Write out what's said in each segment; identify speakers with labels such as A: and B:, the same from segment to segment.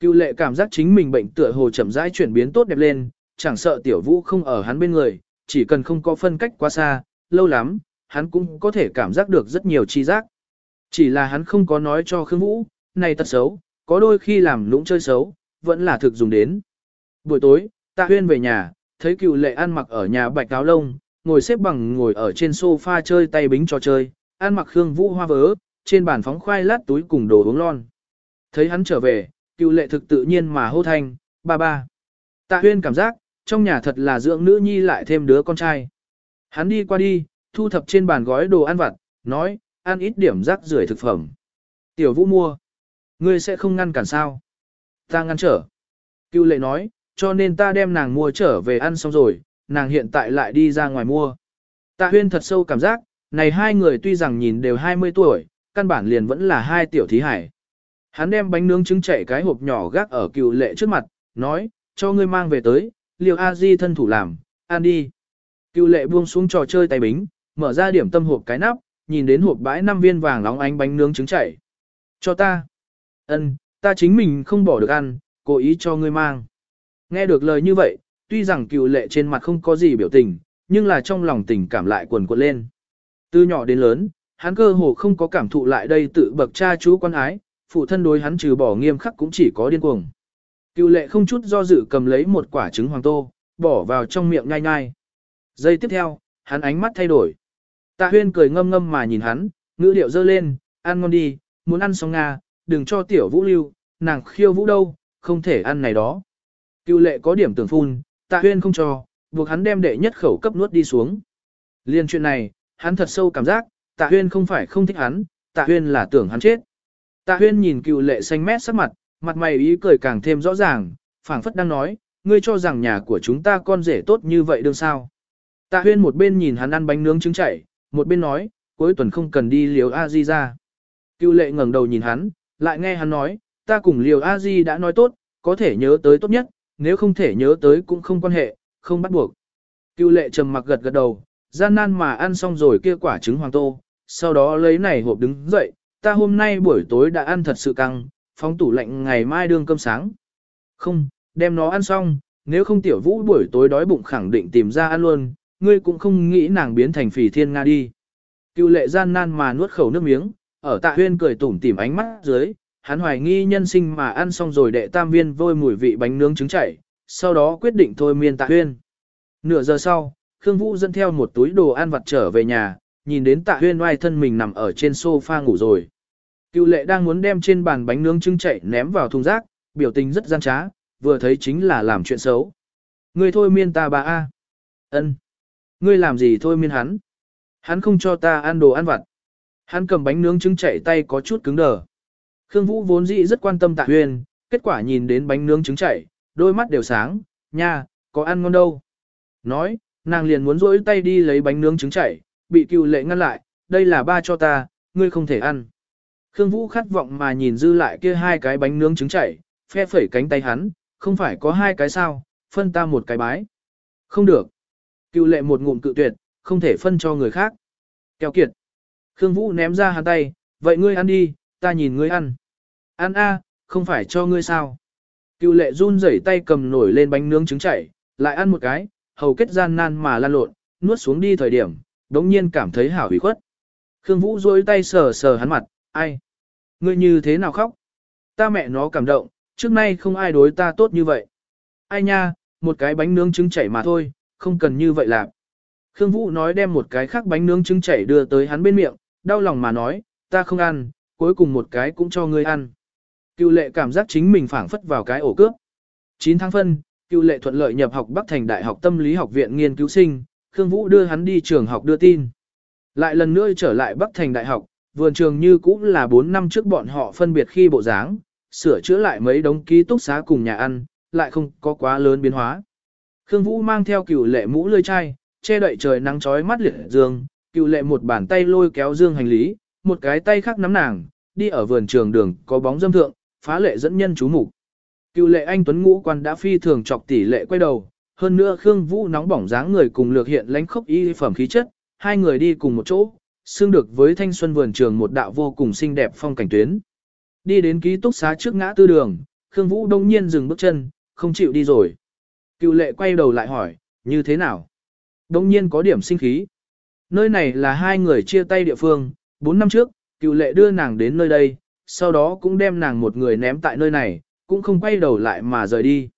A: Cựu lệ cảm giác chính mình bệnh tựa hồ chậm rãi chuyển biến tốt đẹp lên, chẳng sợ tiểu vũ không ở hắn bên người, chỉ cần không có phân cách quá xa, lâu lắm, hắn cũng có thể cảm giác được rất nhiều chi giác. Chỉ là hắn không có nói cho Khương Vũ, này tật xấu, có đôi khi làm lũng chơi xấu, vẫn là thực dùng đến. Buổi tối, tạ huyên về nhà, thấy cựu lệ ăn mặc ở nhà bạch áo lông, ngồi xếp bằng ngồi ở trên sofa chơi tay bính trò chơi, ăn mặc Khương Vũ hoa vớ, trên bàn phóng khoai lát túi cùng đồ uống lon. Thấy hắn trở về, cựu lệ thực tự nhiên mà hô thanh, ba ba. Tạ huyên cảm giác, trong nhà thật là dưỡng nữ nhi lại thêm đứa con trai. Hắn đi qua đi, thu thập trên bàn gói đồ ăn vặt, nói, ăn ít điểm rác rưởi thực phẩm. Tiểu vũ mua. Ngươi sẽ không ngăn cản sao? Ta ngăn trở. Cựu lệ nói, cho nên ta đem nàng mua trở về ăn xong rồi, nàng hiện tại lại đi ra ngoài mua. Tạ huyên thật sâu cảm giác, này hai người tuy rằng nhìn đều 20 tuổi, căn bản liền vẫn là hai tiểu thí hải. Hắn đem bánh nướng trứng chảy cái hộp nhỏ gác ở cựu lệ trước mặt, nói, cho ngươi mang về tới, liều a di thân thủ làm, ăn đi. Cựu lệ buông xuống trò chơi tay bính, mở ra điểm tâm hộp cái nắp, nhìn đến hộp bãi năm viên vàng nóng ánh bánh nướng trứng chảy. Cho ta. Ân, ta chính mình không bỏ được ăn, cố ý cho ngươi mang. Nghe được lời như vậy, tuy rằng cựu lệ trên mặt không có gì biểu tình, nhưng là trong lòng tình cảm lại quần quật lên. Từ nhỏ đến lớn, hắn cơ hồ không có cảm thụ lại đây tự bậc cha chú quan ái, phụ thân đối hắn trừ bỏ nghiêm khắc cũng chỉ có điên cuồng. Cựu lệ không chút do dự cầm lấy một quả trứng hoàng tô, bỏ vào trong miệng nhai nhai. Giây tiếp theo, hắn ánh mắt thay đổi. Tạ huyên cười ngâm ngâm mà nhìn hắn, ngữ điệu dơ lên, ăn ngon đi, muốn ăn xong nga, đừng cho tiểu vũ lưu, nàng khiêu vũ đâu, không thể ăn này đó. Cựu lệ có điểm tưởng phun, tạ huyên không cho, buộc hắn đem đệ nhất khẩu cấp nuốt đi xuống. Liên chuyện này, hắn thật sâu cảm giác, tạ huyên không phải không thích hắn, tạ huyên là tưởng hắn chết. Tạ huyên nhìn cựu lệ xanh mét sắc mặt, mặt mày ý cười càng thêm rõ ràng, phảng phất đang nói, ngươi cho rằng nhà của chúng ta con rể tốt như vậy đương sao. Tạ huyên một bên nhìn hắn ăn bánh nướng trứng chảy, một bên nói, cuối tuần không cần đi liều a di ra. Cựu lệ ngẩng đầu nhìn hắn, lại nghe hắn nói, ta cùng liều a di đã nói tốt, có thể nhớ tới tốt nhất, nếu không thể nhớ tới cũng không quan hệ, không bắt buộc. Cựu lệ trầm mặc gật gật đầu, gian nan mà ăn xong rồi kia quả trứng hoàng tô, sau đó lấy này hộp đứng dậy, ta hôm nay buổi tối đã ăn thật sự căng, phóng tủ lạnh ngày mai đương cơm sáng. Không, đem nó ăn xong, nếu không tiểu vũ buổi tối đói bụng khẳng định tìm ra ăn luôn, ngươi cũng không nghĩ nàng biến thành phỉ thiên Nga đi. Cựu lệ gian nan mà nuốt khẩu nước miếng, ở tạ huyên cười tủm tỉm ánh mắt dưới, hắn hoài nghi nhân sinh mà ăn xong rồi đệ tam viên vôi mùi vị bánh nướng trứng chảy, sau đó quyết định thôi miên tạ huyên. Nửa giờ sau, Khương Vũ dẫn theo một túi đồ ăn vặt trở về nhà, nhìn đến tạ huyên oai thân mình nằm ở trên sofa ngủ rồi. Cựu lệ đang muốn đem trên bàn bánh nướng trứng chảy ném vào thùng rác, biểu tình rất gian trá, vừa thấy chính là làm chuyện xấu. Ngươi thôi miên ta bà A. ân Ngươi làm gì thôi miên hắn? Hắn không cho ta ăn đồ ăn vặt. Hắn cầm bánh nướng trứng chảy tay có chút cứng đờ. Khương Vũ vốn dĩ rất quan tâm Tạ Huyên, kết quả nhìn đến bánh nướng trứng chảy, đôi mắt đều sáng, nha, có ăn ngon đâu. Nói, nàng liền muốn rỗi tay đi lấy bánh nướng trứng chảy, bị cựu lệ ngăn lại, đây là ba cho ta, ngươi không thể ăn. Khương Vũ khát vọng mà nhìn dư lại kia hai cái bánh nướng trứng chảy, phe phẩy cánh tay hắn, không phải có hai cái sao, phân ta một cái bái. Không được. Cựu lệ một ngụm cự tuyệt, không thể phân cho người khác. Kéo kiệt. Khương Vũ ném ra hắn tay, vậy ngươi ăn đi, ta nhìn ngươi ăn. Ăn a, không phải cho ngươi sao. Cựu lệ run rẩy tay cầm nổi lên bánh nướng trứng chảy, lại ăn một cái, hầu kết gian nan mà lan lộn, nuốt xuống đi thời điểm, đống nhiên cảm thấy hảo hủy khuất. Khương Vũ duỗi tay sờ sờ hắn mặt, ai? Ngươi như thế nào khóc? Ta mẹ nó cảm động, trước nay không ai đối ta tốt như vậy. Ai nha, một cái bánh nướng trứng chảy mà thôi, không cần như vậy làm. Khương Vũ nói đem một cái khác bánh nướng trứng chảy đưa tới hắn bên miệng, đau lòng mà nói, ta không ăn, cuối cùng một cái cũng cho ngươi ăn. Cựu lệ cảm giác chính mình phảng phất vào cái ổ cướp. 9 tháng phân, cựu lệ thuận lợi nhập học Bắc Thành Đại học Tâm lý học viện nghiên cứu sinh, Khương Vũ đưa hắn đi trường học đưa tin. Lại lần nữa trở lại Bắc Thành Đại học, vườn trường như cũng là 4 năm trước bọn họ phân biệt khi bộ dáng, sửa chữa lại mấy đống ký túc xá cùng nhà ăn, lại không có quá lớn biến hóa. Khương Vũ mang theo cựu lệ mũ lươi chai, che đậy trời nắng chói mắt liệt dương, cựu lệ một bàn tay lôi kéo dương hành lý, một cái tay khác nắm nàng, đi ở vườn trường đường có bóng dâm thượng, phá lệ dẫn nhân chú mục. Cựu lệ anh Tuấn Ngũ quan đã phi thường chọc tỷ lệ quay đầu, hơn nữa Khương Vũ nóng bỏng dáng người cùng lược hiện lánh khốc y phẩm khí chất, hai người đi cùng một chỗ, xương được với thanh xuân vườn trường một đạo vô cùng xinh đẹp phong cảnh tuyến. Đi đến ký túc xá trước ngã tư đường, Khương Vũ đông nhiên dừng bước chân, không chịu đi rồi. Cựu lệ quay đầu lại hỏi, như thế nào? Đông nhiên có điểm sinh khí. Nơi này là hai người chia tay địa phương, bốn năm trước, cựu lệ đưa nàng đến nơi đây, sau đó cũng đem nàng một người ném tại nơi này, cũng không quay đầu lại mà rời đi.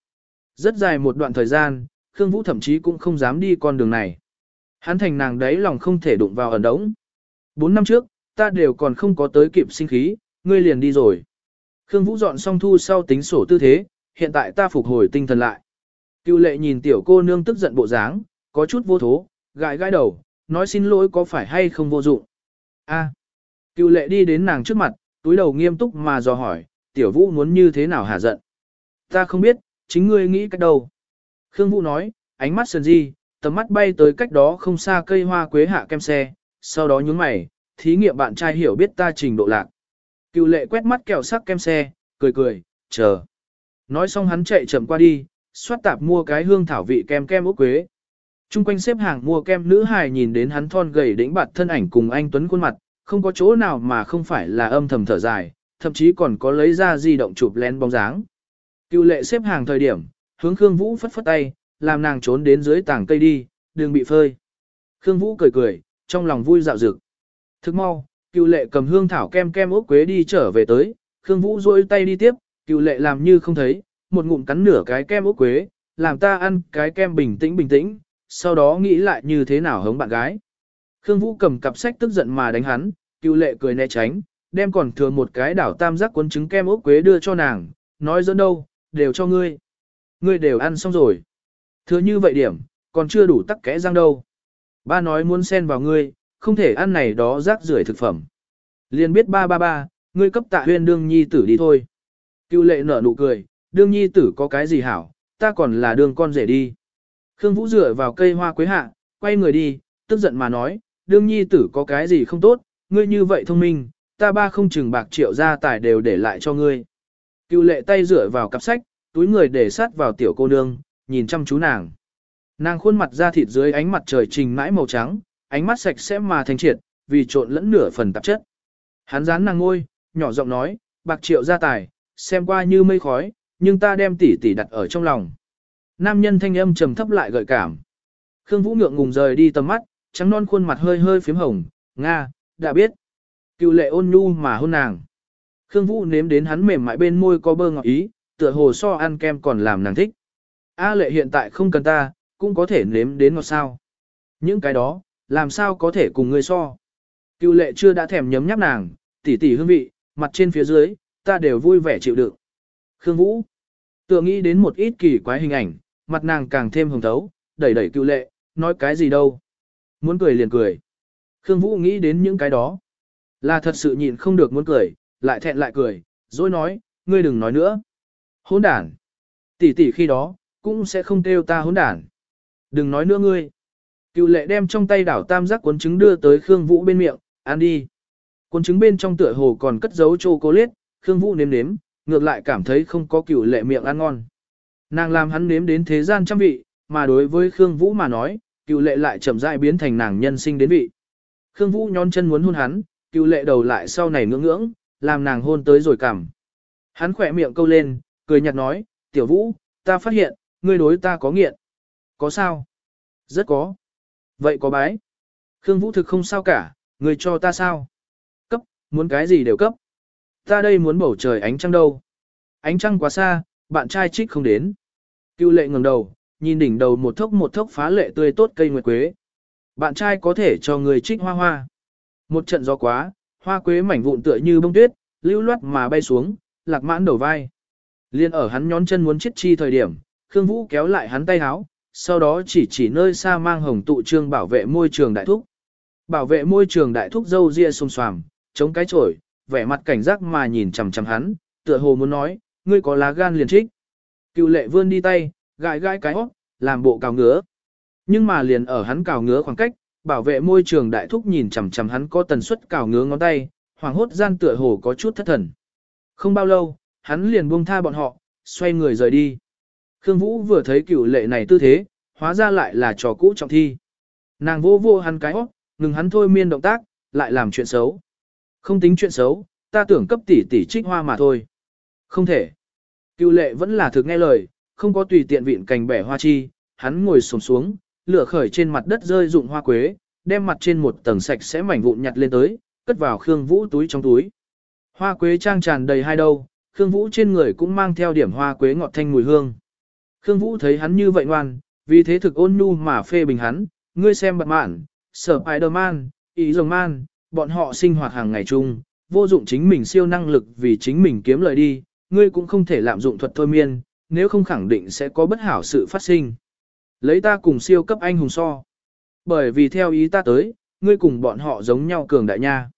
A: Rất dài một đoạn thời gian, Khương Vũ thậm chí cũng không dám đi con đường này. Hắn thành nàng đấy lòng không thể đụng vào ẩn đống. Bốn năm trước, ta đều còn không có tới kịp sinh khí, ngươi liền đi rồi. Khương Vũ dọn xong thu sau tính sổ tư thế, hiện tại ta phục hồi tinh thần lại. Cựu lệ nhìn tiểu cô nương tức giận bộ dáng, có chút vô thố, gãi gãi đầu, nói xin lỗi có phải hay không vô dụng. A. Cựu lệ đi đến nàng trước mặt, túi đầu nghiêm túc mà dò hỏi, tiểu vũ muốn như thế nào hả giận. Ta không biết, chính ngươi nghĩ cách đâu. Khương Vũ nói, ánh mắt sần di, tầm mắt bay tới cách đó không xa cây hoa quế hạ kem xe, sau đó nhướng mày, thí nghiệm bạn trai hiểu biết ta trình độ lạc. Cựu lệ quét mắt kẹo sắc kem xe, cười cười, chờ. Nói xong hắn chạy chậm qua đi, xoát tạp mua cái hương thảo vị kem kem ốc quế. Trung quanh xếp hàng mua kem nữ hài nhìn đến hắn thon gầy đĩnh bạt thân ảnh cùng anh Tuấn khuôn mặt, không có chỗ nào mà không phải là âm thầm thở dài, thậm chí còn có lấy ra di động chụp lén bóng dáng. Cựu lệ xếp hàng thời điểm, hướng Khương Vũ phất phất tay, làm nàng trốn đến dưới tảng cây đi, đừng bị phơi. Khương Vũ cười cười, trong lòng vui dạo dực. Thức mau, cựu lệ cầm hương thảo kem kem ốc quế đi trở về tới, Khương Vũ rôi tay đi tiếp, cựu lệ làm như không thấy, một ngụm cắn nửa cái kem ốc quế, làm ta ăn cái kem bình tĩnh bình tĩnh, sau đó nghĩ lại như thế nào hống bạn gái. Khương Vũ cầm cặp sách tức giận mà đánh hắn, cựu lệ cười né tránh, đem còn thừa một cái đảo tam giác cuốn trứng kem ốc quế đưa cho nàng, nói dẫn đâu, đều cho ngươi. Ngươi đều ăn xong rồi. Thừa như vậy điểm, còn chưa đủ tắc kẽ răng đâu. Ba nói muốn xen vào ngươi, không thể ăn này đó rác rưởi thực phẩm. Liên biết ba ba ba, ngươi cấp tạ huyên đương nhi tử đi thôi. Cựu lệ nở nụ cười, đương nhi tử có cái gì hảo, ta còn là đương con rể đi. Khương Vũ dựa vào cây hoa quế hạ, quay người đi, tức giận mà nói, đương nhi tử có cái gì không tốt, ngươi như vậy thông minh, ta ba không chừng bạc triệu gia tài đều để lại cho ngươi. Cựu lệ tay dựa vào cặp sách, túi người để sát vào tiểu cô nương, nhìn chăm chú nàng. Nàng khuôn mặt da thịt dưới ánh mặt trời trình mãi màu trắng, ánh mắt sạch sẽ mà thanh triệt, vì trộn lẫn nửa phần tạp chất. Hắn dán nàng ngôi, nhỏ giọng nói, bạc triệu gia tài, xem qua như mây khói, nhưng ta đem tỷ tỷ đặt ở trong lòng. Nam nhân thanh âm trầm thấp lại gợi cảm. Khương Vũ ngượng ngùng rời đi tầm mắt, trắng non khuôn mặt hơi hơi phím hồng, Nga, đã biết. Cựu lệ ôn nhu mà hôn nàng. Khương Vũ nếm đến hắn mềm mại bên môi có bơ ngọt ý, tựa hồ so ăn kem còn làm nàng thích. A lệ hiện tại không cần ta, cũng có thể nếm đến ngọt sao. Những cái đó, làm sao có thể cùng ngươi so. Cựu lệ chưa đã thèm nhấm nháp nàng, tỉ tỉ hương vị, mặt trên phía dưới, ta đều vui vẻ chịu đựng. Khương Vũ, tựa nghĩ đến một ít kỳ quái hình ảnh, mặt nàng càng thêm hồng thấu, đẩy đẩy cựu lệ, nói cái gì đâu. Muốn cười liền cười. Khương Vũ nghĩ đến những cái đó. Là thật sự nhịn không được muốn cười, lại thẹn lại cười, rồi nói, ngươi đừng nói nữa. Hỗn đản. Tỷ tỷ khi đó, cũng sẽ không kêu ta hỗn đản. Đừng nói nữa ngươi. Cựu lệ đem trong tay đảo tam giác cuốn trứng đưa tới Khương Vũ bên miệng, ăn đi. Cuốn trứng bên trong tựa hồ còn cất giấu chocolate, Khương Vũ nếm nếm, ngược lại cảm thấy không có cựu lệ miệng ăn ngon. Nàng làm hắn nếm đến thế gian trăm vị, mà đối với Khương Vũ mà nói, cựu lệ lại chậm rãi biến thành nàng nhân sinh đến vị. Khương Vũ nhón chân muốn hôn hắn, cựu lệ đầu lại sau này ngưỡng ngưỡng, làm nàng hôn tới rồi cảm. Hắn khỏe miệng câu lên, cười nhạt nói, tiểu Vũ, ta phát hiện, ngươi đối ta có nghiện. Có sao? Rất có. Vậy có bái. Khương Vũ thực không sao cả, ngươi cho ta sao? Cấp, muốn cái gì đều cấp. Ta đây muốn bầu trời ánh trăng đâu. Ánh trăng quá xa, bạn trai trích không đến. Cưu lệ ngẩng đầu, nhìn đỉnh đầu một thốc một thốc phá lệ tươi tốt cây nguyệt quế. Bạn trai có thể cho người trích hoa hoa. Một trận gió quá, hoa quế mảnh vụn tựa như bông tuyết, lưu loát mà bay xuống, lạc mãn đầu vai. Liên ở hắn nhón chân muốn chết chi thời điểm, Khương Vũ kéo lại hắn tay háo, sau đó chỉ chỉ nơi xa mang hồng tụ trương bảo vệ môi trường đại thúc. Bảo vệ môi trường đại thúc dâu ria xung xoàm, chống cái chổi, vẻ mặt cảnh giác mà nhìn chằm chằm hắn, tựa hồ muốn nói, ngươi có lá gan liền trích. Cựu lệ vươn đi tay, gãi gãi cái hót, làm bộ cào ngứa. Nhưng mà liền ở hắn cào ngứa khoảng cách, bảo vệ môi trường đại thúc nhìn chằm chằm hắn có tần suất cào ngứa ngón tay, hoàng hốt gian tựa hồ có chút thất thần. Không bao lâu, hắn liền buông tha bọn họ, xoay người rời đi. Khương Vũ vừa thấy cựu lệ này tư thế, hóa ra lại là trò cũ trọng thi. Nàng vô vô hắn cái hót, ngừng hắn thôi miên động tác, lại làm chuyện xấu. Không tính chuyện xấu, ta tưởng cấp tỷ tỷ trích hoa mà thôi. Không thể. Cựu lệ vẫn là thực nghe lời, không có tùy tiện vịn cành bẻ hoa chi, hắn ngồi xổm xuống, lửa khởi trên mặt đất rơi dụng hoa quế, đem mặt trên một tầng sạch sẽ mảnh vụn nhặt lên tới, cất vào Khương Vũ túi trong túi. Hoa quế trang tràn đầy hai đâu, Khương Vũ trên người cũng mang theo điểm hoa quế ngọt thanh mùi hương. Khương Vũ thấy hắn như vậy ngoan, vì thế thực ôn nhu mà phê bình hắn, ngươi xem bật mạn, sở Spider-Man, ý rồng man, bọn họ sinh hoạt hàng ngày chung, vô dụng chính mình siêu năng lực vì chính mình kiếm lời đi, ngươi cũng không thể lạm dụng thuật thôi miên, nếu không khẳng định sẽ có bất hảo sự phát sinh. Lấy ta cùng siêu cấp anh hùng so. Bởi vì theo ý ta tới, ngươi cùng bọn họ giống nhau cường đại nha.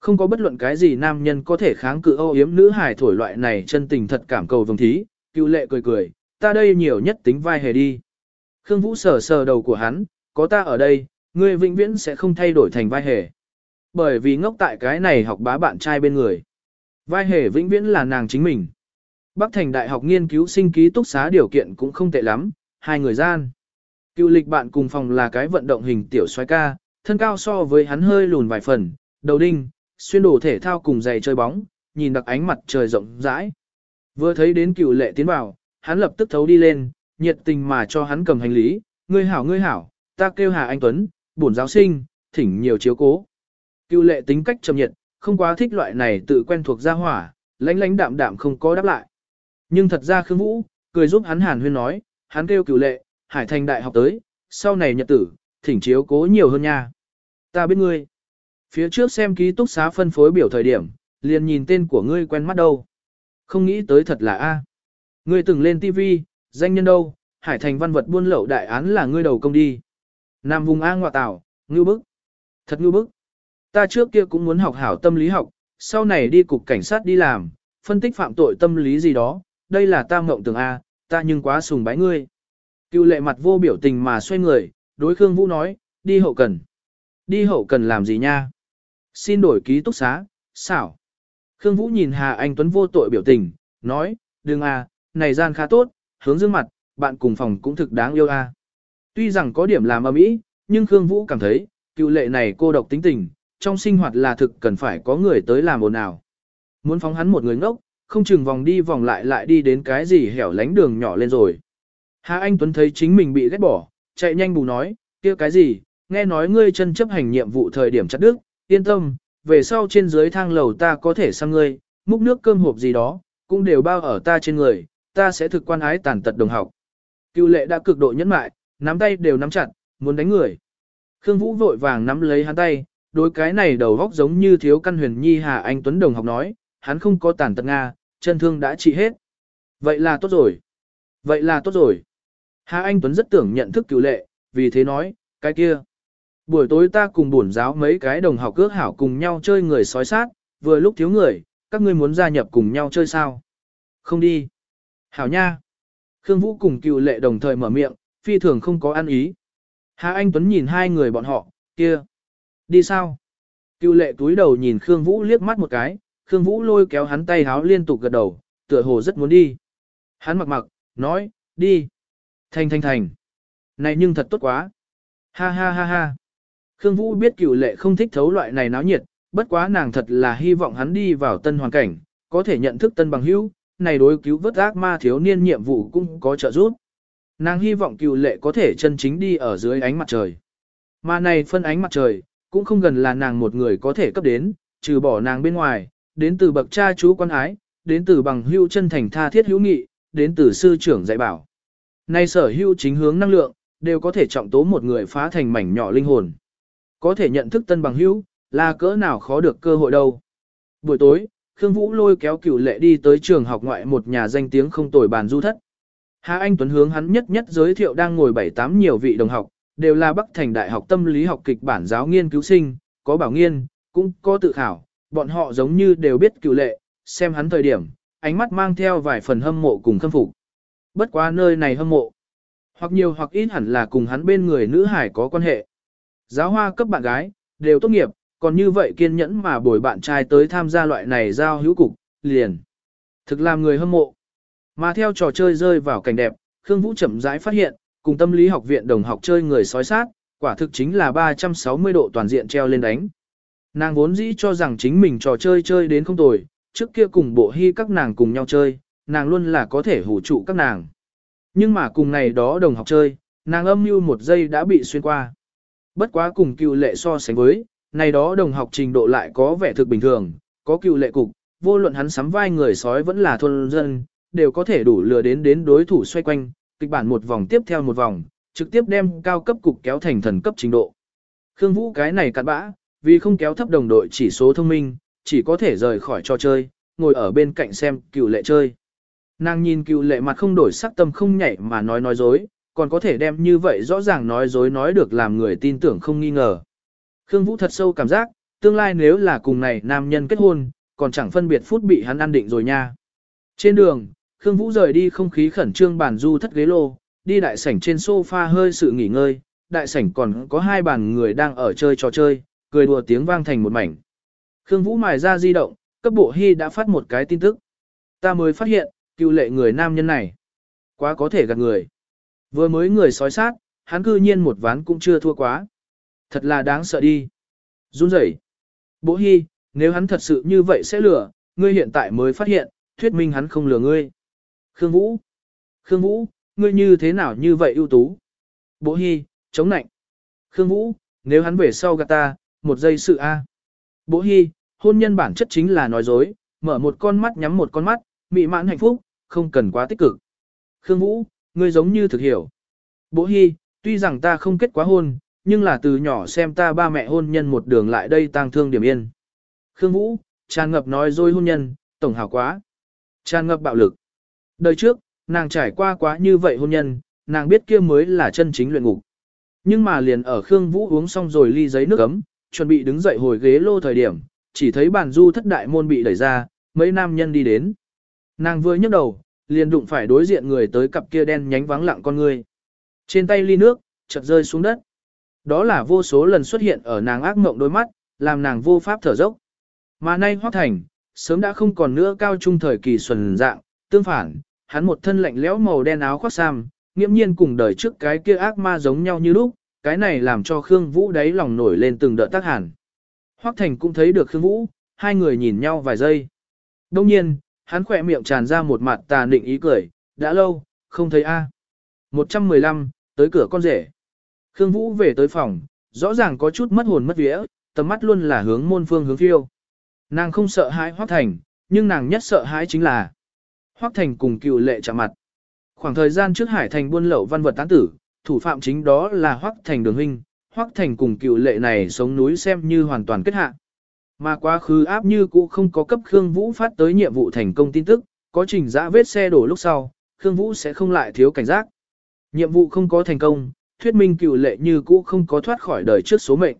A: Không có bất luận cái gì nam nhân có thể kháng cự âu yếm nữ hài thổi loại này chân tình thật cảm cầu vồng thí, cựu lệ cười cười, ta đây nhiều nhất tính vai hề đi. Khương Vũ sờ sờ đầu của hắn, có ta ở đây, ngươi vĩnh viễn sẽ không thay đổi thành vai hề. Bởi vì ngốc tại cái này học bá bạn trai bên người. Vai hề vĩnh viễn là nàng chính mình. Bắc Thành Đại học nghiên cứu sinh ký túc xá điều kiện cũng không tệ lắm, hai người gian. Cựu lịch bạn cùng phòng là cái vận động hình tiểu xoay ca, thân cao so với hắn hơi lùn vài phần, đầu đinh, xuyên đồ thể thao cùng giày chơi bóng, nhìn đặc ánh mặt trời rộng rãi. Vừa thấy đến cựu lệ tiến vào, hắn lập tức thấu đi lên, nhiệt tình mà cho hắn cầm hành lý, ngươi hảo ngươi hảo, ta kêu Hà Anh Tuấn, bổn giáo sinh, thỉnh nhiều chiếu cố. Cựu lệ tính cách trầm nhiệt, không quá thích loại này tự quen thuộc gia hỏa, lãnh lãnh đạm đạm không có đáp lại. Nhưng thật ra Khương Vũ, cười giúp hắn hàn huyên nói, hắn kêu cựu lệ, Hải Thành Đại học tới, sau này nhật tử, thỉnh chiếu cố nhiều hơn nha. Ta biết ngươi. Phía trước xem ký túc xá phân phối biểu thời điểm, liền nhìn tên của ngươi quen mắt đâu. Không nghĩ tới thật là A. Ngươi từng lên TV, danh nhân đâu, Hải Thành văn vật buôn lậu đại án là ngươi đầu công đi. Nam vùng A ngoại tảo, ngưu bức. Thật ngưu bức. Ta trước kia cũng muốn học hảo tâm lý học, sau này đi cục cảnh sát đi làm, phân tích phạm tội tâm lý gì đó, đây là ta mộng tưởng A, ta nhưng quá sùng bái ngươi. Cựu lệ mặt vô biểu tình mà xoay người, đối Khương Vũ nói, đi hậu cần. Đi hậu cần làm gì nha? Xin đổi ký túc xá, xảo. Khương Vũ nhìn Hà Anh Tuấn vô tội biểu tình, nói, đừng à, này gian khá tốt, hướng dương mặt, bạn cùng phòng cũng thực đáng yêu a. À. Tuy rằng có điểm làm ở mỹ, nhưng Khương Vũ cảm thấy, cựu lệ này cô độc tính tình, trong sinh hoạt là thực cần phải có người tới làm ồn ào. Muốn phóng hắn một người ngốc, không chừng vòng đi vòng lại lại đi đến cái gì hẻo lánh đường nhỏ lên rồi. Hà Anh Tuấn thấy chính mình bị ghét bỏ, chạy nhanh bù nói, kia cái gì, nghe nói ngươi chân chấp hành nhiệm vụ thời điểm chặt đức, yên tâm, về sau trên dưới thang lầu ta có thể sang ngươi, múc nước cơm hộp gì đó, cũng đều bao ở ta trên người, ta sẽ thực quan ái tàn tật đồng học. Cựu lệ đã cực độ nhẫn mại, nắm tay đều nắm chặt, muốn đánh người. Khương Vũ vội vàng nắm lấy hắn tay, đối cái này đầu góc giống như thiếu căn huyền nhi Hà Anh Tuấn đồng học nói, hắn không có tàn tật Nga, chân thương đã trị hết. Vậy là tốt rồi. Vậy là tốt rồi. Hà Anh Tuấn rất tưởng nhận thức cựu lệ, vì thế nói, cái kia. Buổi tối ta cùng bổn giáo mấy cái đồng học cước hảo cùng nhau chơi người sói sát, vừa lúc thiếu người, các ngươi muốn gia nhập cùng nhau chơi sao? Không đi. Hảo nha. Khương Vũ cùng cựu lệ đồng thời mở miệng, phi thường không có ăn ý. Hà Anh Tuấn nhìn hai người bọn họ, kia. Đi sao? Cựu lệ túi đầu nhìn Khương Vũ liếc mắt một cái, Khương Vũ lôi kéo hắn tay háo liên tục gật đầu, tựa hồ rất muốn đi. Hắn mặc mặc, nói, đi. Thành thành thành. Này nhưng thật tốt quá. Ha ha ha ha. Khương Vũ biết cựu lệ không thích thấu loại này náo nhiệt, bất quá nàng thật là hy vọng hắn đi vào tân hoàn cảnh, có thể nhận thức tân bằng hữu, này đối cứu vớt ác ma thiếu niên nhiệm vụ cũng có trợ giúp. Nàng hy vọng cựu lệ có thể chân chính đi ở dưới ánh mặt trời. Mà này phân ánh mặt trời, cũng không gần là nàng một người có thể cấp đến, trừ bỏ nàng bên ngoài, đến từ bậc cha chú quan ái, đến từ bằng hữu chân thành tha thiết hữu nghị, đến từ sư trưởng dạy bảo nay sở hữu chính hướng năng lượng, đều có thể trọng tố một người phá thành mảnh nhỏ linh hồn. Có thể nhận thức tân bằng hữu, là cỡ nào khó được cơ hội đâu. Buổi tối, Khương Vũ lôi kéo cửu lệ đi tới trường học ngoại một nhà danh tiếng không tồi bàn du thất. Hà Anh Tuấn hướng hắn nhất nhất giới thiệu đang ngồi bảy tám nhiều vị đồng học, đều là Bắc Thành Đại học Tâm lý học kịch bản giáo nghiên cứu sinh, có bảo nghiên, cũng có tự khảo, bọn họ giống như đều biết cửu lệ, xem hắn thời điểm, ánh mắt mang theo vài phần hâm mộ cùng khâm phục. Bất quá nơi này hâm mộ, hoặc nhiều hoặc ít hẳn là cùng hắn bên người nữ hải có quan hệ. Giáo hoa cấp bạn gái, đều tốt nghiệp, còn như vậy kiên nhẫn mà bồi bạn trai tới tham gia loại này giao hữu cục, liền. Thực làm người hâm mộ. Mà theo trò chơi rơi vào cảnh đẹp, Khương Vũ chậm rãi phát hiện, cùng tâm lý học viện đồng học chơi người sói sát, quả thực chính là 360 độ toàn diện treo lên đánh. Nàng vốn dĩ cho rằng chính mình trò chơi chơi đến không tồi, trước kia cùng bộ hy các nàng cùng nhau chơi, nàng luôn là có thể hủ trụ các nàng. Nhưng mà cùng này đó đồng học chơi, nàng âm mưu một giây đã bị xuyên qua. Bất quá cùng cựu lệ so sánh với, này đó đồng học trình độ lại có vẻ thực bình thường, có cựu lệ cục, vô luận hắn sắm vai người sói vẫn là thôn dân, đều có thể đủ lừa đến đến đối thủ xoay quanh, kịch bản một vòng tiếp theo một vòng, trực tiếp đem cao cấp cục kéo thành thần cấp trình độ. Khương Vũ cái này cặn bã, vì không kéo thấp đồng đội chỉ số thông minh, chỉ có thể rời khỏi trò chơi, ngồi ở bên cạnh xem cựu lệ chơi. Nàng nhìn cựu lệ mặt không đổi sắc tâm không nhảy mà nói nói dối, còn có thể đem như vậy rõ ràng nói dối nói được làm người tin tưởng không nghi ngờ. Khương Vũ thật sâu cảm giác, tương lai nếu là cùng này nam nhân kết hôn, còn chẳng phân biệt phút bị hắn ăn định rồi nha. Trên đường, Khương Vũ rời đi không khí khẩn trương bàn du thất ghế lô, đi đại sảnh trên sofa hơi sự nghỉ ngơi, đại sảnh còn có hai bàn người đang ở chơi trò chơi, cười đùa tiếng vang thành một mảnh. Khương Vũ mài ra di động, cấp bộ hy đã phát một cái tin tức. Ta mới phát hiện, cựu lệ người nam nhân này. Quá có thể gạt người. Vừa mới người sói sát, hắn cư nhiên một ván cũng chưa thua quá. Thật là đáng sợ đi. Run rẩy. Bộ hy, nếu hắn thật sự như vậy sẽ lừa, ngươi hiện tại mới phát hiện, thuyết minh hắn không lừa ngươi. Khương Vũ. Khương Vũ, ngươi như thế nào như vậy ưu tú? Bộ hy, chống nạnh. Khương Vũ, nếu hắn về sau gạt ta, một giây sự A. Bộ hy, hôn nhân bản chất chính là nói dối, mở một con mắt nhắm một con mắt, mị mãn hạnh phúc, không cần quá tích cực. Khương Vũ, ngươi giống như thực hiểu. Bố Hi, tuy rằng ta không kết quá hôn, nhưng là từ nhỏ xem ta ba mẹ hôn nhân một đường lại đây tang thương điểm yên. Khương Vũ, tràn ngập nói dối hôn nhân, tổng hào quá. Tràn ngập bạo lực. Đời trước, nàng trải qua quá như vậy hôn nhân, nàng biết kia mới là chân chính luyện ngục. Nhưng mà liền ở Khương Vũ uống xong rồi ly giấy nước ấm, chuẩn bị đứng dậy hồi ghế lô thời điểm, chỉ thấy bàn du thất đại môn bị đẩy ra, mấy nam nhân đi đến. Nàng vừa nhấc đầu, liền đụng phải đối diện người tới cặp kia đen nhánh vắng lặng con người. Trên tay ly nước, chợt rơi xuống đất. Đó là vô số lần xuất hiện ở nàng ác mộng đôi mắt, làm nàng vô pháp thở dốc. Mà nay Hoắc Thành, sớm đã không còn nữa cao trung thời kỳ xuân dạng, tương phản, hắn một thân lạnh lẽo màu đen áo khoác sam, nghiêm nhiên cùng đời trước cái kia ác ma giống nhau như lúc, cái này làm cho Khương Vũ đáy lòng nổi lên từng đợt tác hàn. Hoắc Thành cũng thấy được Khương Vũ, hai người nhìn nhau vài giây. Đông nhiên, hắn khỏe miệng tràn ra một mặt tà nịnh ý cười, đã lâu, không thấy a. 115, tới cửa con rể. Khương Vũ về tới phòng, rõ ràng có chút mất hồn mất vía, tầm mắt luôn là hướng môn phương hướng phiêu. Nàng không sợ hãi Hoắc Thành, nhưng nàng nhất sợ hãi chính là Hoắc Thành cùng cựu lệ chạm mặt. Khoảng thời gian trước Hải Thành buôn lậu văn vật tán tử, thủ phạm chính đó là Hoắc Thành đường huynh, Hoắc Thành cùng cựu lệ này sống núi xem như hoàn toàn kết hạ. Mà quá khứ áp như cũ không có cấp Khương Vũ phát tới nhiệm vụ thành công tin tức, có trình giã vết xe đổ lúc sau, Khương Vũ sẽ không lại thiếu cảnh giác. Nhiệm vụ không có thành công, thuyết minh cựu lệ như cũ không có thoát khỏi đời trước số mệnh.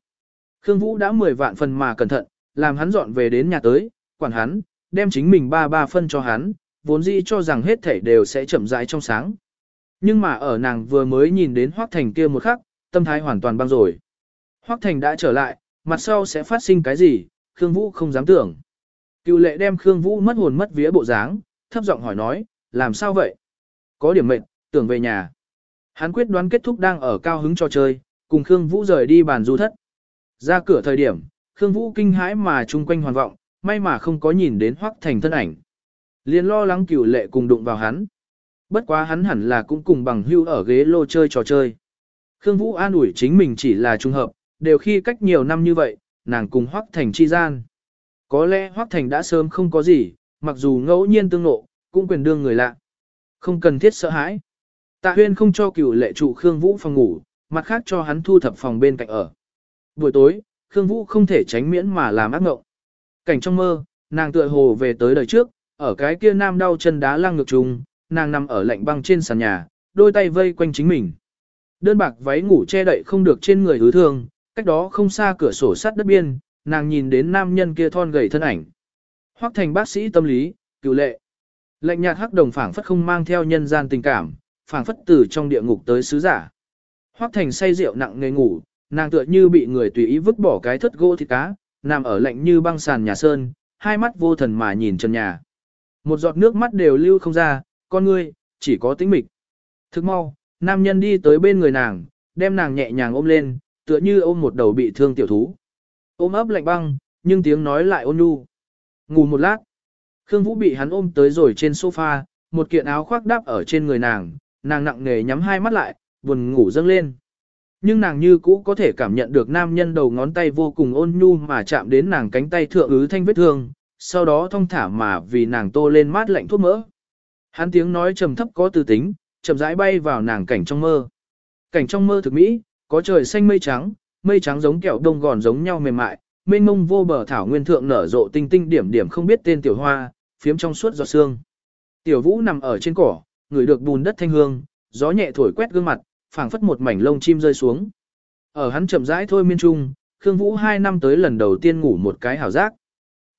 A: Khương Vũ đã 10 vạn phần mà cẩn thận, làm hắn dọn về đến nhà tới, quản hắn, đem chính mình ba ba phân cho hắn, vốn dĩ cho rằng hết thảy đều sẽ chậm rãi trong sáng. Nhưng mà ở nàng vừa mới nhìn đến Hoắc Thành kia một khắc, tâm thái hoàn toàn băng rồi. Hoắc Thành đã trở lại, mặt sau sẽ phát sinh cái gì, Khương Vũ không dám tưởng. Cựu lệ đem Khương Vũ mất hồn mất vía bộ dáng, thấp giọng hỏi nói, làm sao vậy? Có điểm mệnh, tưởng về nhà. Hắn quyết đoán kết thúc đang ở cao hứng cho chơi, cùng Khương Vũ rời đi bàn du thất. Ra cửa thời điểm, Khương Vũ kinh hãi mà chung quanh hoàn vọng, may mà không có nhìn đến Hoắc Thành thân ảnh. Liền lo lắng cửu lệ cùng đụng vào hắn. Bất quá hắn hẳn là cũng cùng bằng hưu ở ghế lô chơi trò chơi. Khương Vũ an ủi chính mình chỉ là trùng hợp, đều khi cách nhiều năm như vậy, nàng cùng Hoắc Thành chi gian. Có lẽ Hoắc Thành đã sớm không có gì, mặc dù ngẫu nhiên tương nộ, cũng quyền đương người lạ. Không cần thiết sợ hãi. Tạ Huyên không cho cửu lệ trụ Khương Vũ phòng ngủ, mặt khác cho hắn thu thập phòng bên cạnh ở. Buổi tối, Khương Vũ không thể tránh miễn mà làm ác ngộng. Cảnh trong mơ, nàng tựa hồ về tới đời trước, ở cái kia nam đau chân đá lăng ngược trùng, nàng nằm ở lạnh băng trên sàn nhà, đôi tay vây quanh chính mình. Đơn bạc váy ngủ che đậy không được trên người hứa thương, cách đó không xa cửa sổ sắt đất biên, nàng nhìn đến nam nhân kia thon gầy thân ảnh. Hoắc thành bác sĩ tâm lý, cựu lệ. Lạnh nhạt hắc đồng phảng phất không mang theo nhân gian tình cảm, phảng phất từ trong địa ngục tới sứ giả. Hoắc thành say rượu nặng ngây ngủ, nàng tựa như bị người tùy ý vứt bỏ cái thất gỗ thịt cá, nằm ở lạnh như băng sàn nhà sơn, hai mắt vô thần mà nhìn trần nhà. Một giọt nước mắt đều lưu không ra, con ngươi, chỉ có tĩnh mịch. Thức mau, nam nhân đi tới bên người nàng, đem nàng nhẹ nhàng ôm lên, tựa như ôm một đầu bị thương tiểu thú. Ôm ấp lạnh băng, nhưng tiếng nói lại ôn nhu. Ngủ một lát, Khương Vũ bị hắn ôm tới rồi trên sofa, một kiện áo khoác đáp ở trên người nàng, nàng nặng nề nhắm hai mắt lại, buồn ngủ dâng lên. Nhưng nàng như cũ có thể cảm nhận được nam nhân đầu ngón tay vô cùng ôn nhu mà chạm đến nàng cánh tay thượng ứ thanh vết thương, sau đó thông thả mà vì nàng tô lên mát lạnh thuốc mỡ. Hắn tiếng nói trầm thấp có tư tính, chậm rãi bay vào nàng cảnh trong mơ. Cảnh trong mơ thực mỹ, có trời xanh mây trắng, mây trắng giống kẹo đông gòn giống nhau mềm mại, mênh mông vô bờ thảo nguyên thượng nở rộ tinh tinh điểm điểm không biết tên tiểu hoa, phiếm trong suốt giọt sương. Tiểu Vũ nằm ở trên cỏ, người được bùn đất thanh hương, gió nhẹ thổi quét gương mặt, phảng phất một mảnh lông chim rơi xuống. Ở hắn chậm rãi thôi miên trung, Khương Vũ hai năm tới lần đầu tiên ngủ một cái hảo giác.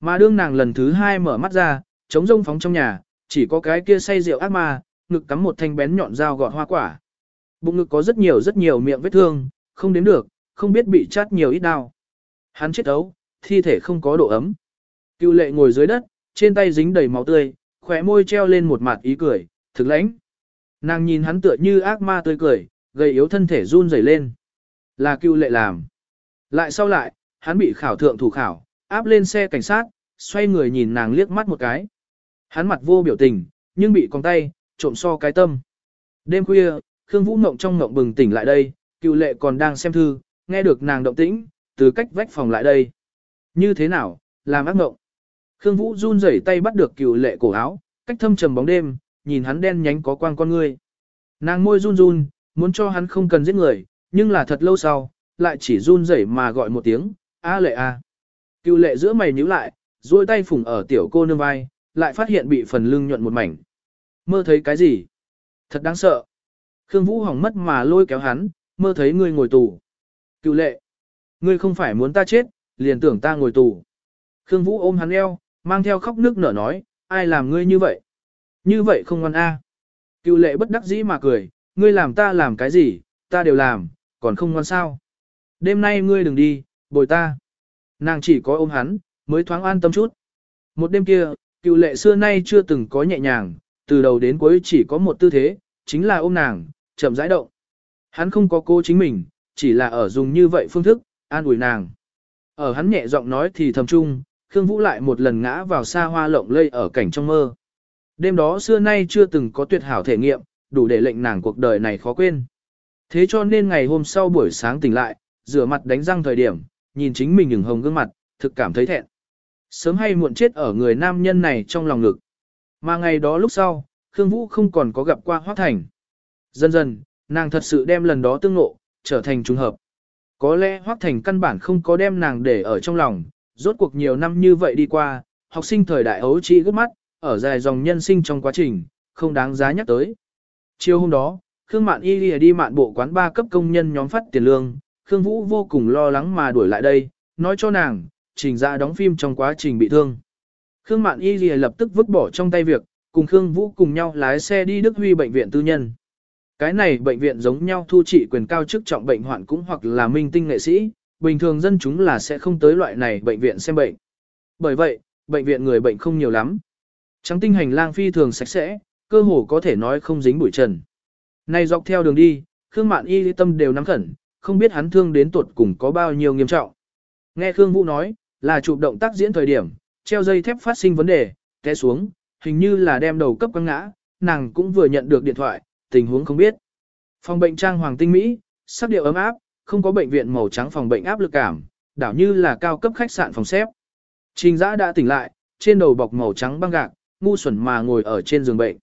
A: Mà đương nàng lần thứ hai mở mắt ra, chống rông phóng trong nhà, chỉ có cái kia say rượu ác ma, ngực cắm một thanh bén nhọn dao gọt hoa quả. Bụng ngực có rất nhiều rất nhiều miệng vết thương, không đến được, không biết bị chát nhiều ít đau. Hắn chết ấu, thi thể không có độ ấm. Cựu lệ ngồi dưới đất, trên tay dính đầy máu tươi, khỏe môi treo lên một mặt ý cười, thực lãnh. Nàng nhìn hắn tựa như ác ma tươi cười, gầy yếu thân thể run rẩy lên. Là cựu lệ làm. Lại sau lại, hắn bị khảo thượng thủ khảo, áp lên xe cảnh sát, xoay người nhìn nàng liếc mắt một cái. Hắn mặt vô biểu tình, nhưng bị con tay, trộm so cái tâm. Đêm khuya, Khương Vũ Mộng trong ngộng bừng tỉnh lại đây, cựu lệ còn đang xem thư, nghe được nàng động tĩnh, từ cách vách phòng lại đây. Như thế nào, làm ác ngộng. Khương Vũ run rẩy tay bắt được cựu lệ cổ áo, cách thâm trầm bóng đêm, nhìn hắn đen nhánh có quang con ngươi. Nàng môi run run, muốn cho hắn không cần giết người, nhưng là thật lâu sau, lại chỉ run rẩy mà gọi một tiếng, a lệ a. Cựu lệ giữa mày nhíu lại, duỗi tay phủng ở tiểu cô nương vai, lại phát hiện bị phần lưng nhuận một mảnh. Mơ thấy cái gì? Thật đáng sợ. Khương Vũ hỏng mất mà lôi kéo hắn, mơ thấy ngươi ngồi tù. Cựu lệ. Ngươi không phải muốn ta chết, liền tưởng ta ngồi tù. Khương Vũ ôm hắn eo, mang theo khóc nước nở nói, ai làm ngươi như vậy? Như vậy không ngoan a. Cựu lệ bất đắc dĩ mà cười, ngươi làm ta làm cái gì, ta đều làm, còn không ngoan sao. Đêm nay ngươi đừng đi, bồi ta. Nàng chỉ có ôm hắn, mới thoáng an tâm chút. Một đêm kia, cựu lệ xưa nay chưa từng có nhẹ nhàng, từ đầu đến cuối chỉ có một tư thế, chính là ôm nàng, chậm rãi động. Hắn không có cô chính mình, chỉ là ở dùng như vậy phương thức, an ủi nàng. Ở hắn nhẹ giọng nói thì thầm chung, Khương Vũ lại một lần ngã vào xa hoa lộng lây ở cảnh trong mơ. Đêm đó xưa nay chưa từng có tuyệt hảo thể nghiệm, đủ để lệnh nàng cuộc đời này khó quên. Thế cho nên ngày hôm sau buổi sáng tỉnh lại, rửa mặt đánh răng thời điểm, nhìn chính mình ửng hồng gương mặt, thực cảm thấy thẹn. Sớm hay muộn chết ở người nam nhân này trong lòng ngực. Mà ngày đó lúc sau, Khương Vũ không còn có gặp qua Hoác Thành. Dần dần, nàng thật sự đem lần đó tương ngộ, trở thành trùng hợp. Có lẽ Hoác Thành căn bản không có đem nàng để ở trong lòng, rốt cuộc nhiều năm như vậy đi qua, học sinh thời đại ấu trĩ gấp mắt, ở dài dòng nhân sinh trong quá trình, không đáng giá nhắc tới. Chiều hôm đó, Khương Mạn Y đi, đi mạn bộ quán ba cấp công nhân nhóm phát tiền lương, Khương Vũ vô cùng lo lắng mà đuổi lại đây, nói cho nàng, trình ra đóng phim trong quá trình bị thương. Khương Mạn Y lập tức vứt bỏ trong tay việc, cùng Khương Vũ cùng nhau lái xe đi Đức Huy bệnh viện tư nhân. Cái này bệnh viện giống nhau thu trị quyền cao chức trọng bệnh hoạn cũng hoặc là minh tinh nghệ sĩ, bình thường dân chúng là sẽ không tới loại này bệnh viện xem bệnh. Bởi vậy, bệnh viện người bệnh không nhiều lắm. Trắng tinh hành lang phi thường sạch sẽ, cơ hồ có thể nói không dính bụi trần. Này dọc theo đường đi, Khương Mạn Y lý tâm đều nắm khẩn, không biết hắn thương đến tuột cùng có bao nhiêu nghiêm trọng. Nghe Khương Vũ nói, là chụp động tác diễn thời điểm, treo dây thép phát sinh vấn đề, té xuống, hình như là đem đầu cấp quăng ngã, nàng cũng vừa nhận được điện thoại, tình huống không biết. Phòng bệnh trang hoàng tinh mỹ, sắc điệu ấm áp, không có bệnh viện màu trắng phòng bệnh áp lực cảm, đảo như là cao cấp khách sạn phòng xếp. Trình dã đã tỉnh lại, trên đầu bọc màu trắng băng gạc, ngu xuẩn mà ngồi ở trên giường bệnh.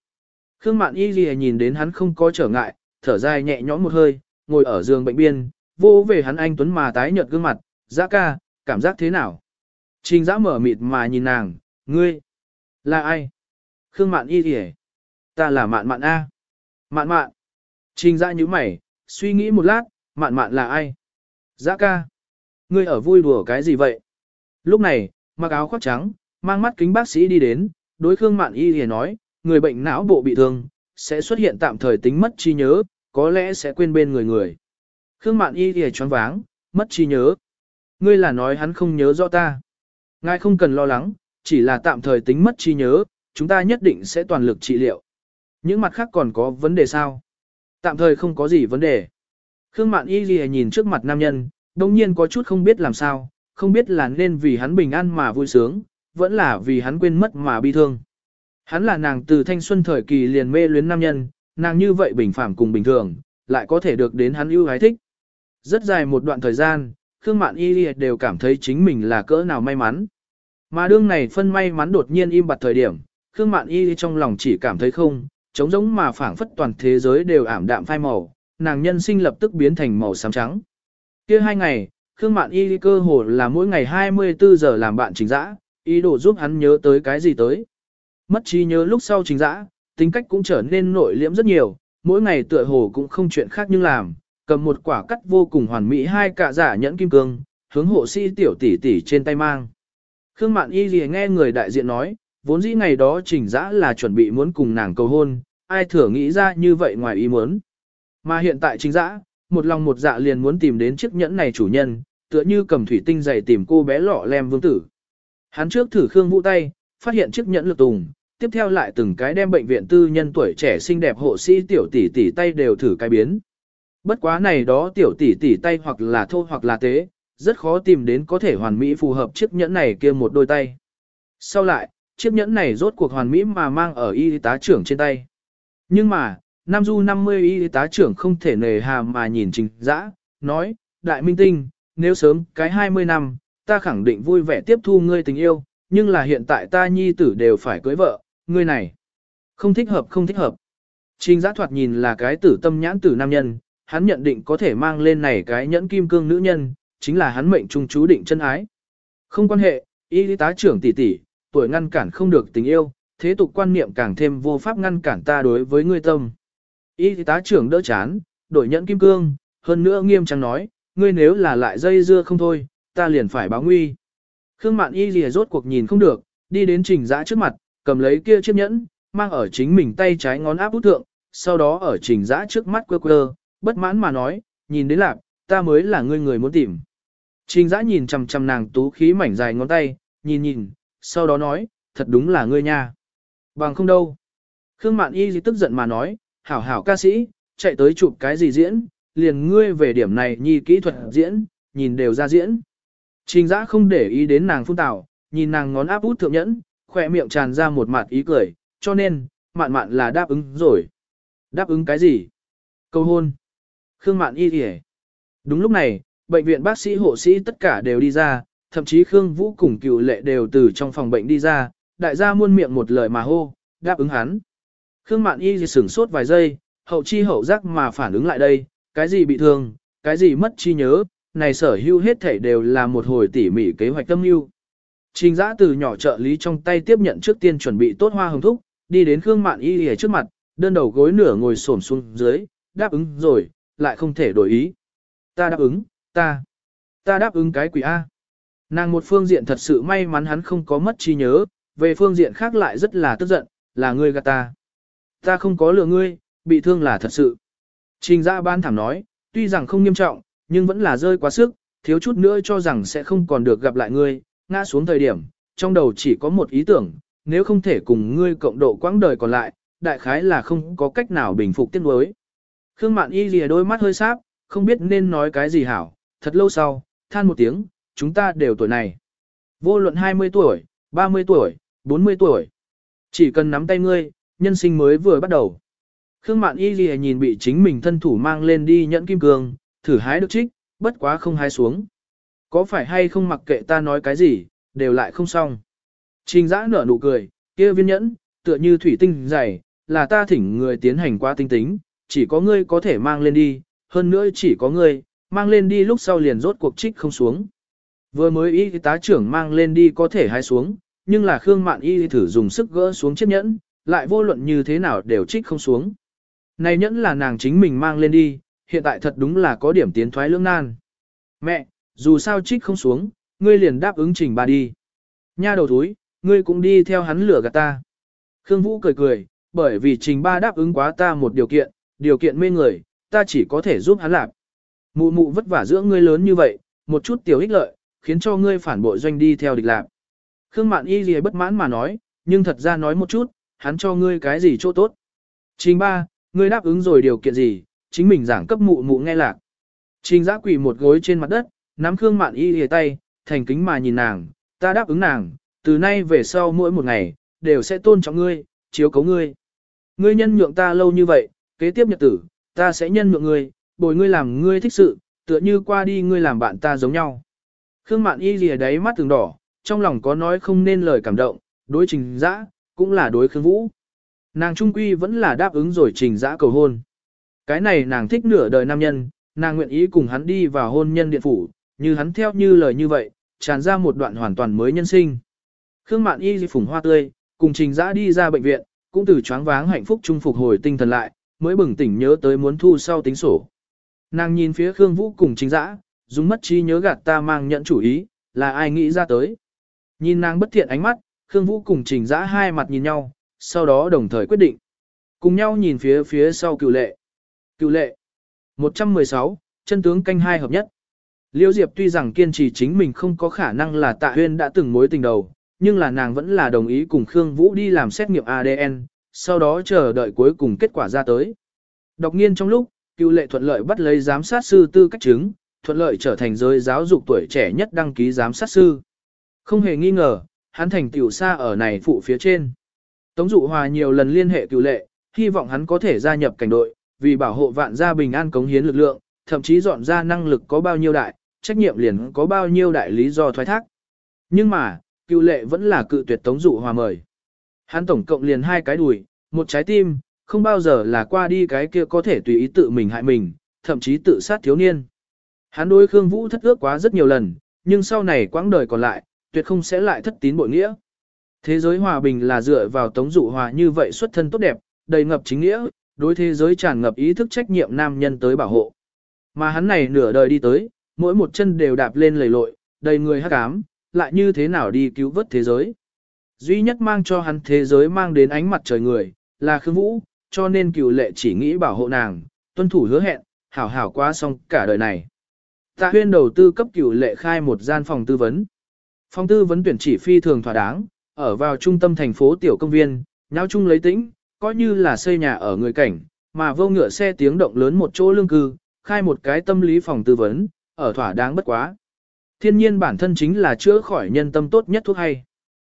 A: Khương Mạn Y lìa nhìn đến hắn không có trở ngại, thở dài nhẹ nhõm một hơi, ngồi ở giường bệnh biên, vô về hắn anh tuấn mà tái nhợt gương mặt, dã ca, cảm giác thế nào? Trình dã mở mịt mà nhìn nàng, ngươi, là ai? Khương Mạn Y lìa ta là Mạn Mạn A. Mạn Mạn. Trình dạ dã như mày, suy nghĩ một lát, Mạn Mạn là ai? Dã ca. Ngươi ở vui đùa cái gì vậy? Lúc này, mặc áo khoác trắng, mang mắt kính bác sĩ đi đến, đối Khương Mạn Y thì nói, người bệnh não bộ bị thương, sẽ xuất hiện tạm thời tính mất trí nhớ, có lẽ sẽ quên bên người người. Khương Mạn Y thì choáng váng, mất trí nhớ. Ngươi là nói hắn không nhớ rõ ta. Ngài không cần lo lắng, chỉ là tạm thời tính mất trí nhớ, chúng ta nhất định sẽ toàn lực trị liệu. Những mặt khác còn có vấn đề sao? Tạm thời không có gì vấn đề. Khương Mạn Y Ghi nhìn trước mặt nam nhân, đồng nhiên có chút không biết làm sao, không biết là nên vì hắn bình an mà vui sướng, vẫn là vì hắn quên mất mà bi thương. Hắn là nàng từ thanh xuân thời kỳ liền mê luyến nam nhân, nàng như vậy bình phẳng cùng bình thường, lại có thể được đến hắn ưu ái thích. Rất dài một đoạn thời gian, Khương Mạn Y đều cảm thấy chính mình là cỡ nào may mắn. Mà đương này phân may mắn đột nhiên im bặt thời điểm, Khương Mạn Y trong lòng chỉ cảm thấy không, trống giống mà phảng phất toàn thế giới đều ảm đạm phai màu, nàng nhân sinh lập tức biến thành màu xám trắng. Kia hai ngày, Khương Mạn Y cơ hồ là mỗi ngày 24 giờ làm bạn chính dã, ý đồ giúp hắn nhớ tới cái gì tới. Mất trí nhớ lúc sau chính dã, tính cách cũng trở nên nội liễm rất nhiều, mỗi ngày tựa hồ cũng không chuyện khác nhưng làm, cầm một quả cắt vô cùng hoàn mỹ hai cạ giả nhẫn kim cương, hướng hộ sĩ tiểu tỷ tỷ trên tay mang. Khương Mạn Y lìa nghe người đại diện nói, vốn dĩ ngày đó trình dã là chuẩn bị muốn cùng nàng cầu hôn, ai thừa nghĩ ra như vậy ngoài ý muốn. Mà hiện tại chính dã, một lòng một dạ liền muốn tìm đến chiếc nhẫn này chủ nhân, tựa như cầm thủy tinh dày tìm cô bé lọ lem vương tử. Hắn trước thử Khương Vũ tay, phát hiện chiếc nhẫn lực tùng, tiếp theo lại từng cái đem bệnh viện tư nhân tuổi trẻ xinh đẹp hộ sĩ tiểu tỷ tỷ tay đều thử cái biến. Bất quá này đó tiểu tỷ tỷ tay hoặc là thô hoặc là tế, rất khó tìm đến có thể hoàn mỹ phù hợp chiếc nhẫn này kia một đôi tay. Sau lại, chiếc nhẫn này rốt cuộc hoàn mỹ mà mang ở y tá trưởng trên tay. Nhưng mà, Nam Du 50 y tá trưởng không thể nề hà mà nhìn trình dã, nói, đại minh tinh, nếu sớm cái 20 năm, ta khẳng định vui vẻ tiếp thu ngươi tình yêu, nhưng là hiện tại ta nhi tử đều phải cưới vợ, ngươi này. Không thích hợp không thích hợp. Trình giã thoạt nhìn là cái tử tâm nhãn tử nam nhân, hắn nhận định có thể mang lên này cái nhẫn kim cương nữ nhân, chính là hắn mệnh trung chú định chân ái. Không quan hệ, y tá trưởng tỷ tỷ, tuổi ngăn cản không được tình yêu, thế tục quan niệm càng thêm vô pháp ngăn cản ta đối với ngươi tâm. Y tá trưởng đỡ chán, đổi nhẫn kim cương, hơn nữa nghiêm trang nói, ngươi nếu là lại dây dưa không thôi, ta liền phải báo nguy. Khương mạn y lìa rốt cuộc nhìn không được, đi đến trình giã trước mặt, cầm lấy kia chiếc nhẫn, mang ở chính mình tay trái ngón áp út thượng, sau đó ở trình giã trước mắt quơ quơ, bất mãn mà nói, nhìn đến lạc, ta mới là ngươi người muốn tìm. Trình giã nhìn chằm chằm nàng tú khí mảnh dài ngón tay, nhìn nhìn, sau đó nói, thật đúng là ngươi nha. Bằng không đâu. Khương Mạn Y tức giận mà nói, hảo hảo ca sĩ, chạy tới chụp cái gì diễn, liền ngươi về điểm này nhi kỹ thuật diễn, nhìn đều ra diễn. Trình giã không để ý đến nàng phun tảo, nhìn nàng ngón áp út thượng nhẫn, khỏe miệng tràn ra một mặt ý cười, cho nên, mạn mạn là đáp ứng rồi. Đáp ứng cái gì? Cầu hôn. Khương mạn y kìa. Đúng lúc này, bệnh viện bác sĩ hộ sĩ tất cả đều đi ra, thậm chí Khương Vũ cùng cựu lệ đều từ trong phòng bệnh đi ra, đại gia muôn miệng một lời mà hô, đáp ứng hắn. Khương mạn y sửng sốt vài giây, hậu chi hậu giác mà phản ứng lại đây, cái gì bị thương, cái gì mất chi nhớ, này sở hữu hết thảy đều là một hồi tỉ mỉ kế hoạch tâm hưu. Trình giã từ nhỏ trợ lý trong tay tiếp nhận trước tiên chuẩn bị tốt hoa hồng thúc, đi đến Khương Mạn Y ở trước mặt, đơn đầu gối nửa ngồi xổm xuống dưới, đáp ứng rồi, lại không thể đổi ý. Ta đáp ứng, ta, ta đáp ứng cái quỷ A. Nàng một phương diện thật sự may mắn hắn không có mất trí nhớ, về phương diện khác lại rất là tức giận, là ngươi gạt ta. Ta không có lừa ngươi, bị thương là thật sự. Trình giã ban thảm nói, tuy rằng không nghiêm trọng, nhưng vẫn là rơi quá sức, thiếu chút nữa cho rằng sẽ không còn được gặp lại ngươi, ngã xuống thời điểm, trong đầu chỉ có một ý tưởng, nếu không thể cùng ngươi cộng độ quãng đời còn lại, đại khái là không có cách nào bình phục tiếc nuối. Khương Mạn Y lìa đôi mắt hơi sáp, không biết nên nói cái gì hảo, thật lâu sau, than một tiếng, chúng ta đều tuổi này. Vô luận 20 tuổi, 30 tuổi, 40 tuổi. Chỉ cần nắm tay ngươi, nhân sinh mới vừa bắt đầu. Khương Mạn Y lìa nhìn bị chính mình thân thủ mang lên đi nhẫn kim cương, thử hái được trích, bất quá không hái xuống. Có phải hay không mặc kệ ta nói cái gì, đều lại không xong. Trình giã nở nụ cười, kia viên nhẫn, tựa như thủy tinh dày, là ta thỉnh người tiến hành qua tinh tính, chỉ có ngươi có thể mang lên đi, hơn nữa chỉ có ngươi, mang lên đi lúc sau liền rốt cuộc trích không xuống. Vừa mới y tá trưởng mang lên đi có thể hái xuống, nhưng là Khương Mạn y thử dùng sức gỡ xuống chiếc nhẫn, lại vô luận như thế nào đều trích không xuống. Này nhẫn là nàng chính mình mang lên đi, hiện tại thật đúng là có điểm tiến thoái lưỡng nan. Mẹ, dù sao trích không xuống, ngươi liền đáp ứng trình bà đi. Nha đầu thúi, ngươi cũng đi theo hắn lửa gạt ta. Khương Vũ cười cười, bởi vì trình ba đáp ứng quá ta một điều kiện, điều kiện mê người, ta chỉ có thể giúp hắn làm. Mụ mụ vất vả giữa ngươi lớn như vậy, một chút tiểu ích lợi, khiến cho ngươi phản bội doanh đi theo địch lạc. Khương Mạn Y gì bất mãn mà nói, nhưng thật ra nói một chút, hắn cho ngươi cái gì chỗ tốt. Trình ba, ngươi đáp ứng rồi điều kiện gì, chính mình giảng cấp mụ mụ nghe lạc. Trình giã quỳ một gối trên mặt đất, nắm Khương Mạn Y lìa tay, thành kính mà nhìn nàng, ta đáp ứng nàng, từ nay về sau mỗi một ngày, đều sẽ tôn trọng ngươi, chiếu cấu ngươi. Ngươi nhân nhượng ta lâu như vậy, kế tiếp nhật tử, ta sẽ nhân nhượng ngươi, bồi ngươi làm ngươi thích sự, tựa như qua đi ngươi làm bạn ta giống nhau. Khương Mạn Y lìa đáy mắt từng đỏ, trong lòng có nói không nên lời cảm động, đối trình dã cũng là đối Khương Vũ. Nàng trung quy vẫn là đáp ứng rồi trình dã cầu hôn. Cái này nàng thích nửa đời nam nhân, nàng nguyện ý cùng hắn đi vào hôn nhân điện phủ, như hắn theo như lời như vậy, tràn ra một đoạn hoàn toàn mới nhân sinh. Khương Mạn Y phủng hoa tươi, cùng trình dã đi ra bệnh viện, cũng từ choáng váng hạnh phúc trung phục hồi tinh thần lại, mới bừng tỉnh nhớ tới muốn thu sau tính sổ. Nàng nhìn phía Khương Vũ cùng trình dã, dùng mất trí nhớ gạt ta mang nhận chủ ý, là ai nghĩ ra tới. Nhìn nàng bất thiện ánh mắt, Khương Vũ cùng trình dã hai mặt nhìn nhau, sau đó đồng thời quyết định. Cùng nhau nhìn phía phía sau cựu lệ. Cựu lệ. 116, chân tướng canh hai hợp nhất. Liêu Diệp tuy rằng kiên trì chính mình không có khả năng là tạ huyên đã từng mối tình đầu, nhưng là nàng vẫn là đồng ý cùng Khương Vũ đi làm xét nghiệm ADN, sau đó chờ đợi cuối cùng kết quả ra tới. Đọc nghiên trong lúc, cựu lệ thuận lợi bắt lấy giám sát sư tư cách chứng, thuận lợi trở thành giới giáo dục tuổi trẻ nhất đăng ký giám sát sư. Không hề nghi ngờ, hắn thành tiểu xa ở này phụ phía trên. Tống Dụ Hòa nhiều lần liên hệ cựu lệ, hy vọng hắn có thể gia nhập cảnh đội, vì bảo hộ vạn gia bình an cống hiến lực lượng, thậm chí dọn ra năng lực có bao nhiêu đại, trách nhiệm liền có bao nhiêu đại lý do thoái thác. Nhưng mà, cựu lệ vẫn là cự tuyệt Tống Dụ Hòa mời. Hắn tổng cộng liền hai cái đùi, một trái tim, không bao giờ là qua đi cái kia có thể tùy ý tự mình hại mình, thậm chí tự sát thiếu niên. Hắn đối Khương Vũ thất ước quá rất nhiều lần, nhưng sau này quãng đời còn lại, tuyệt không sẽ lại thất tín bội nghĩa. Thế giới hòa bình là dựa vào tống dụ hòa như vậy xuất thân tốt đẹp, đầy ngập chính nghĩa, đối thế giới tràn ngập ý thức trách nhiệm nam nhân tới bảo hộ. Mà hắn này nửa đời đi tới, mỗi một chân đều đạp lên lầy lội, đầy người hắc ám, lại như thế nào đi cứu vớt thế giới. Duy nhất mang cho hắn thế giới mang đến ánh mặt trời người, là Khương Vũ, cho nên cựu lệ chỉ nghĩ bảo hộ nàng, tuân thủ hứa hẹn, hảo hảo qua xong cả đời này. Tạ huyên đầu tư cấp cựu lệ khai một gian phòng tư vấn. Phòng tư vấn tuyển chỉ phi thường thỏa đáng, ở vào trung tâm thành phố tiểu công viên, nháo chung lấy tĩnh, coi như là xây nhà ở người cảnh, mà vô ngựa xe tiếng động lớn một chỗ lương cư, khai một cái tâm lý phòng tư vấn, ở thỏa đáng bất quá. Thiên nhiên bản thân chính là chữa khỏi nhân tâm tốt nhất thuốc hay.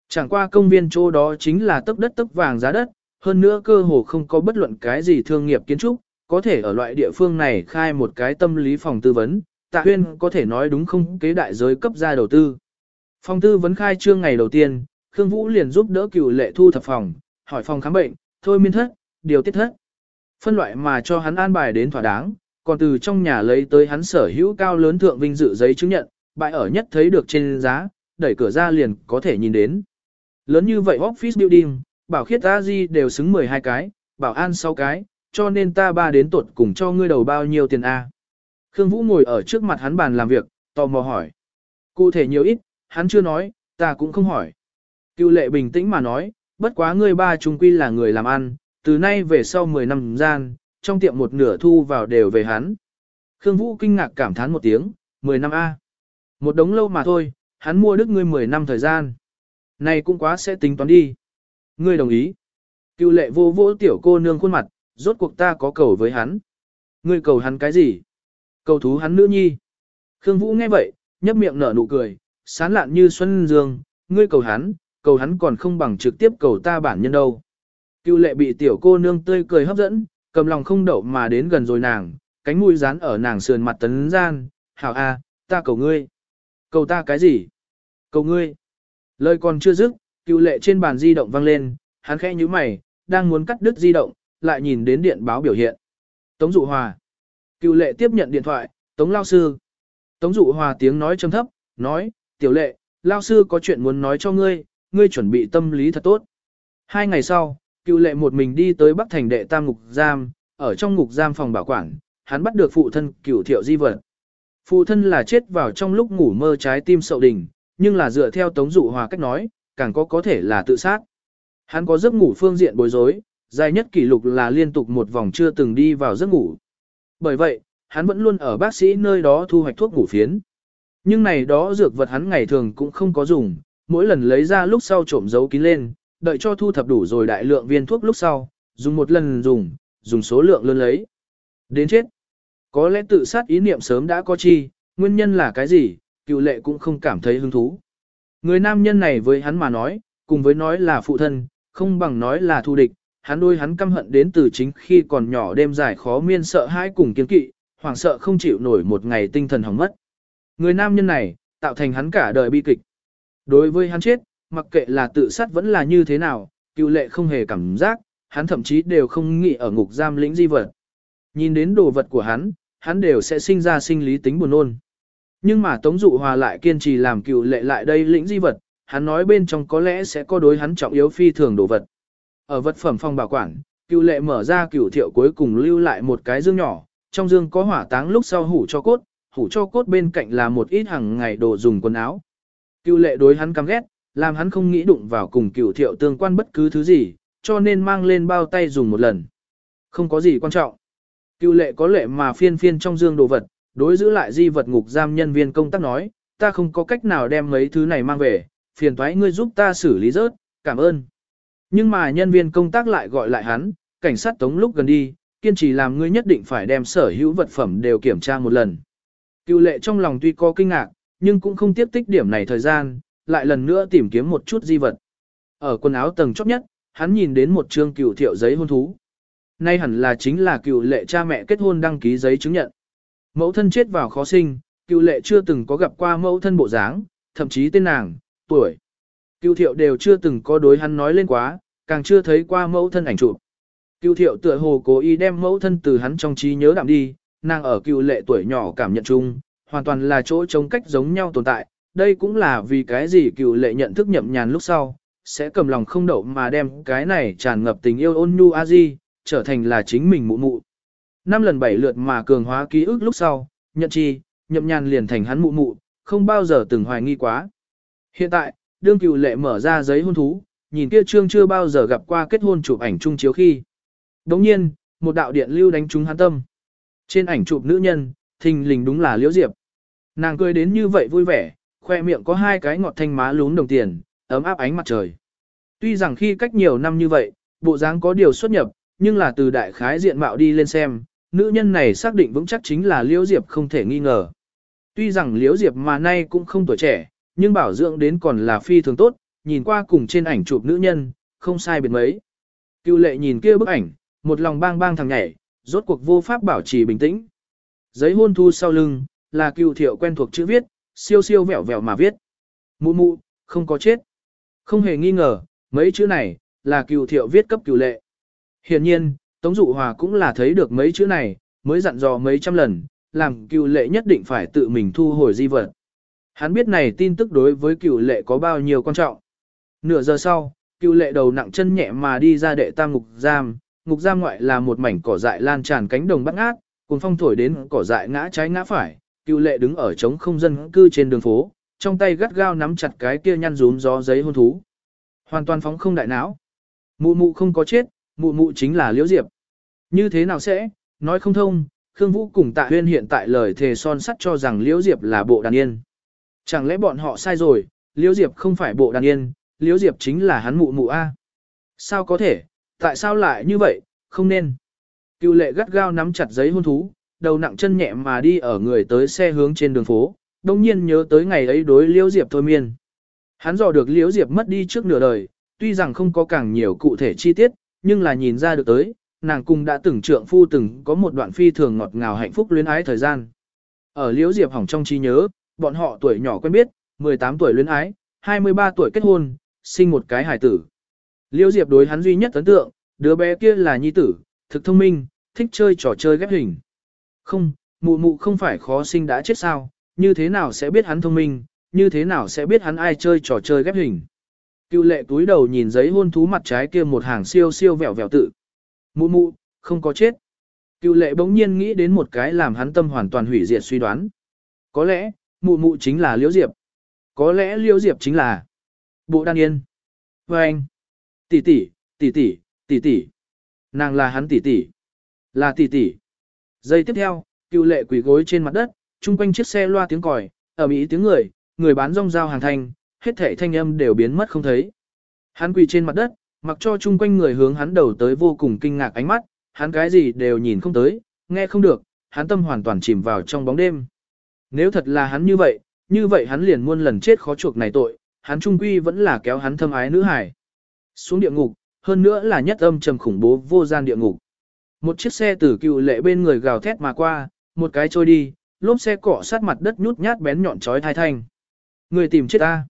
A: Chẳng qua công viên chỗ đó chính là tấp đất tấp vàng giá đất, hơn nữa cơ hồ không có bất luận cái gì thương nghiệp kiến trúc, có thể ở loại địa phương này khai một cái tâm lý phòng tư vấn, tạ huyên có thể nói đúng không kế đại giới cấp ra đầu tư. Phòng tư vấn khai trương ngày đầu tiên, Khương Vũ liền giúp đỡ cựu lệ thu thập phòng, hỏi phòng khám bệnh, thôi miên thất, điều tiết thất. Phân loại mà cho hắn an bài đến thỏa đáng, còn từ trong nhà lấy tới hắn sở hữu cao lớn thượng vinh dự giấy chứng nhận, bại ở nhất thấy được trên giá, đẩy cửa ra liền có thể nhìn đến. Lớn như vậy office building, bảo khiết ta di đều xứng 12 cái, bảo an 6 cái, cho nên ta ba đến tuột cùng cho ngươi đầu bao nhiêu tiền A. Khương Vũ ngồi ở trước mặt hắn bàn làm việc, tò mò hỏi. Cụ thể nhiều ít, hắn chưa nói, ta cũng không hỏi. Cựu lệ bình tĩnh mà nói, bất quá ngươi ba trung quy là người làm ăn, từ nay về sau 10 năm gian, trong tiệm một nửa thu vào đều về hắn. Khương Vũ kinh ngạc cảm thán một tiếng, 10 năm A. Một đống lâu mà thôi, hắn mua đức ngươi 10 năm thời gian. Này cũng quá sẽ tính toán đi. Ngươi đồng ý. Cựu lệ vô vô tiểu cô nương khuôn mặt, rốt cuộc ta có cầu với hắn. Ngươi cầu hắn cái gì? Cầu thú hắn nữ nhi. Khương Vũ nghe vậy, nhấp miệng nở nụ cười, sán lạn như xuân dương, ngươi cầu hắn, cầu hắn còn không bằng trực tiếp cầu ta bản nhân đâu. Cựu lệ bị tiểu cô nương tươi cười hấp dẫn, cầm lòng không đậu mà đến gần rồi nàng, cánh mũi dán ở nàng sườn mặt tấn gian, hảo a, ta cầu ngươi. Cầu ta cái gì? Cầu ngươi. Lời còn chưa dứt, cựu lệ trên bàn di động vang lên, hắn khẽ nhíu mày, đang muốn cắt đứt di động, lại nhìn đến điện báo biểu hiện. Tống dụ hòa. Cựu lệ tiếp nhận điện thoại, Tống lao sư. Tống dụ hòa tiếng nói trầm thấp, nói, tiểu lệ, lao sư có chuyện muốn nói cho ngươi, ngươi chuẩn bị tâm lý thật tốt. Hai ngày sau, cựu lệ một mình đi tới Bắc Thành đệ tam ngục giam, ở trong ngục giam phòng bảo quản, hắn bắt được phụ thân cựu thiệu di vật. Phụ thân là chết vào trong lúc ngủ mơ trái tim sậu đỉnh, nhưng là dựa theo tống dụ hòa cách nói, càng có có thể là tự sát. Hắn có giấc ngủ phương diện bối rối, dài nhất kỷ lục là liên tục một vòng chưa từng đi vào giấc ngủ. Bởi vậy, hắn vẫn luôn ở bác sĩ nơi đó thu hoạch thuốc ngủ phiến. Nhưng này đó dược vật hắn ngày thường cũng không có dùng, mỗi lần lấy ra lúc sau trộm giấu kín lên, đợi cho thu thập đủ rồi đại lượng viên thuốc lúc sau, dùng một lần dùng, dùng số lượng lớn lấy. Đến chết. Có lẽ tự sát ý niệm sớm đã có chi, nguyên nhân là cái gì, cựu lệ cũng không cảm thấy hứng thú. Người nam nhân này với hắn mà nói, cùng với nói là phụ thân, không bằng nói là thù địch, hắn đôi hắn căm hận đến từ chính khi còn nhỏ đêm dài khó miên sợ hãi cùng kiên kỵ, hoảng sợ không chịu nổi một ngày tinh thần hỏng mất. Người nam nhân này, tạo thành hắn cả đời bi kịch. Đối với hắn chết, mặc kệ là tự sát vẫn là như thế nào, cựu lệ không hề cảm giác, hắn thậm chí đều không nghĩ ở ngục giam lĩnh di vật. Nhìn đến đồ vật của hắn, hắn đều sẽ sinh ra sinh lý tính buồn nôn. Nhưng mà Tống Dụ Hòa lại kiên trì làm cựu lệ lại đây lĩnh di vật, hắn nói bên trong có lẽ sẽ có đối hắn trọng yếu phi thường đồ vật. Ở vật phẩm phòng bảo quản, cựu lệ mở ra cựu thiệu cuối cùng lưu lại một cái dương nhỏ, trong dương có hỏa táng lúc sau hủ cho cốt, hủ cho cốt bên cạnh là một ít hàng ngày đồ dùng quần áo. Cựu lệ đối hắn căm ghét, làm hắn không nghĩ đụng vào cùng cựu thiệu tương quan bất cứ thứ gì, cho nên mang lên bao tay dùng một lần. Không có gì quan trọng. Cựu lệ có lệ mà phiên phiên trong dương đồ vật, đối giữ lại di vật ngục giam nhân viên công tác nói, ta không có cách nào đem mấy thứ này mang về, phiền thoái ngươi giúp ta xử lý rớt, cảm ơn. Nhưng mà nhân viên công tác lại gọi lại hắn, cảnh sát tống lúc gần đi, kiên trì làm ngươi nhất định phải đem sở hữu vật phẩm đều kiểm tra một lần. Cựu lệ trong lòng tuy có kinh ngạc, nhưng cũng không tiếp tích điểm này thời gian, lại lần nữa tìm kiếm một chút di vật. Ở quần áo tầng chót nhất, hắn nhìn đến một chương cựu thiệu giấy hôn thú. Nay hẳn là chính là cựu lệ cha mẹ kết hôn đăng ký giấy chứng nhận. Mẫu thân chết vào khó sinh, cựu lệ chưa từng có gặp qua mẫu thân bộ dáng, thậm chí tên nàng, tuổi. Cựu thiệu đều chưa từng có đối hắn nói lên quá, càng chưa thấy qua mẫu thân ảnh chụp. Cựu thiệu tựa hồ cố ý đem mẫu thân từ hắn trong trí nhớ đạm đi, nàng ở cựu lệ tuổi nhỏ cảm nhận chung, hoàn toàn là chỗ chống cách giống nhau tồn tại. Đây cũng là vì cái gì cựu lệ nhận thức nhậm nhàn lúc sau, sẽ cầm lòng không đậu mà đem cái này tràn ngập tình yêu ôn nhu a di trở thành là chính mình mụ mụ. Năm lần bảy lượt mà cường hóa ký ức lúc sau, nhận chi, nhậm nhàn liền thành hắn mụ mụ, không bao giờ từng hoài nghi quá. Hiện tại, đương cựu lệ mở ra giấy hôn thú, nhìn kia trương chưa bao giờ gặp qua kết hôn chụp ảnh chung chiếu khi. Đồng nhiên, một đạo điện lưu đánh trúng hắn tâm. Trên ảnh chụp nữ nhân, thình lình đúng là Liễu Diệp. Nàng cười đến như vậy vui vẻ, khoe miệng có hai cái ngọt thanh má lún đồng tiền, ấm áp ánh mặt trời. Tuy rằng khi cách nhiều năm như vậy, bộ dáng có điều xuất nhập, nhưng là từ đại khái diện mạo đi lên xem, nữ nhân này xác định vững chắc chính là Liễu Diệp không thể nghi ngờ. Tuy rằng Liễu Diệp mà nay cũng không tuổi trẻ, nhưng bảo dưỡng đến còn là phi thường tốt, nhìn qua cùng trên ảnh chụp nữ nhân, không sai biệt mấy. Cựu lệ nhìn kia bức ảnh, một lòng bang bang thằng nhảy, rốt cuộc vô pháp bảo trì bình tĩnh. Giấy hôn thu sau lưng, là cựu thiệu quen thuộc chữ viết, siêu siêu vẹo vẹo mà viết. Mụ mụ, không có chết. Không hề nghi ngờ, mấy chữ này, là cựu thiệu viết cấp cựu lệ. Hiển nhiên, Tống Dụ Hòa cũng là thấy được mấy chữ này, mới dặn dò mấy trăm lần, làm cựu lệ nhất định phải tự mình thu hồi di vật. Hắn biết này tin tức đối với cựu lệ có bao nhiêu quan trọng. Nửa giờ sau, cựu lệ đầu nặng chân nhẹ mà đi ra đệ tam ngục giam, ngục giam ngoại là một mảnh cỏ dại lan tràn cánh đồng bắt ngát, cùng phong thổi đến cỏ dại ngã trái ngã phải, cựu lệ đứng ở trống không dân cư trên đường phố, trong tay gắt gao nắm chặt cái kia nhăn rúm gió giấy hôn thú. Hoàn toàn phóng không đại não. Mụ mụ không có chết, mụ mụ chính là Liễu Diệp. Như thế nào sẽ, nói không thông, Khương Vũ cùng Tạ Huyên hiện tại lời thề son sắt cho rằng Liễu Diệp là bộ đàn yên. Chẳng lẽ bọn họ sai rồi, Liễu Diệp không phải bộ đàn yên, Liễu Diệp chính là hắn mụ mụ A. Sao có thể, tại sao lại như vậy, không nên. Cựu lệ gắt gao nắm chặt giấy hôn thú, đầu nặng chân nhẹ mà đi ở người tới xe hướng trên đường phố, đông nhiên nhớ tới ngày ấy đối Liễu Diệp thôi miên. Hắn dò được Liễu Diệp mất đi trước nửa đời, tuy rằng không có càng nhiều cụ thể chi tiết, nhưng là nhìn ra được tới, nàng cùng đã từng trượng phu từng có một đoạn phi thường ngọt ngào hạnh phúc luyến ái thời gian. Ở Liễu Diệp hỏng trong trí nhớ, bọn họ tuổi nhỏ quen biết, 18 tuổi luyến ái, 23 tuổi kết hôn, sinh một cái hài tử. Liễu Diệp đối hắn duy nhất ấn tượng, đứa bé kia là nhi tử, thực thông minh, thích chơi trò chơi ghép hình. Không, mụ mụ không phải khó sinh đã chết sao, như thế nào sẽ biết hắn thông minh, như thế nào sẽ biết hắn ai chơi trò chơi ghép hình. Cựu lệ túi đầu nhìn giấy hôn thú mặt trái kia một hàng siêu siêu vẹo vẹo tự. Mụ mụ, không có chết. Cựu lệ bỗng nhiên nghĩ đến một cái làm hắn tâm hoàn toàn hủy diệt suy đoán. Có lẽ, mụ mụ chính là Liễu Diệp. Có lẽ Liễu Diệp chính là Bộ Đan Yên. Và anh, tỷ tỷ, tỷ tỷ, tỷ tỷ. Nàng là hắn tỷ tỷ. Là tỷ tỷ. Giây tiếp theo, cựu lệ quỳ gối trên mặt đất, chung quanh chiếc xe loa tiếng còi, ở mỹ tiếng người, người bán rong rao hàng thanh, hết thảy thanh âm đều biến mất không thấy. Hắn quỳ trên mặt đất, mặc cho chung quanh người hướng hắn đầu tới vô cùng kinh ngạc ánh mắt, hắn cái gì đều nhìn không tới, nghe không được, hắn tâm hoàn toàn chìm vào trong bóng đêm. Nếu thật là hắn như vậy, như vậy hắn liền muôn lần chết khó chuộc này tội, hắn trung quy vẫn là kéo hắn thâm ái nữ hải. Xuống địa ngục, hơn nữa là nhất âm trầm khủng bố vô gian địa ngục. Một chiếc xe từ cựu lệ bên người gào thét mà qua, một cái trôi đi, lốp xe cọ sát mặt đất nhút nhát bén nhọn chói thai thanh. Người tìm chết ta.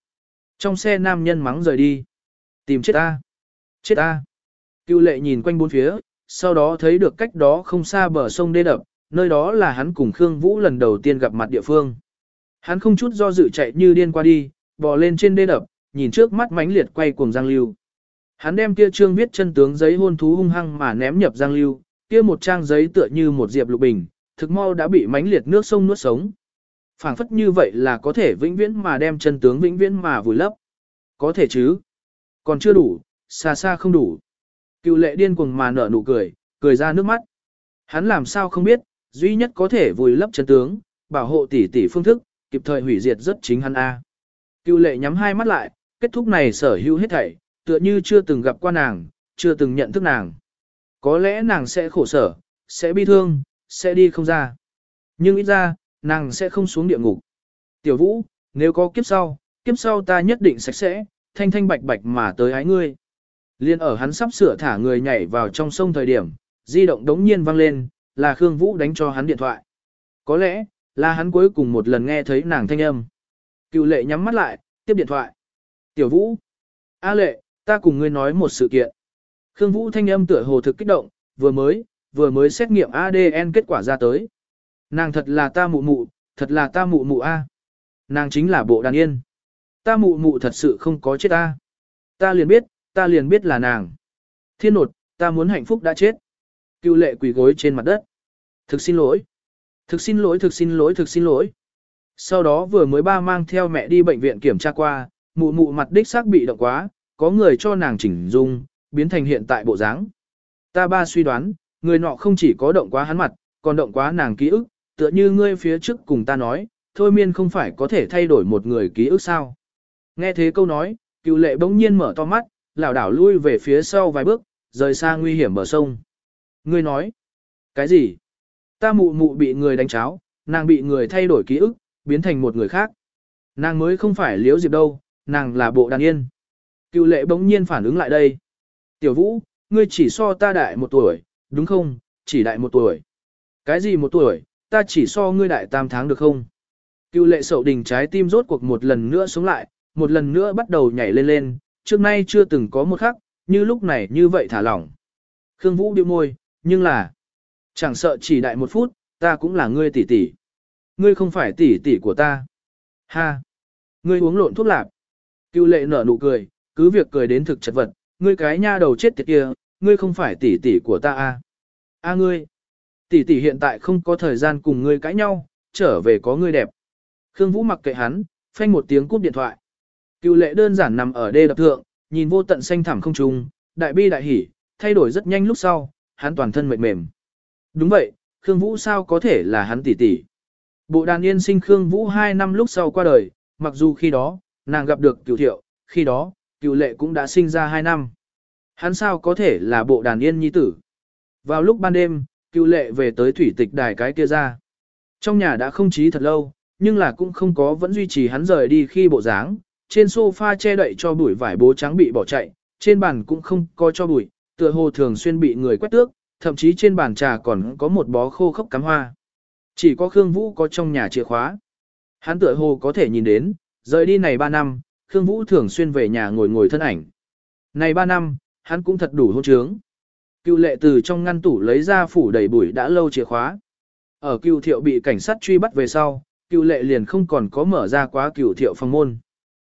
A: Trong xe nam nhân mắng rời đi. Tìm chết ta. Chết ta. Cựu lệ nhìn quanh bốn phía, sau đó thấy được cách đó không xa bờ sông đê đập, nơi đó là hắn cùng Khương Vũ lần đầu tiên gặp mặt địa phương. Hắn không chút do dự chạy như điên qua đi, bò lên trên đê đập, nhìn trước mắt mãnh liệt quay cuồng Giang Lưu. Hắn đem kia trương viết chân tướng giấy hôn thú hung hăng mà ném nhập Giang Lưu, kia một trang giấy tựa như một diệp lục bình, thực mau đã bị mãnh liệt nước sông nuốt sống. phảng phất như vậy là có thể vĩnh viễn mà đem chân tướng vĩnh viễn mà vùi lấp. Có thể chứ. Còn chưa đủ, xa xa không đủ. Cựu lệ điên cuồng mà nở nụ cười, cười ra nước mắt. Hắn làm sao không biết, duy nhất có thể vùi lấp chân tướng, bảo hộ tỷ tỷ phương thức, kịp thời hủy diệt rất chính hắn A. Cựu lệ nhắm hai mắt lại, kết thúc này sở hữu hết thảy, tựa như chưa từng gặp qua nàng, chưa từng nhận thức nàng. Có lẽ nàng sẽ khổ sở, sẽ bi thương, sẽ đi không ra. Nhưng ít ra, nàng sẽ không xuống địa ngục. Tiểu vũ, nếu có kiếp sau, kiếp sau ta nhất định sạch sẽ, thanh thanh bạch bạch mà tới ái ngươi. Liên ở hắn sắp sửa thả người nhảy vào trong sông thời điểm, di động đống nhiên vang lên, là Khương Vũ đánh cho hắn điện thoại. Có lẽ, là hắn cuối cùng một lần nghe thấy nàng thanh âm. Cựu lệ nhắm mắt lại, tiếp điện thoại. Tiểu Vũ. A lệ, ta cùng ngươi nói một sự kiện. Khương Vũ thanh âm tựa hồ thực kích động, vừa mới, vừa mới xét nghiệm ADN kết quả ra tới. Nàng thật là ta mụ mụ, thật là ta mụ mụ A. Nàng chính là bộ đàn yên. Ta mụ mụ thật sự không có chết ta. Ta liền biết, ta liền biết là nàng. Thiên nột, ta muốn hạnh phúc đã chết. Cựu lệ quỳ gối trên mặt đất. Thực xin lỗi. Thực xin lỗi, thực xin lỗi, thực xin lỗi. Sau đó vừa mới ba mang theo mẹ đi bệnh viện kiểm tra qua, mụ mụ mặt đích xác bị động quá, có người cho nàng chỉnh dung, biến thành hiện tại bộ dáng. Ta ba suy đoán, người nọ không chỉ có động quá hắn mặt, còn động quá nàng ký ức, tựa như ngươi phía trước cùng ta nói, thôi miên không phải có thể thay đổi một người ký ức sao. Nghe thế câu nói, cựu lệ bỗng nhiên mở to mắt, lảo đảo lui về phía sau vài bước, rời xa nguy hiểm bờ sông. Ngươi nói, cái gì? Ta mụ mụ bị người đánh cháo, nàng bị người thay đổi ký ức, biến thành một người khác. Nàng mới không phải liễu diệp đâu, nàng là bộ đàn yên. Cựu lệ bỗng nhiên phản ứng lại đây. Tiểu vũ, ngươi chỉ so ta đại một tuổi, đúng không, chỉ đại một tuổi. Cái gì một tuổi, ta chỉ so ngươi đại tam tháng được không? Cựu lệ sậu đình trái tim rốt cuộc một lần nữa sống lại, một lần nữa bắt đầu nhảy lên lên, trước nay chưa từng có một khắc, như lúc này như vậy thả lỏng. Khương Vũ điệu môi, nhưng là, chẳng sợ chỉ đại một phút, ta cũng là ngươi tỷ tỷ. Ngươi không phải tỷ tỷ của ta. Ha! Ngươi uống lộn thuốc lạp. Cựu lệ nở nụ cười, cứ việc cười đến thực chật vật, ngươi cái nha đầu chết tiệt kia, ngươi không phải tỷ tỷ của ta à. A ngươi! Tỷ tỷ hiện tại không có thời gian cùng ngươi cãi nhau, trở về có ngươi đẹp. Khương Vũ mặc kệ hắn, phanh một tiếng cúp điện thoại. Cựu lệ đơn giản nằm ở đê đập thượng, nhìn vô tận xanh thẳm không trung, đại bi đại hỉ, thay đổi rất nhanh lúc sau, hắn toàn thân mệt mềm. Đúng vậy, Khương Vũ sao có thể là hắn tỷ tỷ. Bộ đàn yên sinh Khương Vũ 2 năm lúc sau qua đời, mặc dù khi đó, nàng gặp được cựu thiệu, khi đó, cựu lệ cũng đã sinh ra 2 năm. Hắn sao có thể là bộ đàn yên nhi tử. Vào lúc ban đêm, cựu lệ về tới thủy tịch đài cái kia ra. Trong nhà đã không trí thật lâu, nhưng là cũng không có vẫn duy trì hắn rời đi khi bộ dáng. Trên sofa che đậy cho bụi vải bố trắng bị bỏ chạy, trên bàn cũng không có cho bụi, tựa hồ thường xuyên bị người quét tước, thậm chí trên bàn trà còn có một bó khô khốc cắm hoa. Chỉ có Khương Vũ có trong nhà chìa khóa. Hắn tựa hồ có thể nhìn đến, rời đi này 3 năm, Khương Vũ thường xuyên về nhà ngồi ngồi thân ảnh. Này 3 năm, hắn cũng thật đủ hôn trướng. Cựu lệ từ trong ngăn tủ lấy ra phủ đầy bụi đã lâu chìa khóa. Ở cựu thiệu bị cảnh sát truy bắt về sau, cựu lệ liền không còn có mở ra quá cựu thiệu phòng môn.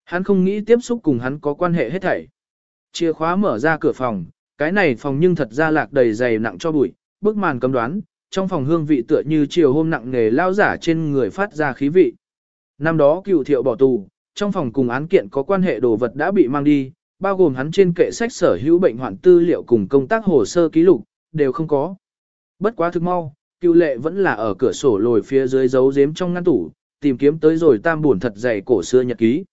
A: Hắn không nghĩ tiếp xúc cùng hắn có quan hệ hết thảy. Chìa khóa mở ra cửa phòng, cái này phòng nhưng thật ra lạc đầy dày nặng cho bụi, bức màn cấm đoán, trong phòng hương vị tựa như chiều hôm nặng nghề lao giả trên người phát ra khí vị. Năm đó cựu thiệu bỏ tù, trong phòng cùng án kiện có quan hệ đồ vật đã bị mang đi, bao gồm hắn trên kệ sách sở hữu bệnh hoạn tư liệu cùng công tác hồ sơ ký lục, đều không có. Bất quá thực mau, cựu lệ vẫn là ở cửa sổ lồi phía dưới giấu giếm trong ngăn tủ, tìm kiếm tới rồi tam buồn thật dày cổ xưa nhật ký.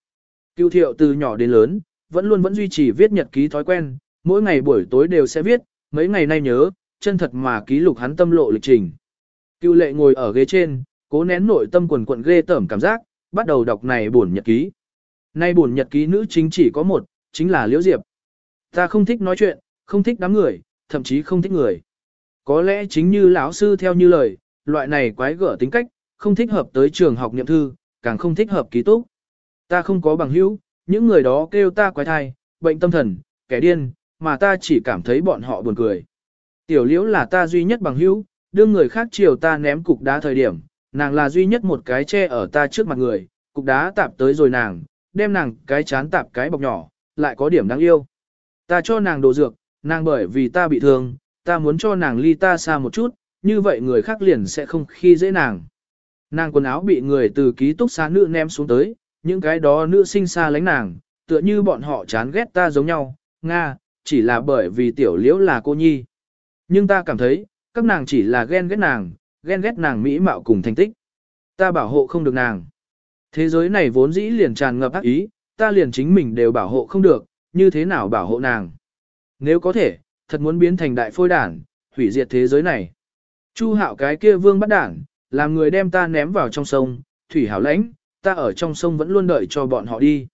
A: Cựu thiệu từ nhỏ đến lớn, vẫn luôn vẫn duy trì viết nhật ký thói quen, mỗi ngày buổi tối đều sẽ viết, mấy ngày nay nhớ, chân thật mà ký lục hắn tâm lộ lịch trình. Cựu lệ ngồi ở ghế trên, cố nén nội tâm quần quận ghê tởm cảm giác, bắt đầu đọc này buồn nhật ký. Nay buồn nhật ký nữ chính chỉ có một, chính là Liễu Diệp. Ta không thích nói chuyện, không thích đám người, thậm chí không thích người. Có lẽ chính như lão sư theo như lời, loại này quái gở tính cách, không thích hợp tới trường học niệm thư, càng không thích hợp ký túc. Ta không có bằng hữu, những người đó kêu ta quái thai, bệnh tâm thần, kẻ điên, mà ta chỉ cảm thấy bọn họ buồn cười. Tiểu liễu là ta duy nhất bằng hữu, đương người khác chiều ta ném cục đá thời điểm, nàng là duy nhất một cái che ở ta trước mặt người, cục đá tạp tới rồi nàng, đem nàng cái chán tạp cái bọc nhỏ, lại có điểm đáng yêu. Ta cho nàng đồ dược, nàng bởi vì ta bị thương, ta muốn cho nàng ly ta xa một chút, như vậy người khác liền sẽ không khi dễ nàng. Nàng quần áo bị người từ ký túc xá nữ ném xuống tới, những cái đó nữ sinh xa lánh nàng, tựa như bọn họ chán ghét ta giống nhau, Nga, chỉ là bởi vì tiểu liễu là cô nhi. Nhưng ta cảm thấy, các nàng chỉ là ghen ghét nàng, ghen ghét nàng mỹ mạo cùng thành tích. Ta bảo hộ không được nàng. Thế giới này vốn dĩ liền tràn ngập ác ý, ta liền chính mình đều bảo hộ không được, như thế nào bảo hộ nàng. Nếu có thể, thật muốn biến thành đại phôi đản, hủy diệt thế giới này. Chu hạo cái kia vương bắt đản, làm người đem ta ném vào trong sông, thủy hảo lãnh, ta ở trong sông vẫn luôn đợi cho bọn họ đi.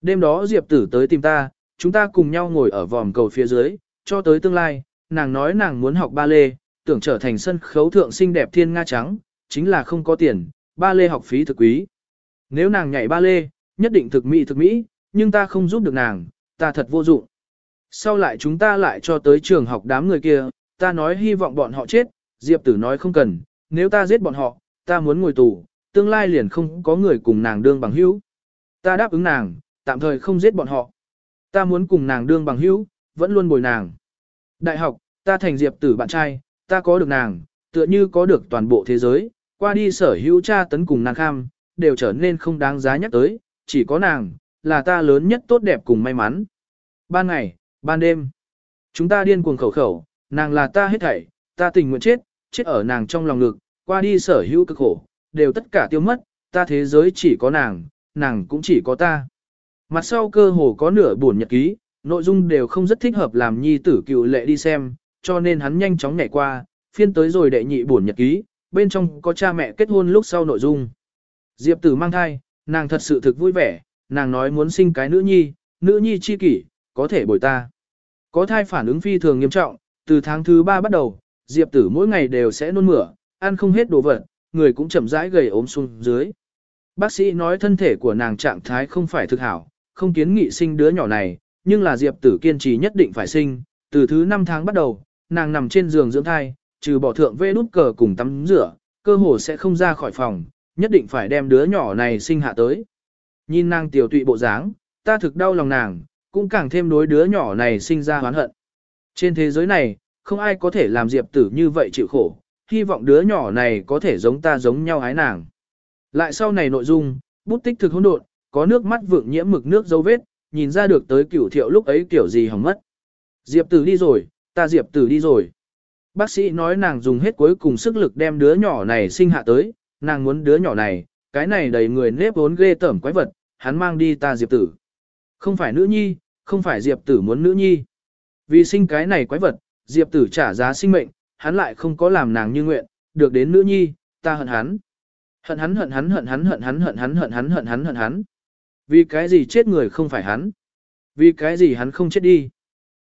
A: Đêm đó Diệp tử tới tìm ta, chúng ta cùng nhau ngồi ở vòm cầu phía dưới, cho tới tương lai, nàng nói nàng muốn học ba lê, tưởng trở thành sân khấu thượng xinh đẹp thiên nga trắng, chính là không có tiền, ba lê học phí thực quý. Nếu nàng nhảy ba lê, nhất định thực mỹ thực mỹ, nhưng ta không giúp được nàng, ta thật vô dụng. Sau lại chúng ta lại cho tới trường học đám người kia, ta nói hy vọng bọn họ chết, Diệp tử nói không cần, nếu ta giết bọn họ, ta muốn ngồi tù, tương lai liền không có người cùng nàng đương bằng hữu. Ta đáp ứng nàng, tạm thời không giết bọn họ. Ta muốn cùng nàng đương bằng hữu, vẫn luôn bồi nàng. Đại học, ta thành Diệp tử bạn trai, ta có được nàng, tựa như có được toàn bộ thế giới, qua đi sở hữu cha tấn cùng nàng kham, đều trở nên không đáng giá nhắc tới, chỉ có nàng, là ta lớn nhất tốt đẹp cùng may mắn. Ban ngày, ban đêm, chúng ta điên cuồng khẩu khẩu, nàng là ta hết thảy, ta tình nguyện chết, chết ở nàng trong lòng ngực, qua đi sở hữu cực khổ, đều tất cả tiêu mất, ta thế giới chỉ có nàng, nàng cũng chỉ có ta. Mặt sau cơ hồ có nửa buồn nhật ký, nội dung đều không rất thích hợp làm nhi tử cựu lệ đi xem, cho nên hắn nhanh chóng nhảy qua, phiên tới rồi đệ nhị buồn nhật ký, bên trong có cha mẹ kết hôn lúc sau nội dung. Diệp tử mang thai, nàng thật sự thực vui vẻ, nàng nói muốn sinh cái nữ nhi, nữ nhi chi kỷ, có thể bồi ta. Có thai phản ứng phi thường nghiêm trọng, từ tháng thứ ba bắt đầu, Diệp tử mỗi ngày đều sẽ nôn mửa, ăn không hết đồ vật, người cũng chậm rãi gầy ốm xuống dưới. Bác sĩ nói thân thể của nàng trạng thái không phải thực hảo, không kiến nghị sinh đứa nhỏ này, nhưng là Diệp tử kiên trì nhất định phải sinh, từ thứ 5 tháng bắt đầu, nàng nằm trên giường dưỡng thai, trừ bỏ thượng vê đút cờ cùng tắm rửa, cơ hồ sẽ không ra khỏi phòng, nhất định phải đem đứa nhỏ này sinh hạ tới. Nhìn nàng tiểu tụy bộ dáng, ta thực đau lòng nàng, cũng càng thêm đối đứa nhỏ này sinh ra hoán hận. Trên thế giới này, không ai có thể làm Diệp tử như vậy chịu khổ, hy vọng đứa nhỏ này có thể giống ta giống nhau ái nàng. Lại sau này nội dung, bút tích thực hỗn độn, có nước mắt vượng nhiễm mực nước dấu vết, nhìn ra được tới cửu thiệu lúc ấy kiểu gì hỏng mất. Diệp tử đi rồi, ta Diệp tử đi rồi. Bác sĩ nói nàng dùng hết cuối cùng sức lực đem đứa nhỏ này sinh hạ tới, nàng muốn đứa nhỏ này, cái này đầy người nếp vốn ghê tởm quái vật, hắn mang đi ta Diệp tử. Không phải nữ nhi, không phải Diệp tử muốn nữ nhi. Vì sinh cái này quái vật, Diệp tử trả giá sinh mệnh, hắn lại không có làm nàng như nguyện, được đến nữ nhi, ta hận hắn. Hận hắn hận hắn hận hắn hận hắn hận hắn hận hắn hận hắn hận hắn. Vì cái gì chết người không phải hắn? Vì cái gì hắn không chết đi?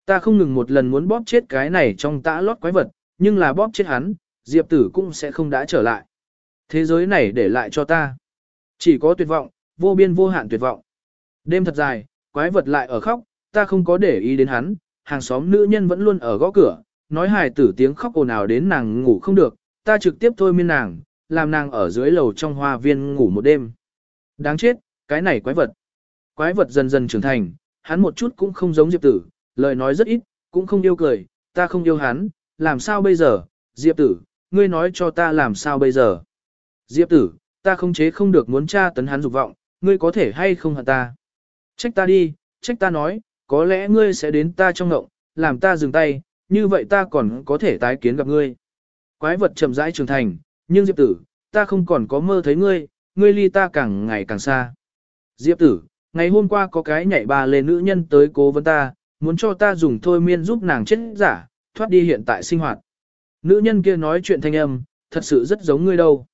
A: Ta không ngừng một lần muốn bóp chết cái này trong tã lót quái vật, nhưng là bóp chết hắn, Diệp tử cũng sẽ không đã trở lại. Thế giới này để lại cho ta. Chỉ có tuyệt vọng, vô biên vô hạn tuyệt vọng. Đêm thật dài, quái vật lại ở khóc, ta không có để ý đến hắn, hàng xóm nữ nhân vẫn luôn ở gõ cửa, nói hài tử tiếng khóc ồn ào đến nàng ngủ không được, ta trực tiếp thôi miên nàng, làm nàng ở dưới lầu trong hoa viên ngủ một đêm. Đáng chết, cái này quái vật. Quái vật dần dần trưởng thành, hắn một chút cũng không giống Diệp tử, lời nói rất ít, cũng không yêu cười, ta không yêu hắn, làm sao bây giờ, Diệp tử, ngươi nói cho ta làm sao bây giờ. Diệp tử, ta không chế không được muốn tra tấn hắn dục vọng, ngươi có thể hay không hận ta. Trách ta đi, trách ta nói, có lẽ ngươi sẽ đến ta trong ngộng, làm ta dừng tay, như vậy ta còn có thể tái kiến gặp ngươi. Quái vật chậm rãi trưởng thành, nhưng Diệp tử, ta không còn có mơ thấy ngươi, ngươi ly ta càng ngày càng xa. Diệp tử, ngày hôm qua có cái nhảy bà lê nữ nhân tới cố vấn ta, muốn cho ta dùng thôi miên giúp nàng chết giả, thoát đi hiện tại sinh hoạt. Nữ nhân kia nói chuyện thanh âm, thật sự rất giống ngươi đâu.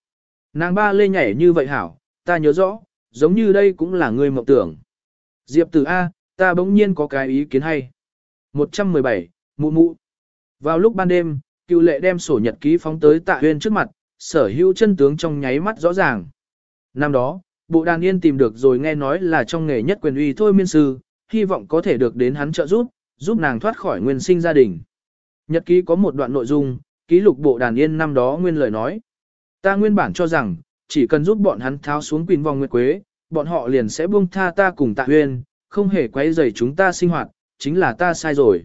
A: Nàng ba lê nhảy như vậy hảo, ta nhớ rõ, giống như đây cũng là ngươi mộng tưởng. Diệp tử A, ta bỗng nhiên có cái ý kiến hay. 117, Mụ mụ. Vào lúc ban đêm, cựu lệ đem sổ nhật ký phóng tới tạ huyên trước mặt, sở hữu chân tướng trong nháy mắt rõ ràng. Năm đó, bộ đàn yên tìm được rồi nghe nói là trong nghề nhất quyền uy thôi miên sư, hy vọng có thể được đến hắn trợ giúp, giúp nàng thoát khỏi nguyên sinh gia đình. Nhật ký có một đoạn nội dung, ký lục bộ đàn yên năm đó nguyên lời nói. Ta nguyên bản cho rằng, chỉ cần giúp bọn hắn tháo xuống quỳnh vòng nguyệt quế, bọn họ liền sẽ buông tha ta cùng tạ huyên, không hề quấy rầy chúng ta sinh hoạt, chính là ta sai rồi.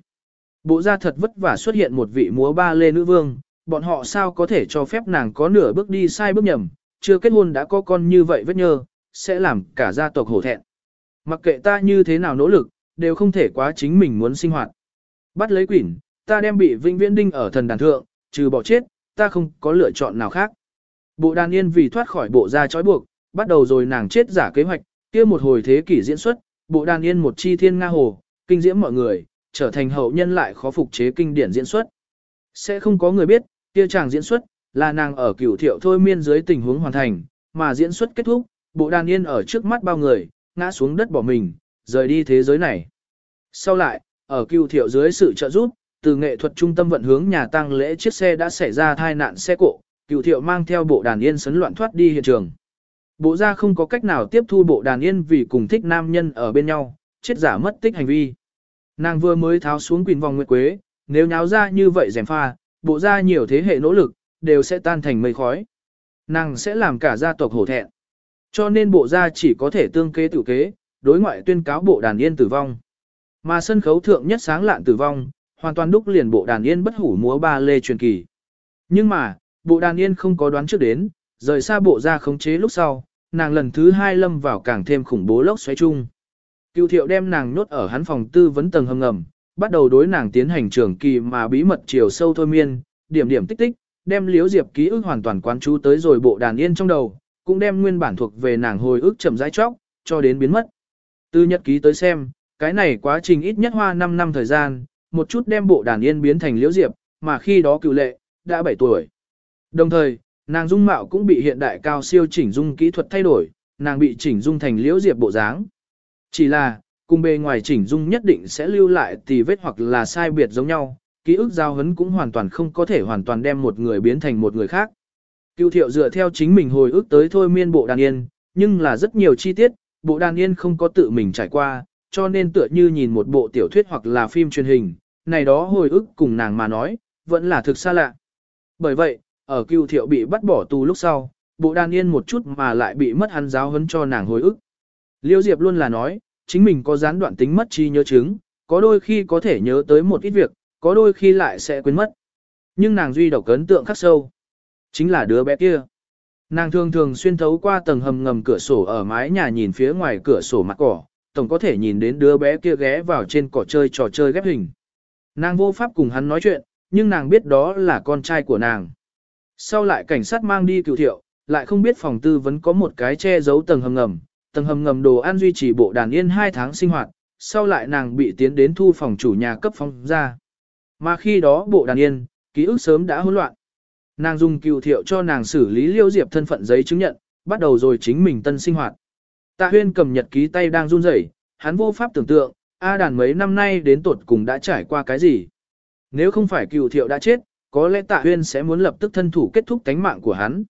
A: Bộ gia thật vất vả xuất hiện một vị múa ba lê nữ vương, bọn họ sao có thể cho phép nàng có nửa bước đi sai bước nhầm, chưa kết hôn đã có con như vậy vết nhơ, sẽ làm cả gia tộc hổ thẹn. Mặc kệ ta như thế nào nỗ lực, đều không thể quá chính mình muốn sinh hoạt. Bắt lấy quỷ, ta đem bị vĩnh viễn đinh ở thần đàn thượng, trừ bỏ chết, ta không có lựa chọn nào khác. Bộ đàn yên vì thoát khỏi bộ gia trói buộc, bắt đầu rồi nàng chết giả kế hoạch, kia một hồi thế kỷ diễn xuất, bộ đàn yên một chi thiên nga hồ, kinh diễm mọi người, trở thành hậu nhân lại khó phục chế kinh điển diễn xuất. Sẽ không có người biết, kia chàng diễn xuất, là nàng ở cửu thiệu thôi miên dưới tình huống hoàn thành, mà diễn xuất kết thúc, bộ đàn yên ở trước mắt bao người, ngã xuống đất bỏ mình, rời đi thế giới này. Sau lại, ở cưu thiệu dưới sự trợ giúp, từ nghệ thuật trung tâm vận hướng nhà tang lễ chiếc xe đã xảy ra tai nạn xe cộ, Cựu thiệu mang theo bộ đàn yên sấn loạn thoát đi hiện trường. Bộ gia không có cách nào tiếp thu bộ đàn yên vì cùng thích nam nhân ở bên nhau, chết giả mất tích hành vi. Nàng vừa mới tháo xuống quỳnh vòng nguyệt quế, nếu nháo ra như vậy rèm pha, bộ gia nhiều thế hệ nỗ lực, đều sẽ tan thành mây khói. Nàng sẽ làm cả gia tộc hổ thẹn. Cho nên bộ gia chỉ có thể tương kế tự kế, đối ngoại tuyên cáo bộ đàn yên tử vong. Mà sân khấu thượng nhất sáng lạn tử vong, hoàn toàn đúc liền bộ đàn yên bất hủ múa ba lê truyền kỳ. Nhưng mà, bộ đàn yên không có đoán trước đến, rời xa bộ gia khống chế lúc sau, nàng lần thứ hai lâm vào càng thêm khủng bố lốc xoáy chung. Cựu thiệu đem nàng nhốt ở hắn phòng tư vấn tầng hầm ngầm, bắt đầu đối nàng tiến hành trường kỳ mà bí mật chiều sâu thôi miên, điểm điểm tích tích, đem liếu diệp ký ức hoàn toàn quán chú tới rồi bộ đàn yên trong đầu, cũng đem nguyên bản thuộc về nàng hồi ức chậm rãi chóc, cho đến biến mất. Từ nhật ký tới xem, cái này quá trình ít nhất hoa 5 năm thời gian, một chút đem bộ đàn yên biến thành liễu diệp, mà khi đó cựu lệ, đã 7 tuổi. Đồng thời, nàng dung mạo cũng bị hiện đại cao siêu chỉnh dung kỹ thuật thay đổi, nàng bị chỉnh dung thành liễu diệp bộ dáng. Chỉ là, cùng bề ngoài chỉnh dung nhất định sẽ lưu lại tì vết hoặc là sai biệt giống nhau, ký ức giao hấn cũng hoàn toàn không có thể hoàn toàn đem một người biến thành một người khác. Cựu thiệu dựa theo chính mình hồi ức tới thôi miên bộ đàn yên, nhưng là rất nhiều chi tiết, bộ đàn yên không có tự mình trải qua, cho nên tựa như nhìn một bộ tiểu thuyết hoặc là phim truyền hình, này đó hồi ức cùng nàng mà nói, vẫn là thực xa lạ. Bởi vậy, ở cựu thiệu bị bắt bỏ tù lúc sau, bộ đàn yên một chút mà lại bị mất hắn giáo hấn cho nàng hồi ức. Liêu Diệp luôn là nói, chính mình có gián đoạn tính mất trí nhớ chứng, có đôi khi có thể nhớ tới một ít việc, có đôi khi lại sẽ quên mất. Nhưng nàng duy độc ấn tượng khắc sâu. Chính là đứa bé kia. Nàng thường thường xuyên thấu qua tầng hầm ngầm cửa sổ ở mái nhà nhìn phía ngoài cửa sổ mặt cỏ, tổng có thể nhìn đến đứa bé kia ghé vào trên cỏ chơi trò chơi ghép hình. Nàng vô pháp cùng hắn nói chuyện, nhưng nàng biết đó là con trai của nàng. Sau lại cảnh sát mang đi cựu thiệu, lại không biết phòng tư vẫn có một cái che giấu tầng hầm ngầm, tầng hầm ngầm đồ ăn duy trì bộ đàn yên 2 tháng sinh hoạt, sau lại nàng bị tiến đến thu phòng chủ nhà cấp phong ra. Mà khi đó bộ đàn yên, ký ức sớm đã hỗn loạn. Nàng dùng cựu thiệu cho nàng xử lý liêu diệp thân phận giấy chứng nhận, bắt đầu rồi chính mình tân sinh hoạt. Tạ huyên cầm nhật ký tay đang run rẩy, hắn vô pháp tưởng tượng, A đàn mấy năm nay đến tuột cùng đã trải qua cái gì. Nếu không phải cựu thiệu đã chết, có lẽ tạ huyên sẽ muốn lập tức thân thủ kết thúc tánh mạng của hắn.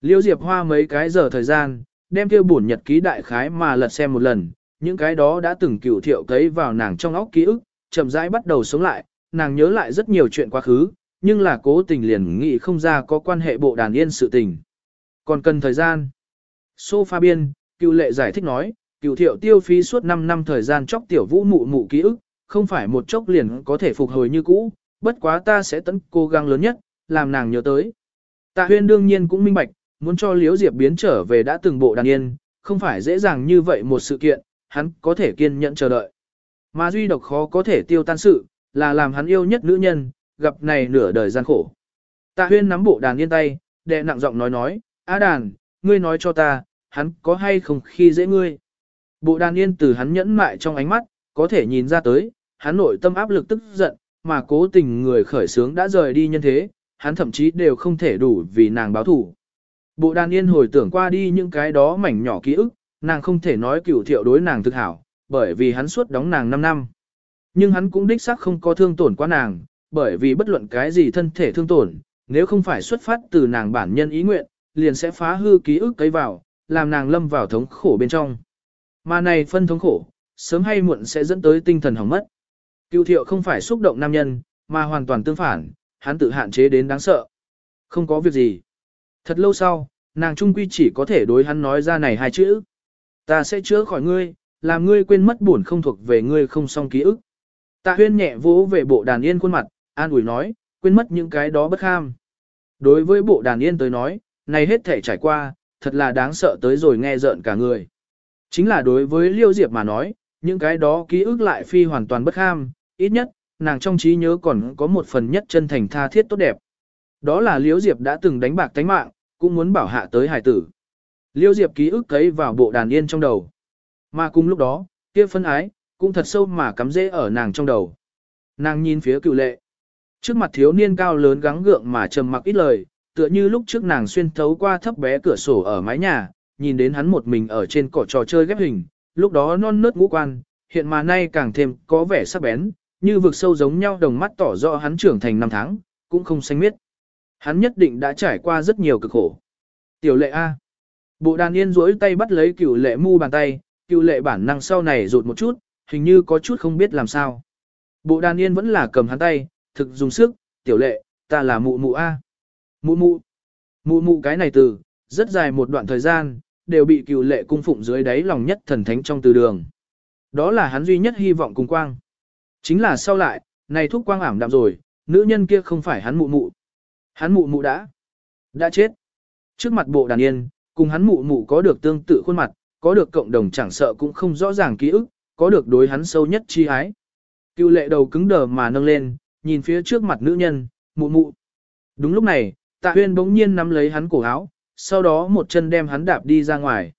A: Liêu diệp hoa mấy cái giờ thời gian, đem kêu bổn nhật ký đại khái mà lật xem một lần, những cái đó đã từng cựu thiệu cấy vào nàng trong óc ký ức, chậm rãi bắt đầu sống lại, nàng nhớ lại rất nhiều chuyện quá khứ, nhưng là cố tình liền nghĩ không ra có quan hệ bộ đàn yên sự tình. Còn cần thời gian. Sofa biên, cựu lệ giải thích nói, cựu thiệu tiêu phí suốt 5 năm thời gian chóc tiểu vũ mụ mụ ký ức, không phải một chốc liền có thể phục hồi như cũ, bất quá ta sẽ tấn cố gắng lớn nhất, làm nàng nhớ tới. Tạ huyên đương nhiên cũng minh bạch, muốn cho Liễu Diệp biến trở về đã từng bộ đàn yên, không phải dễ dàng như vậy một sự kiện, hắn có thể kiên nhẫn chờ đợi. Mà duy độc khó có thể tiêu tan sự, là làm hắn yêu nhất nữ nhân, gặp này nửa đời gian khổ. Tạ huyên nắm bộ đàn yên tay, đệ nặng giọng nói nói, Á đàn, ngươi nói cho ta, hắn có hay không khi dễ ngươi. Bộ đàn yên từ hắn nhẫn mại trong ánh mắt, có thể nhìn ra tới, hắn nội tâm áp lực tức giận, mà cố tình người khởi sướng đã rời đi nhân thế, hắn thậm chí đều không thể đủ vì nàng báo thủ. Bộ đàn yên hồi tưởng qua đi những cái đó mảnh nhỏ ký ức, nàng không thể nói cửu thiệu đối nàng thực hảo, bởi vì hắn suốt đóng nàng 5 năm. Nhưng hắn cũng đích xác không có thương tổn qua nàng, bởi vì bất luận cái gì thân thể thương tổn, nếu không phải xuất phát từ nàng bản nhân ý nguyện, liền sẽ phá hư ký ức cấy vào, làm nàng lâm vào thống khổ bên trong. Mà này phân thống khổ, sớm hay muộn sẽ dẫn tới tinh thần hỏng mất. Cựu thiệu không phải xúc động nam nhân, mà hoàn toàn tương phản, hắn tự hạn chế đến đáng sợ. Không có việc gì. Thật lâu sau, nàng trung quy chỉ có thể đối hắn nói ra này hai chữ. Ta sẽ chữa khỏi ngươi, làm ngươi quên mất buồn không thuộc về ngươi không xong ký ức. Tạ huyên nhẹ vỗ về bộ đàn yên khuôn mặt, an ủi nói, quên mất những cái đó bất kham. Đối với bộ đàn yên tới nói, này hết thể trải qua, thật là đáng sợ tới rồi nghe rợn cả người. Chính là đối với Liêu Diệp mà nói, những cái đó ký ức lại phi hoàn toàn bất ham. ít nhất, nàng trong trí nhớ còn có một phần nhất chân thành tha thiết tốt đẹp. Đó là Liêu Diệp đã từng đánh bạc tánh mạng, cũng muốn bảo hạ tới hải tử. Liêu Diệp ký ức thấy vào bộ đàn yên trong đầu. Mà cùng lúc đó, kia phân ái, cũng thật sâu mà cắm rễ ở nàng trong đầu. Nàng nhìn phía cựu lệ. Trước mặt thiếu niên cao lớn gắng gượng mà trầm mặc ít lời, tựa như lúc trước nàng xuyên thấu qua thấp bé cửa sổ ở mái nhà, nhìn đến hắn một mình ở trên cỏ trò chơi ghép hình, lúc đó non nớt ngũ quan, hiện mà nay càng thêm có vẻ sắc bén, như vực sâu giống nhau đồng mắt tỏ rõ hắn trưởng thành năm tháng, cũng không xanh miết. Hắn nhất định đã trải qua rất nhiều cực khổ. Tiểu lệ A. Bộ đàn yên duỗi tay bắt lấy cựu lệ mu bàn tay, cựu lệ bản năng sau này rụt một chút, hình như có chút không biết làm sao. Bộ đàn yên vẫn là cầm hắn tay, thực dùng sức, tiểu lệ, ta là mụ mụ A. Mụ mụ. Mụ mụ cái này từ, rất dài một đoạn thời gian, đều bị cựu lệ cung phụng dưới đáy lòng nhất thần thánh trong từ đường. Đó là hắn duy nhất hy vọng cùng quang. Chính là sau lại, này thuốc quang ảm đạm rồi, nữ nhân kia không phải hắn mụ mụ. Hắn mụ mụ đã, đã chết. Trước mặt bộ đàn yên, cùng hắn mụ mụ có được tương tự khuôn mặt, có được cộng đồng chẳng sợ cũng không rõ ràng ký ức, có được đối hắn sâu nhất chi ái. Cựu lệ đầu cứng đờ mà nâng lên, nhìn phía trước mặt nữ nhân, mụ mụ. Đúng lúc này, tạ huyên bỗng nhiên nắm lấy hắn cổ áo, sau đó một chân đem hắn đạp đi ra ngoài.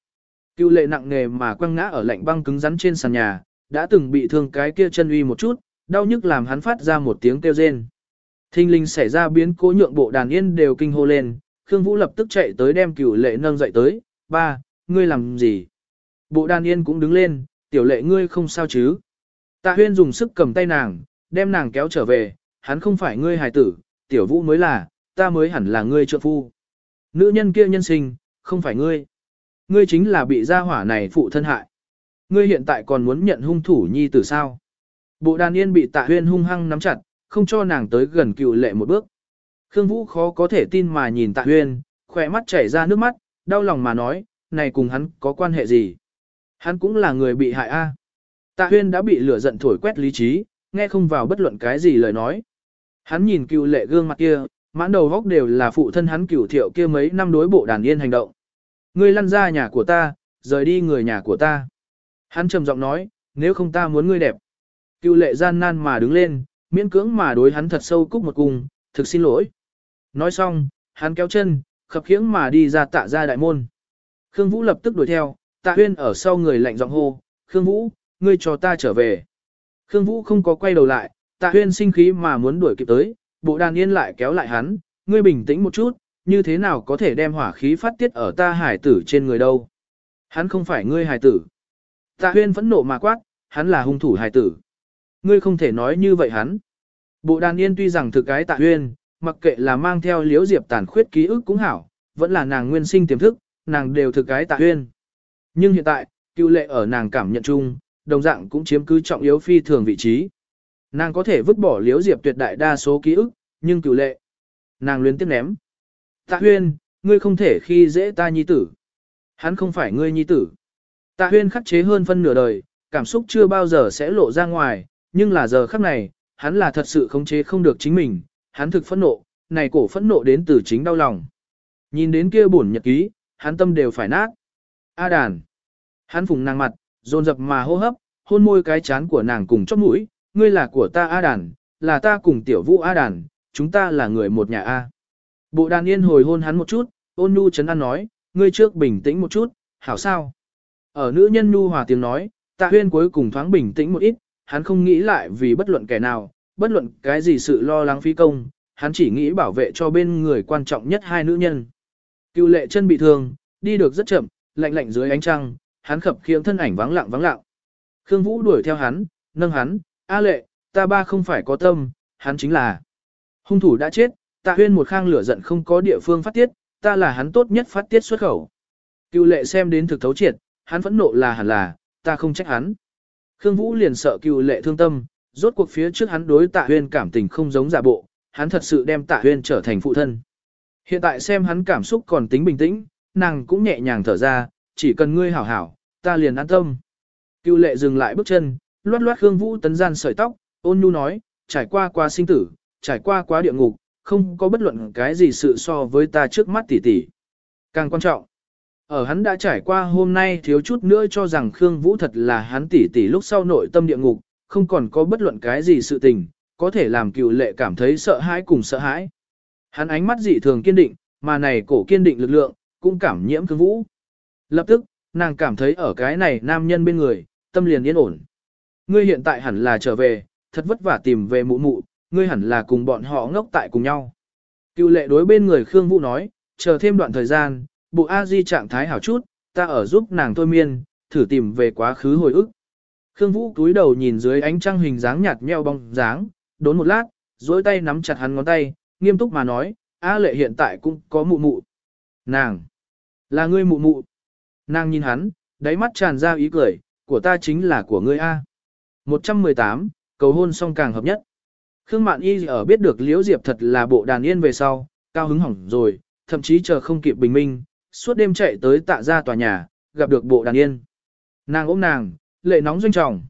A: Cựu lệ nặng nề mà quăng ngã ở lạnh băng cứng rắn trên sàn nhà, đã từng bị thương cái kia chân uy một chút, đau nhức làm hắn phát ra một tiếng kêu rên. Thinh linh xảy ra biến cố nhượng bộ đàn yên đều kinh hô lên, Khương Vũ lập tức chạy tới đem cựu lệ nâng dậy tới, ba, ngươi làm gì? Bộ đàn yên cũng đứng lên, tiểu lệ ngươi không sao chứ? Tạ huyên dùng sức cầm tay nàng, đem nàng kéo trở về, hắn không phải ngươi hài tử, tiểu vũ mới là, ta mới hẳn là ngươi trợ phu. Nữ nhân kia nhân sinh, không phải ngươi. Ngươi chính là bị gia hỏa này phụ thân hại. Ngươi hiện tại còn muốn nhận hung thủ nhi tử sao? Bộ đàn yên bị tạ huyên hung hăng nắm chặt, không cho nàng tới gần cựu lệ một bước. Khương Vũ khó có thể tin mà nhìn tạ huyên, khỏe mắt chảy ra nước mắt, đau lòng mà nói, này cùng hắn có quan hệ gì? Hắn cũng là người bị hại a. Tạ huyên đã bị lửa giận thổi quét lý trí, nghe không vào bất luận cái gì lời nói. Hắn nhìn cựu lệ gương mặt kia, mãn đầu góc đều là phụ thân hắn cửu thiệu kia mấy năm đối bộ đàn yên hành động. Ngươi lăn ra nhà của ta, rời đi người nhà của ta. Hắn trầm giọng nói, nếu không ta muốn ngươi đẹp. Cựu lệ gian nan mà đứng lên, miễn cưỡng mà đối hắn thật sâu cúc một cung, thực xin lỗi. Nói xong, hắn kéo chân, khập khiễng mà đi ra tạ ra đại môn. Khương Vũ lập tức đuổi theo, tạ huyên ở sau người lạnh giọng hô, Khương Vũ, ngươi cho ta trở về. Khương Vũ không có quay đầu lại, tạ huyên sinh khí mà muốn đuổi kịp tới, bộ đàn yên lại kéo lại hắn, ngươi bình tĩnh một chút, như thế nào có thể đem hỏa khí phát tiết ở ta hải tử trên người đâu. Hắn không phải ngươi hải tử. Tạ huyên phẫn nộ mà quát, hắn là hung thủ hải tử. Ngươi không thể nói như vậy hắn. Bộ đàn yên tuy rằng thực cái tạ huyên, mặc kệ là mang theo liếu diệp tàn khuyết ký ức cũng hảo, vẫn là nàng nguyên sinh tiềm thức, nàng đều thực cái tạ huyên. Nhưng hiện tại, cựu lệ ở nàng cảm nhận chung, đồng dạng cũng chiếm cứ trọng yếu phi thường vị trí. Nàng có thể vứt bỏ liếu diệp tuyệt đại đa số ký ức, nhưng cựu lệ. Nàng luyến tiếp ném. Tạ huyên, ngươi không thể khi dễ ta nhi tử. Hắn không phải ngươi nhi tử. Tạ huyên khắc chế hơn phân nửa đời, cảm xúc chưa bao giờ sẽ lộ ra ngoài, nhưng là giờ khắc này, hắn là thật sự khống chế không được chính mình, hắn thực phẫn nộ, này cổ phẫn nộ đến từ chính đau lòng. Nhìn đến kia buồn nhật ký, hắn tâm đều phải nát. A đàn. Hắn phùng nàng mặt, dồn dập mà hô hấp, hôn môi cái chán của nàng cùng chóp mũi, ngươi là của ta A đàn, là ta cùng tiểu vũ A đàn, chúng ta là người một nhà A. Bộ đàn yên hồi hôn hắn một chút, ôn nhu chấn an nói, ngươi trước bình tĩnh một chút, hảo sao. Ở nữ nhân nhu hòa tiếng nói, tạ huyên cuối cùng thoáng bình tĩnh một ít, hắn không nghĩ lại vì bất luận kẻ nào, bất luận cái gì sự lo lắng phi công, hắn chỉ nghĩ bảo vệ cho bên người quan trọng nhất hai nữ nhân. Cựu lệ chân bị thương, đi được rất chậm, lạnh lạnh dưới ánh trăng, hắn khập khiễng thân ảnh vắng lặng vắng lặng. Khương Vũ đuổi theo hắn, nâng hắn, A lệ, ta ba không phải có tâm, hắn chính là. Hung thủ đã chết, tạ huyên một khang lửa giận không có địa phương phát tiết, ta là hắn tốt nhất phát tiết xuất khẩu. Cưu lệ xem đến thực thấu triệt, hắn phẫn nộ là hẳn là, ta không trách hắn. Khương Vũ liền sợ Cưu lệ thương tâm, rốt cuộc phía trước hắn đối tạ huyên cảm tình không giống giả bộ, hắn thật sự đem tạ huyên trở thành phụ thân. Hiện tại xem hắn cảm xúc còn tính bình tĩnh, nàng cũng nhẹ nhàng thở ra, chỉ cần ngươi hảo hảo, ta liền an tâm. Cựu lệ dừng lại bước chân, loát loát Khương Vũ tấn gian sợi tóc, ôn nhu nói, trải qua qua sinh tử, trải qua quá địa ngục, không có bất luận cái gì sự so với ta trước mắt tỷ tỷ. Càng quan trọng, ở hắn đã trải qua hôm nay thiếu chút nữa cho rằng Khương Vũ thật là hắn tỷ tỷ lúc sau nội tâm địa ngục, không còn có bất luận cái gì sự tình, có thể làm cựu lệ cảm thấy sợ hãi cùng sợ hãi. Hắn ánh mắt dị thường kiên định, mà này cổ kiên định lực lượng, cũng cảm nhiễm Khương Vũ. Lập tức, nàng cảm thấy ở cái này nam nhân bên người, tâm liền yên ổn. Ngươi hiện tại hẳn là trở về, thật vất vả tìm về mụ mụ, ngươi hẳn là cùng bọn họ ngốc tại cùng nhau. Cựu lệ đối bên người Khương Vũ nói, chờ thêm đoạn thời gian, bộ A-di trạng thái hảo chút, ta ở giúp nàng thôi miên, thử tìm về quá khứ hồi ức. Khương Vũ cúi đầu nhìn dưới ánh trăng hình dáng nhạt nheo bóng dáng, đốn một lát, duỗi tay nắm chặt hắn ngón tay, nghiêm túc mà nói, A lệ hiện tại cũng có mụ mụ. Nàng, là ngươi mụ mụ. Nàng nhìn hắn, đáy mắt tràn ra ý cười, của ta chính là của ngươi A. 118, cầu hôn song càng hợp nhất. Khương Mạn Y ở biết được Liễu Diệp thật là bộ đàn yên về sau, cao hứng hỏng rồi, thậm chí chờ không kịp bình minh, suốt đêm chạy tới tạ ra tòa nhà, gặp được bộ đàn yên. Nàng ôm nàng, lệ nóng doanh trọng.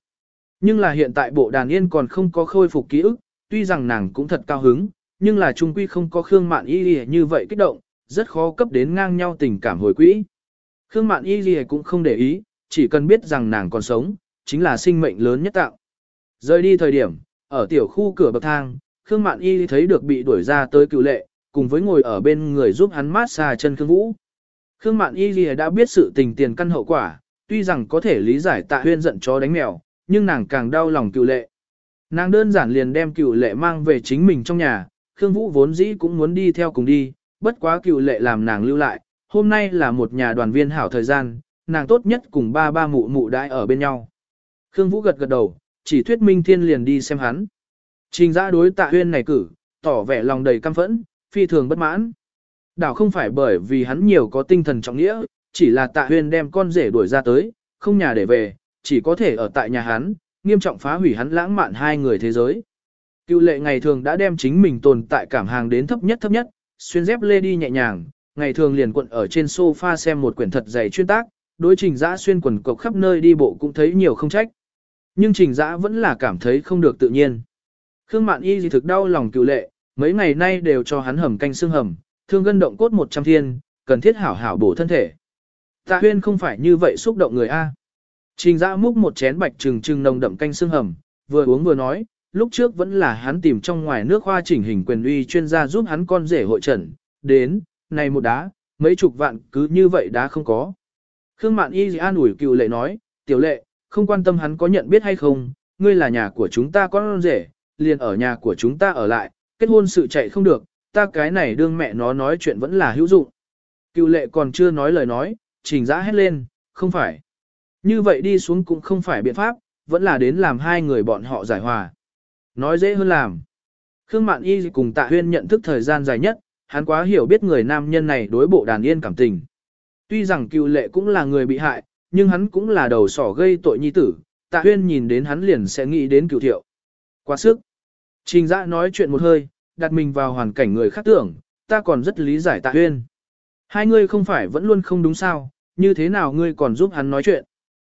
A: Nhưng là hiện tại bộ đàn yên còn không có khôi phục ký ức, tuy rằng nàng cũng thật cao hứng, nhưng là trung quy không có Khương Mạn Y như vậy kích động, rất khó cấp đến ngang nhau tình cảm hồi quỹ. Khương Mạn Y cũng không để ý, chỉ cần biết rằng nàng còn sống, chính là sinh mệnh lớn nhất tạo. Rời đi thời điểm, ở tiểu khu cửa bậc thang, Khương Mạn Y thấy được bị đuổi ra tới cựu lệ, cùng với ngồi ở bên người giúp hắn mát xa chân Khương Vũ. Khương Mạn Y đã biết sự tình tiền căn hậu quả, tuy rằng có thể lý giải tạ huyên giận chó đánh mèo, nhưng nàng càng đau lòng cựu lệ. Nàng đơn giản liền đem cựu lệ mang về chính mình trong nhà, Khương Vũ vốn dĩ cũng muốn đi theo cùng đi, bất quá cựu lệ làm nàng lưu lại, hôm nay là một nhà đoàn viên hảo thời gian, nàng tốt nhất cùng ba ba mụ mụ đãi ở bên nhau. Khương Vũ gật gật đầu, chỉ thuyết minh thiên liền đi xem hắn. Trình giã đối tạ huyên này cử, tỏ vẻ lòng đầy căm phẫn, phi thường bất mãn. Đảo không phải bởi vì hắn nhiều có tinh thần trọng nghĩa, chỉ là tạ huyên đem con rể đuổi ra tới, không nhà để về, chỉ có thể ở tại nhà hắn, nghiêm trọng phá hủy hắn lãng mạn hai người thế giới. Cựu lệ ngày thường đã đem chính mình tồn tại cảm hàng đến thấp nhất thấp nhất, xuyên dép lê đi nhẹ nhàng, ngày thường liền quận ở trên sofa xem một quyển thật dày chuyên tác, đối trình giã xuyên quần cộc khắp nơi đi bộ cũng thấy nhiều không trách. Nhưng trình giã vẫn là cảm thấy không được tự nhiên. Khương Mạn Y gì thực đau lòng cựu lệ, mấy ngày nay đều cho hắn hầm canh xương hầm, thương gân động cốt 100 thiên, cần thiết hảo hảo bổ thân thể. Tạ huyên không phải như vậy xúc động người A. Trình giã múc một chén bạch trừng trừng nồng đậm canh xương hầm, vừa uống vừa nói, lúc trước vẫn là hắn tìm trong ngoài nước hoa chỉnh hình quyền uy chuyên gia giúp hắn con rể hội trần, đến, này một đá, mấy chục vạn cứ như vậy đá không có. Khương Mạn Y an ủi cựu lệ nói, tiểu lệ, không quan tâm hắn có nhận biết hay không, ngươi là nhà của chúng ta con rể, liền ở nhà của chúng ta ở lại, kết hôn sự chạy không được, ta cái này đương mẹ nó nói chuyện vẫn là hữu dụng. Cựu lệ còn chưa nói lời nói, trình giã hét lên, không phải. Như vậy đi xuống cũng không phải biện pháp, vẫn là đến làm hai người bọn họ giải hòa. Nói dễ hơn làm. Khương Mạn Y cùng Tạ Huyên nhận thức thời gian dài nhất, hắn quá hiểu biết người nam nhân này đối bộ đàn yên cảm tình. Tuy rằng cựu lệ cũng là người bị hại, nhưng hắn cũng là đầu sỏ gây tội nhi tử, Tạ Huyên nhìn đến hắn liền sẽ nghĩ đến cựu thiệu. Quá sức. Trình giã nói chuyện một hơi, đặt mình vào hoàn cảnh người khác tưởng, ta còn rất lý giải Tạ Huyên. Hai ngươi không phải vẫn luôn không đúng sao, như thế nào ngươi còn giúp hắn nói chuyện.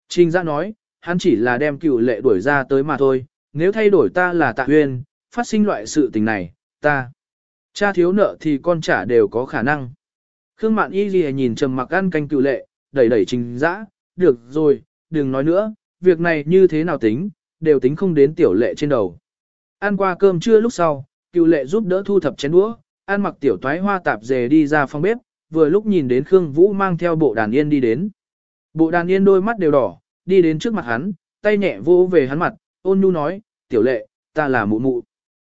A: Trình giã nói, hắn chỉ là đem cựu lệ đuổi ra tới mà thôi, nếu thay đổi ta là Tạ Huyên, phát sinh loại sự tình này, ta. Cha thiếu nợ thì con trả đều có khả năng. Khương Mạn Y Ghi nhìn trầm mặc ăn canh cựu lệ, đẩy đẩy trình dã, được rồi, đừng nói nữa, việc này như thế nào tính, đều tính không đến tiểu lệ trên đầu. Ăn qua cơm trưa lúc sau, cựu lệ giúp đỡ thu thập chén đũa, ăn mặc tiểu toái hoa tạp dề đi ra phòng bếp, vừa lúc nhìn đến Khương Vũ mang theo bộ đàn yên đi đến. Bộ đàn yên đôi mắt đều đỏ, đi đến trước mặt hắn, tay nhẹ vô về hắn mặt, ôn nhu nói, tiểu lệ, ta là mụ mụ.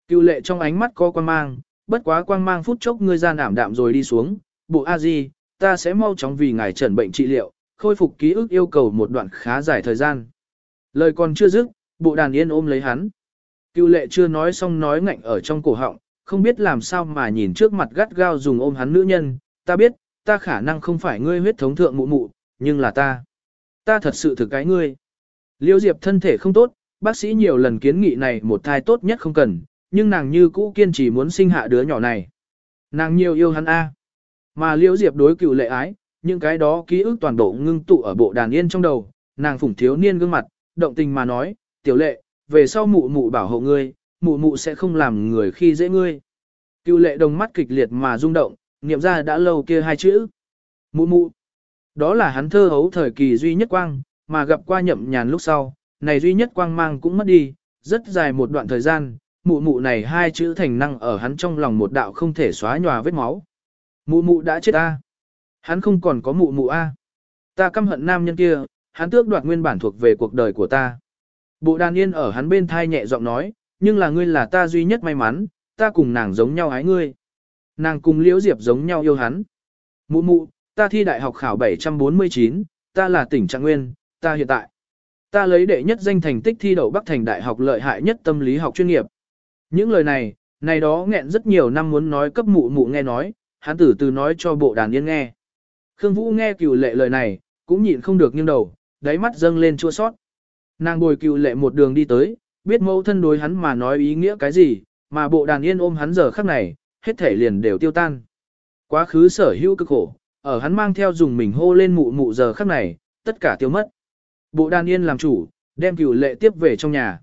A: Cựu lệ trong ánh mắt có quan mang, bất quá quang mang phút chốc ngươi ra nảm đạm rồi đi xuống, bộ a di, ta sẽ mau chóng vì ngài trần bệnh trị liệu, khôi phục ký ức yêu cầu một đoạn khá dài thời gian. Lời còn chưa dứt, bộ đàn yên ôm lấy hắn. Cựu lệ chưa nói xong nói ngạnh ở trong cổ họng, không biết làm sao mà nhìn trước mặt gắt gao dùng ôm hắn nữ nhân, ta biết, ta khả năng không phải ngươi huyết thống thượng mụ mụ, nhưng là ta. Ta thật sự thực cái ngươi. Liêu Diệp thân thể không tốt, bác sĩ nhiều lần kiến nghị này một thai tốt nhất không cần, nhưng nàng như cũ kiên trì muốn sinh hạ đứa nhỏ này. Nàng nhiều yêu hắn A. Mà Liễu Diệp đối cựu lệ ái, những cái đó ký ức toàn bộ ngưng tụ ở bộ đàn yên trong đầu, nàng phủng thiếu niên gương mặt, động tình mà nói, tiểu lệ, về sau mụ mụ bảo hộ ngươi, mụ mụ sẽ không làm người khi dễ ngươi. Cựu lệ đồng mắt kịch liệt mà rung động, niệm ra đã lâu kia hai chữ. Mụ mụ. Đó là hắn thơ hấu thời kỳ duy nhất quang, mà gặp qua nhậm nhàn lúc sau, này duy nhất quang mang cũng mất đi, rất dài một đoạn thời gian, mụ mụ này hai chữ thành năng ở hắn trong lòng một đạo không thể xóa nhòa vết máu. Mụ mụ đã chết a. Hắn không còn có mụ mụ a. Ta căm hận nam nhân kia, hắn tước đoạt nguyên bản thuộc về cuộc đời của ta. Bộ đàn yên ở hắn bên thai nhẹ giọng nói, nhưng là ngươi là ta duy nhất may mắn, ta cùng nàng giống nhau ái ngươi. Nàng cùng liễu diệp giống nhau yêu hắn. Mụ mụ, ta thi đại học khảo 749, ta là tỉnh Trạng Nguyên, ta hiện tại. Ta lấy đệ nhất danh thành tích thi đậu Bắc Thành Đại học lợi hại nhất tâm lý học chuyên nghiệp. Những lời này, này đó nghẹn rất nhiều năm muốn nói cấp mụ mụ nghe nói, hắn tử từ nói cho bộ đàn yên nghe. Khương Vũ nghe cửu lệ lời này, cũng nhịn không được nghiêng đầu, đáy mắt dâng lên chua sót. Nàng bồi cửu lệ một đường đi tới, biết mẫu thân đối hắn mà nói ý nghĩa cái gì, mà bộ đàn yên ôm hắn giờ khắc này, hết thể liền đều tiêu tan. Quá khứ sở hữu cực khổ, ở hắn mang theo dùng mình hô lên mụ mụ giờ khắc này, tất cả tiêu mất. Bộ đàn yên làm chủ, đem cửu lệ tiếp về trong nhà.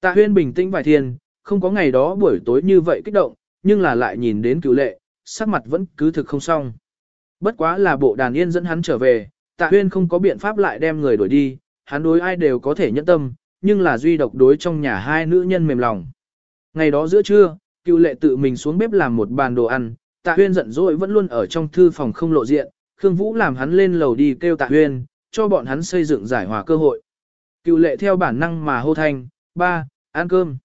A: Tạ huyên bình tĩnh vài thiên, không có ngày đó buổi tối như vậy kích động, nhưng là lại nhìn đến cựu lệ, sắc mặt vẫn cứ thực không xong. Bất quá là bộ đàn yên dẫn hắn trở về, tạ huyên không có biện pháp lại đem người đuổi đi, hắn đối ai đều có thể nhẫn tâm, nhưng là duy độc đối trong nhà hai nữ nhân mềm lòng. Ngày đó giữa trưa, cựu lệ tự mình xuống bếp làm một bàn đồ ăn, tạ huyên giận dỗi vẫn luôn ở trong thư phòng không lộ diện, Khương Vũ làm hắn lên lầu đi kêu tạ huyên, cho bọn hắn xây dựng giải hòa cơ hội. Cựu lệ theo bản năng mà hô thanh, ba, ăn cơm.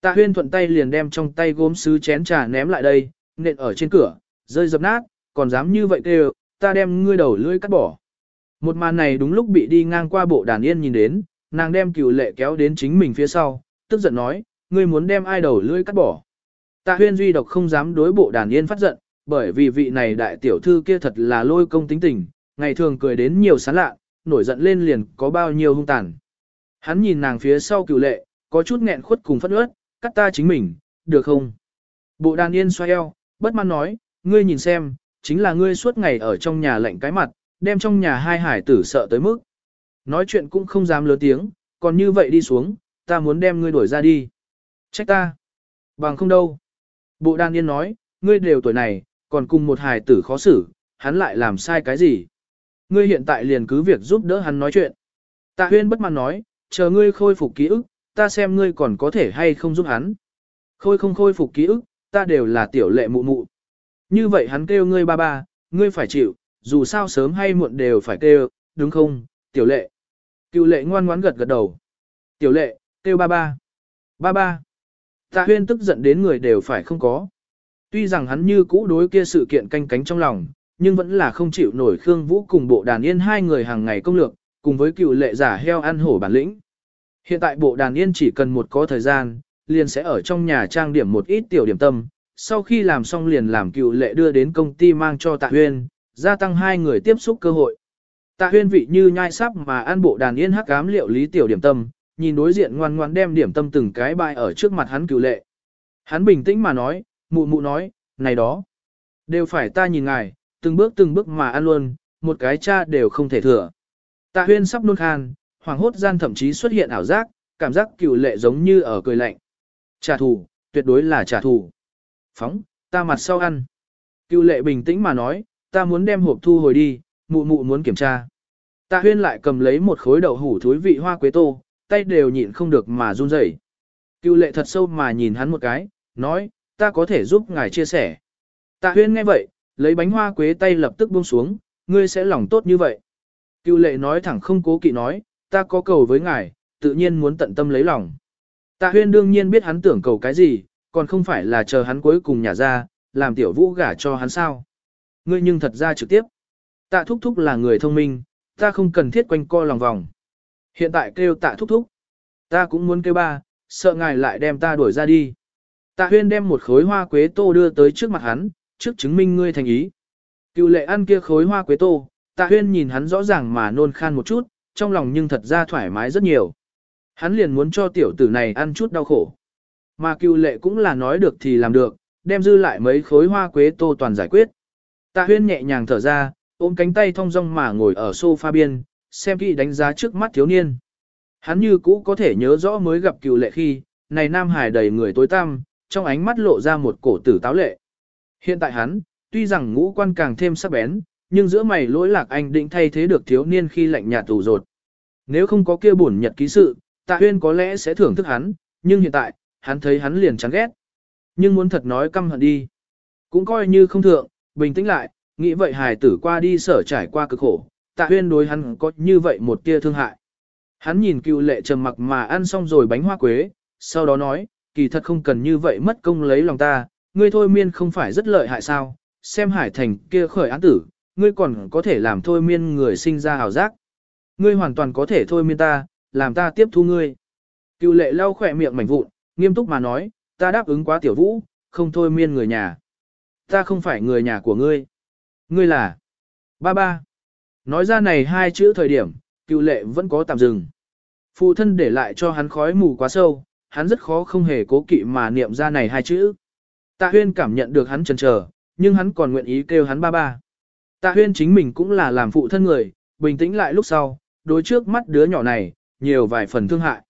A: Tạ huyên thuận tay liền đem trong tay gốm sứ chén trà ném lại đây, nện ở trên cửa, rơi dập nát, còn dám như vậy kêu, ta đem ngươi đầu lưỡi cắt bỏ. Một màn này đúng lúc bị đi ngang qua bộ đàn yên nhìn đến, nàng đem cửu lệ kéo đến chính mình phía sau, tức giận nói, ngươi muốn đem ai đầu lưỡi cắt bỏ. Tạ huyên duy độc không dám đối bộ đàn yên phát giận, bởi vì vị này đại tiểu thư kia thật là lôi công tính tình, ngày thường cười đến nhiều sán lạ, nổi giận lên liền có bao nhiêu hung tàn. Hắn nhìn nàng phía sau cửu lệ, có chút nghẹn khuất cùng phất ướt, cắt ta chính mình, được không? Bộ đàn yên xoay eo, bất mãn nói, ngươi nhìn xem, chính là ngươi suốt ngày ở trong nhà lạnh cái mặt, đem trong nhà hai hải tử sợ tới mức. Nói chuyện cũng không dám lớn tiếng, còn như vậy đi xuống, ta muốn đem ngươi đuổi ra đi. Trách ta. Bằng không đâu. Bộ đan yên nói, ngươi đều tuổi này, còn cùng một hài tử khó xử, hắn lại làm sai cái gì. Ngươi hiện tại liền cứ việc giúp đỡ hắn nói chuyện. Tạ huyên bất mãn nói, chờ ngươi khôi phục ký ức, ta xem ngươi còn có thể hay không giúp hắn. Khôi không khôi phục ký ức, ta đều là tiểu lệ mụ mụ. Như vậy hắn kêu ngươi ba ba, ngươi phải chịu, dù sao sớm hay muộn đều phải kêu, đúng không, tiểu lệ. Cựu lệ ngoan ngoãn gật gật đầu. Tiểu lệ, kêu ba ba. Ba ba. Tạ huyên tức giận đến người đều phải không có. Tuy rằng hắn như cũ đối kia sự kiện canh cánh trong lòng, nhưng vẫn là không chịu nổi Khương Vũ cùng bộ đàn yên hai người hàng ngày công lược, cùng với cựu lệ giả heo ăn hổ bản lĩnh. Hiện tại bộ đàn yên chỉ cần một có thời gian, liền sẽ ở trong nhà trang điểm một ít tiểu điểm tâm, sau khi làm xong liền làm cựu lệ đưa đến công ty mang cho tạ huyên, gia tăng hai người tiếp xúc cơ hội. Tạ huyên vị như nhai sắp mà ăn bộ đàn yên hắc ám liệu lý tiểu điểm tâm, nhìn đối diện ngoan ngoan đem điểm tâm từng cái bài ở trước mặt hắn cựu lệ. Hắn bình tĩnh mà nói, mụ mụ nói, này đó, đều phải ta nhìn ngài, từng bước từng bước mà ăn luôn, một cái cha đều không thể thừa. Tạ huyên sắp nôn khan, hoàng hốt gian thậm chí xuất hiện ảo giác, cảm giác cựu lệ giống như ở cười lạnh. Trả thù, tuyệt đối là trả thù. Phóng, ta mặt sau ăn. Cựu lệ bình tĩnh mà nói, ta muốn đem hộp thu hồi đi, mụ mụ muốn kiểm tra. Tạ huyên lại cầm lấy một khối đậu hủ thối vị hoa quế tô, tay đều nhịn không được mà run rẩy. Cựu lệ thật sâu mà nhìn hắn một cái, nói, ta có thể giúp ngài chia sẻ. Tạ huyên nghe vậy, lấy bánh hoa quế tay lập tức buông xuống, ngươi sẽ lòng tốt như vậy. Cựu lệ nói thẳng không cố kỵ nói, ta có cầu với ngài, tự nhiên muốn tận tâm lấy lòng. Tạ huyên đương nhiên biết hắn tưởng cầu cái gì, còn không phải là chờ hắn cuối cùng nhả ra, làm tiểu vũ gả cho hắn sao. Ngươi nhưng thật ra trực tiếp. Tạ thúc thúc là người thông minh, ta không cần thiết quanh co lòng vòng. Hiện tại kêu tạ thúc thúc. Ta cũng muốn kêu ba, sợ ngài lại đem ta đuổi ra đi. Tạ huyên đem một khối hoa quế tô đưa tới trước mặt hắn, trước chứng minh ngươi thành ý. Cựu lệ ăn kia khối hoa quế tô, tạ huyên nhìn hắn rõ ràng mà nôn khan một chút, trong lòng nhưng thật ra thoải mái rất nhiều. Hắn liền muốn cho tiểu tử này ăn chút đau khổ. Mà cựu lệ cũng là nói được thì làm được, đem dư lại mấy khối hoa quế tô toàn giải quyết. Tạ huyên nhẹ nhàng thở ra, ôm cánh tay thong dong mà ngồi ở sofa biên, xem kỹ đánh giá trước mắt thiếu niên. Hắn như cũ có thể nhớ rõ mới gặp cựu lệ khi, này Nam Hải đầy người tối tăm, trong ánh mắt lộ ra một cổ tử táo lệ. Hiện tại hắn, tuy rằng ngũ quan càng thêm sắc bén, nhưng giữa mày lỗi lạc anh định thay thế được thiếu niên khi lạnh nhạt tù rột. Nếu không có kia buồn nhật ký sự, tạ huyên có lẽ sẽ thưởng thức hắn, nhưng hiện tại, hắn thấy hắn liền chán ghét. Nhưng muốn thật nói căm hận đi. Cũng coi như không thượng, bình tĩnh lại, nghĩ vậy hài tử qua đi sở trải qua cực khổ, tạ huyên đối hắn có như vậy một tia thương hại. Hắn nhìn cựu lệ trầm mặc mà ăn xong rồi bánh hoa quế, sau đó nói, kỳ thật không cần như vậy mất công lấy lòng ta, ngươi thôi miên không phải rất lợi hại sao, xem hải thành kia khởi án tử, ngươi còn có thể làm thôi miên người sinh ra hào giác. Ngươi hoàn toàn có thể thôi miên ta, làm ta tiếp thu ngươi. Cựu lệ lau khỏe miệng mảnh vụn, nghiêm túc mà nói, ta đáp ứng quá tiểu vũ, không thôi miên người nhà. Ta không phải người nhà của ngươi. Ngươi là... Ba ba. Nói ra này hai chữ thời điểm, cựu lệ vẫn có tạm dừng. Phụ thân để lại cho hắn khói mù quá sâu, hắn rất khó không hề cố kỵ mà niệm ra này hai chữ. Tạ huyên cảm nhận được hắn chần chờ, nhưng hắn còn nguyện ý kêu hắn ba ba. Tạ huyên chính mình cũng là làm phụ thân người, bình tĩnh lại lúc sau, đối trước mắt đứa nhỏ này, nhiều vài phần thương hại.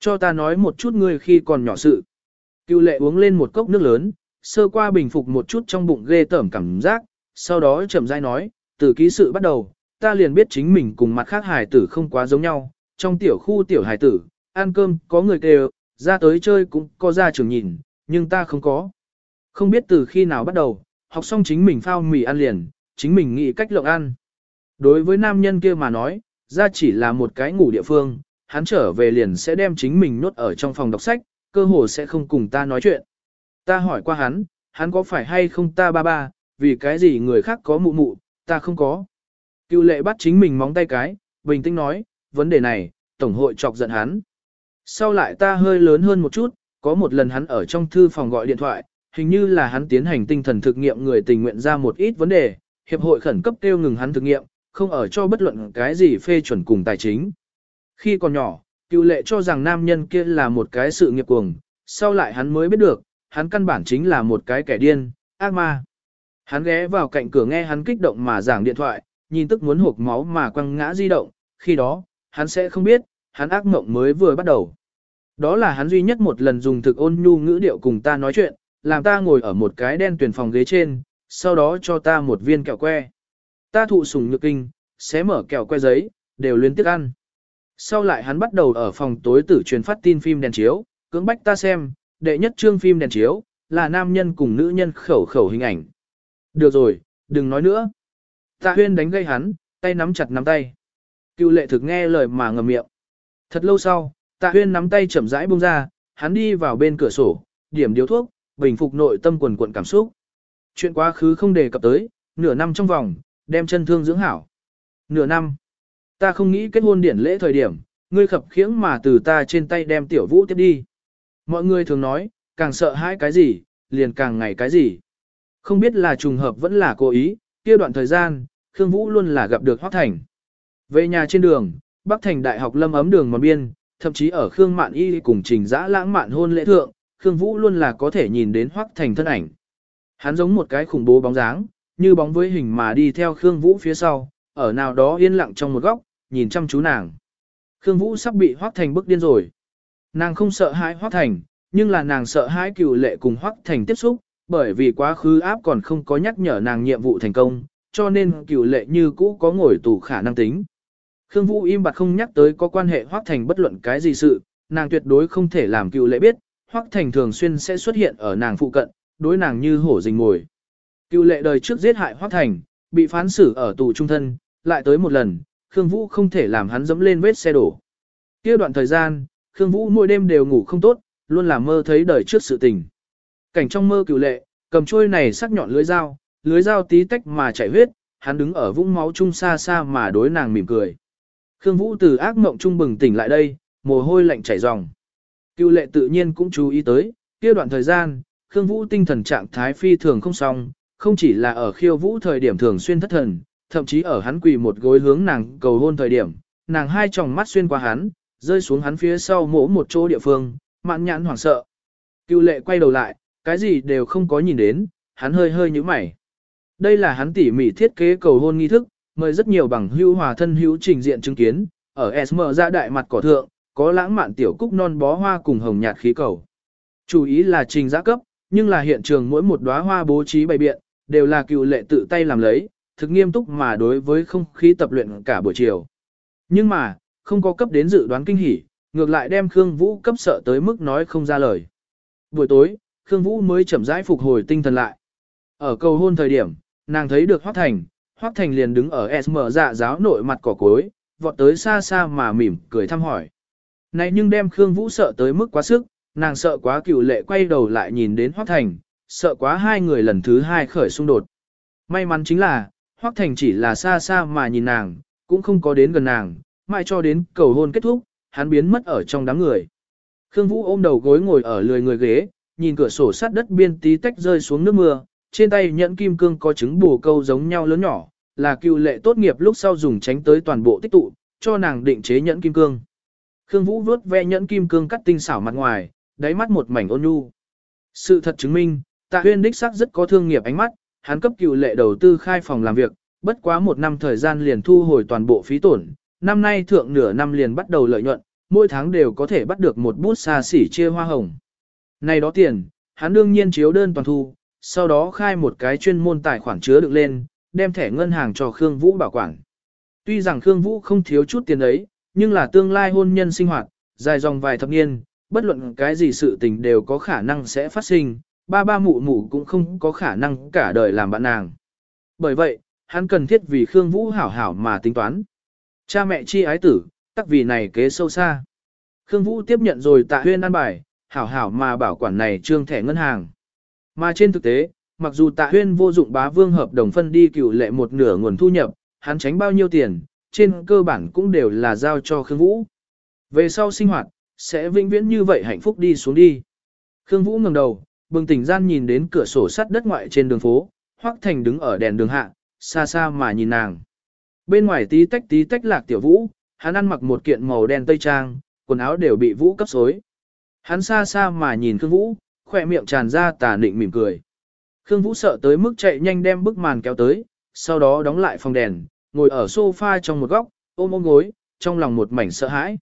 A: Cho ta nói một chút ngươi khi còn nhỏ sự. Cựu lệ uống lên một cốc nước lớn, sơ qua bình phục một chút trong bụng ghê tởm cảm giác, sau đó chậm rãi nói, từ ký sự bắt đầu, ta liền biết chính mình cùng mặt khác hài tử không quá giống nhau, trong tiểu khu tiểu hài tử, ăn cơm có người kêu, ra tới chơi cũng có ra trường nhìn, nhưng ta không có. Không biết từ khi nào bắt đầu, học xong chính mình phao mì ăn liền, chính mình nghĩ cách lộng ăn. Đối với nam nhân kia mà nói, ra chỉ là một cái ngủ địa phương, hắn trở về liền sẽ đem chính mình nốt ở trong phòng đọc sách, cơ hồ sẽ không cùng ta nói chuyện. Ta hỏi qua hắn, hắn có phải hay không ta ba ba, vì cái gì người khác có mụ mụ, ta không có. Cựu lệ bắt chính mình móng tay cái, bình tĩnh nói, vấn đề này, Tổng hội chọc giận hắn. Sau lại ta hơi lớn hơn một chút, có một lần hắn ở trong thư phòng gọi điện thoại, hình như là hắn tiến hành tinh thần thực nghiệm người tình nguyện ra một ít vấn đề, hiệp hội khẩn cấp kêu ngừng hắn thực nghiệm, không ở cho bất luận cái gì phê chuẩn cùng tài chính. Khi còn nhỏ, cựu lệ cho rằng nam nhân kia là một cái sự nghiệp cuồng, sau lại hắn mới biết được, hắn căn bản chính là một cái kẻ điên, ác ma. Hắn ghé vào cạnh cửa nghe hắn kích động mà giảng điện thoại, nhìn tức muốn hộp máu mà quăng ngã di động, khi đó, hắn sẽ không biết, hắn ác mộng mới vừa bắt đầu. Đó là hắn duy nhất một lần dùng thực ôn nhu ngữ điệu cùng ta nói chuyện, làm ta ngồi ở một cái đen tuyển phòng ghế trên, sau đó cho ta một viên kẹo que. Ta thụ sủng nhược kinh, xé mở kẹo que giấy, đều liên tiếp ăn. Sau lại hắn bắt đầu ở phòng tối tử truyền phát tin phim đèn chiếu, cưỡng bách ta xem, đệ nhất chương phim đèn chiếu, là nam nhân cùng nữ nhân khẩu khẩu hình ảnh. Được rồi, đừng nói nữa. Tạ huyên đánh gây hắn, tay nắm chặt nắm tay. Cựu lệ thực nghe lời mà ngầm miệng. Thật lâu sau, tạ huyên nắm tay chậm rãi buông ra, hắn đi vào bên cửa sổ, điểm điếu thuốc, bình phục nội tâm quần quận cảm xúc. Chuyện quá khứ không đề cập tới, nửa năm trong vòng, đem chân thương dưỡng hảo. Nửa năm. Ta không nghĩ kết hôn điển lễ thời điểm, ngươi khập khiễng mà từ ta trên tay đem tiểu vũ tiếp đi. Mọi người thường nói, càng sợ hãi cái gì, liền càng ngày cái gì. Không biết là trùng hợp vẫn là cố ý, kia đoạn thời gian, Khương Vũ luôn là gặp được Hoác Thành. Về nhà trên đường, Bắc Thành Đại học lâm ấm đường mòn biên, thậm chí ở Khương Mạn Y cùng trình dã lãng mạn hôn lễ thượng, Khương Vũ luôn là có thể nhìn đến Hoác Thành thân ảnh. Hắn giống một cái khủng bố bóng dáng, như bóng với hình mà đi theo Khương Vũ phía sau, ở nào đó yên lặng trong một góc, nhìn chăm chú nàng. Khương Vũ sắp bị Hoắc Thành bức điên rồi. Nàng không sợ hãi Hoắc Thành, nhưng là nàng sợ hãi cựu lệ cùng Hoắc Thành tiếp xúc, bởi vì quá khứ áp còn không có nhắc nhở nàng nhiệm vụ thành công, cho nên cựu lệ như cũ có ngồi tù khả năng tính. Khương Vũ im bặt không nhắc tới có quan hệ Hoắc Thành bất luận cái gì sự, nàng tuyệt đối không thể làm cựu lệ biết, Hoắc Thành thường xuyên sẽ xuất hiện ở nàng phụ cận, đối nàng như hổ rình ngồi. Cựu lệ đời trước giết hại Hoác Thành, bị phán xử ở tù trung thân, lại tới một lần, Khương Vũ không thể làm hắn dẫm lên vết xe đổ. Kia đoạn thời gian, Khương Vũ mỗi đêm đều ngủ không tốt, luôn là mơ thấy đời trước sự tình. Cảnh trong mơ cựu lệ, cầm chuôi này sắc nhọn lưới dao, lưới dao tí tách mà chảy huyết, hắn đứng ở vũng máu chung xa xa mà đối nàng mỉm cười. Khương Vũ từ ác mộng trung bừng tỉnh lại đây, mồ hôi lạnh chảy ròng. Cựu lệ tự nhiên cũng chú ý tới, kia đoạn thời gian, Khương Vũ tinh thần trạng thái phi thường không xong, không chỉ là ở khiêu vũ thời điểm thường xuyên thất thần, thậm chí ở hắn quỳ một gối hướng nàng cầu hôn thời điểm, nàng hai tròng mắt xuyên qua hắn, rơi xuống hắn phía sau mỗ một chỗ địa phương, mạn nhãn hoảng sợ. Cựu lệ quay đầu lại, cái gì đều không có nhìn đến, hắn hơi hơi như mày. Đây là hắn tỉ mỉ thiết kế cầu hôn nghi thức, mời rất nhiều bằng hưu hòa thân hữu trình diện chứng kiến, ở SM ra đại mặt cỏ thượng, có lãng mạn tiểu cúc non bó hoa cùng hồng nhạt khí cầu. Chủ ý là trình giá cấp, nhưng là hiện trường mỗi một đóa hoa bố trí bày biện, đều là cựu lệ tự tay làm lấy, thực nghiêm túc mà đối với không khí tập luyện cả buổi chiều. Nhưng mà, không có cấp đến dự đoán kinh hỉ, ngược lại đem Khương Vũ cấp sợ tới mức nói không ra lời. Buổi tối, Khương Vũ mới chậm rãi phục hồi tinh thần lại. Ở cầu hôn thời điểm, nàng thấy được Hoắc Thành, Hoắc Thành liền đứng ở SM dạ giáo nội mặt cỏ cối, vọt tới xa xa mà mỉm cười thăm hỏi. Này nhưng đem Khương Vũ sợ tới mức quá sức, nàng sợ quá cựu lệ quay đầu lại nhìn đến Hoắc Thành, sợ quá hai người lần thứ hai khởi xung đột. May mắn chính là, Hoắc Thành chỉ là xa xa mà nhìn nàng, cũng không có đến gần nàng, mãi cho đến cầu hôn kết thúc, hắn biến mất ở trong đám người. Khương Vũ ôm đầu gối ngồi ở lười người ghế, nhìn cửa sổ sát đất biên tí tách rơi xuống nước mưa, trên tay nhẫn kim cương có trứng bù câu giống nhau lớn nhỏ, là cựu lệ tốt nghiệp lúc sau dùng tránh tới toàn bộ tích tụ, cho nàng định chế nhẫn kim cương. Khương Vũ vuốt ve nhẫn kim cương cắt tinh xảo mặt ngoài, đáy mắt một mảnh ôn nhu. Sự thật chứng minh, Tạ Huyên đích xác rất có thương nghiệp ánh mắt, hắn cấp cựu lệ đầu tư khai phòng làm việc, bất quá một năm thời gian liền thu hồi toàn bộ phí tổn, năm nay thượng nửa năm liền bắt đầu lợi nhuận, mỗi tháng đều có thể bắt được một bút xa xỉ chia hoa hồng. Này đó tiền, hắn đương nhiên chiếu đơn toàn thu, sau đó khai một cái chuyên môn tài khoản chứa được lên, đem thẻ ngân hàng cho Khương Vũ bảo quản. Tuy rằng Khương Vũ không thiếu chút tiền ấy, nhưng là tương lai hôn nhân sinh hoạt, dài dòng vài thập niên, bất luận cái gì sự tình đều có khả năng sẽ phát sinh, ba ba mụ mụ cũng không có khả năng cả đời làm bạn nàng. Bởi vậy, hắn cần thiết vì Khương Vũ hảo hảo mà tính toán. Cha mẹ chi ái tử, tắc vì này kế sâu xa. Khương Vũ tiếp nhận rồi tạ huyên ăn bài, hảo hảo mà bảo quản này trương thẻ ngân hàng. Mà trên thực tế, mặc dù tạ huyên vô dụng bá vương hợp đồng phân đi cựu lệ một nửa nguồn thu nhập, hắn tránh bao nhiêu tiền, trên cơ bản cũng đều là giao cho Khương Vũ. Về sau sinh hoạt, sẽ vĩnh viễn như vậy hạnh phúc đi xuống đi. Khương Vũ ngẩng đầu, bừng tỉnh gian nhìn đến cửa sổ sắt đất ngoại trên đường phố, Hoắc Thành đứng ở đèn đường hạ, xa xa mà nhìn nàng. Bên ngoài tí tách tí tách lạc tiểu vũ, hắn ăn mặc một kiện màu đen tây trang, quần áo đều bị vũ cấp xối. Hắn xa xa mà nhìn Khương Vũ, khỏe miệng tràn ra tà nịnh mỉm cười. Khương Vũ sợ tới mức chạy nhanh đem bức màn kéo tới, sau đó đóng lại phòng đèn, ngồi ở sofa trong một góc, ôm ôm gối, trong lòng một mảnh sợ hãi.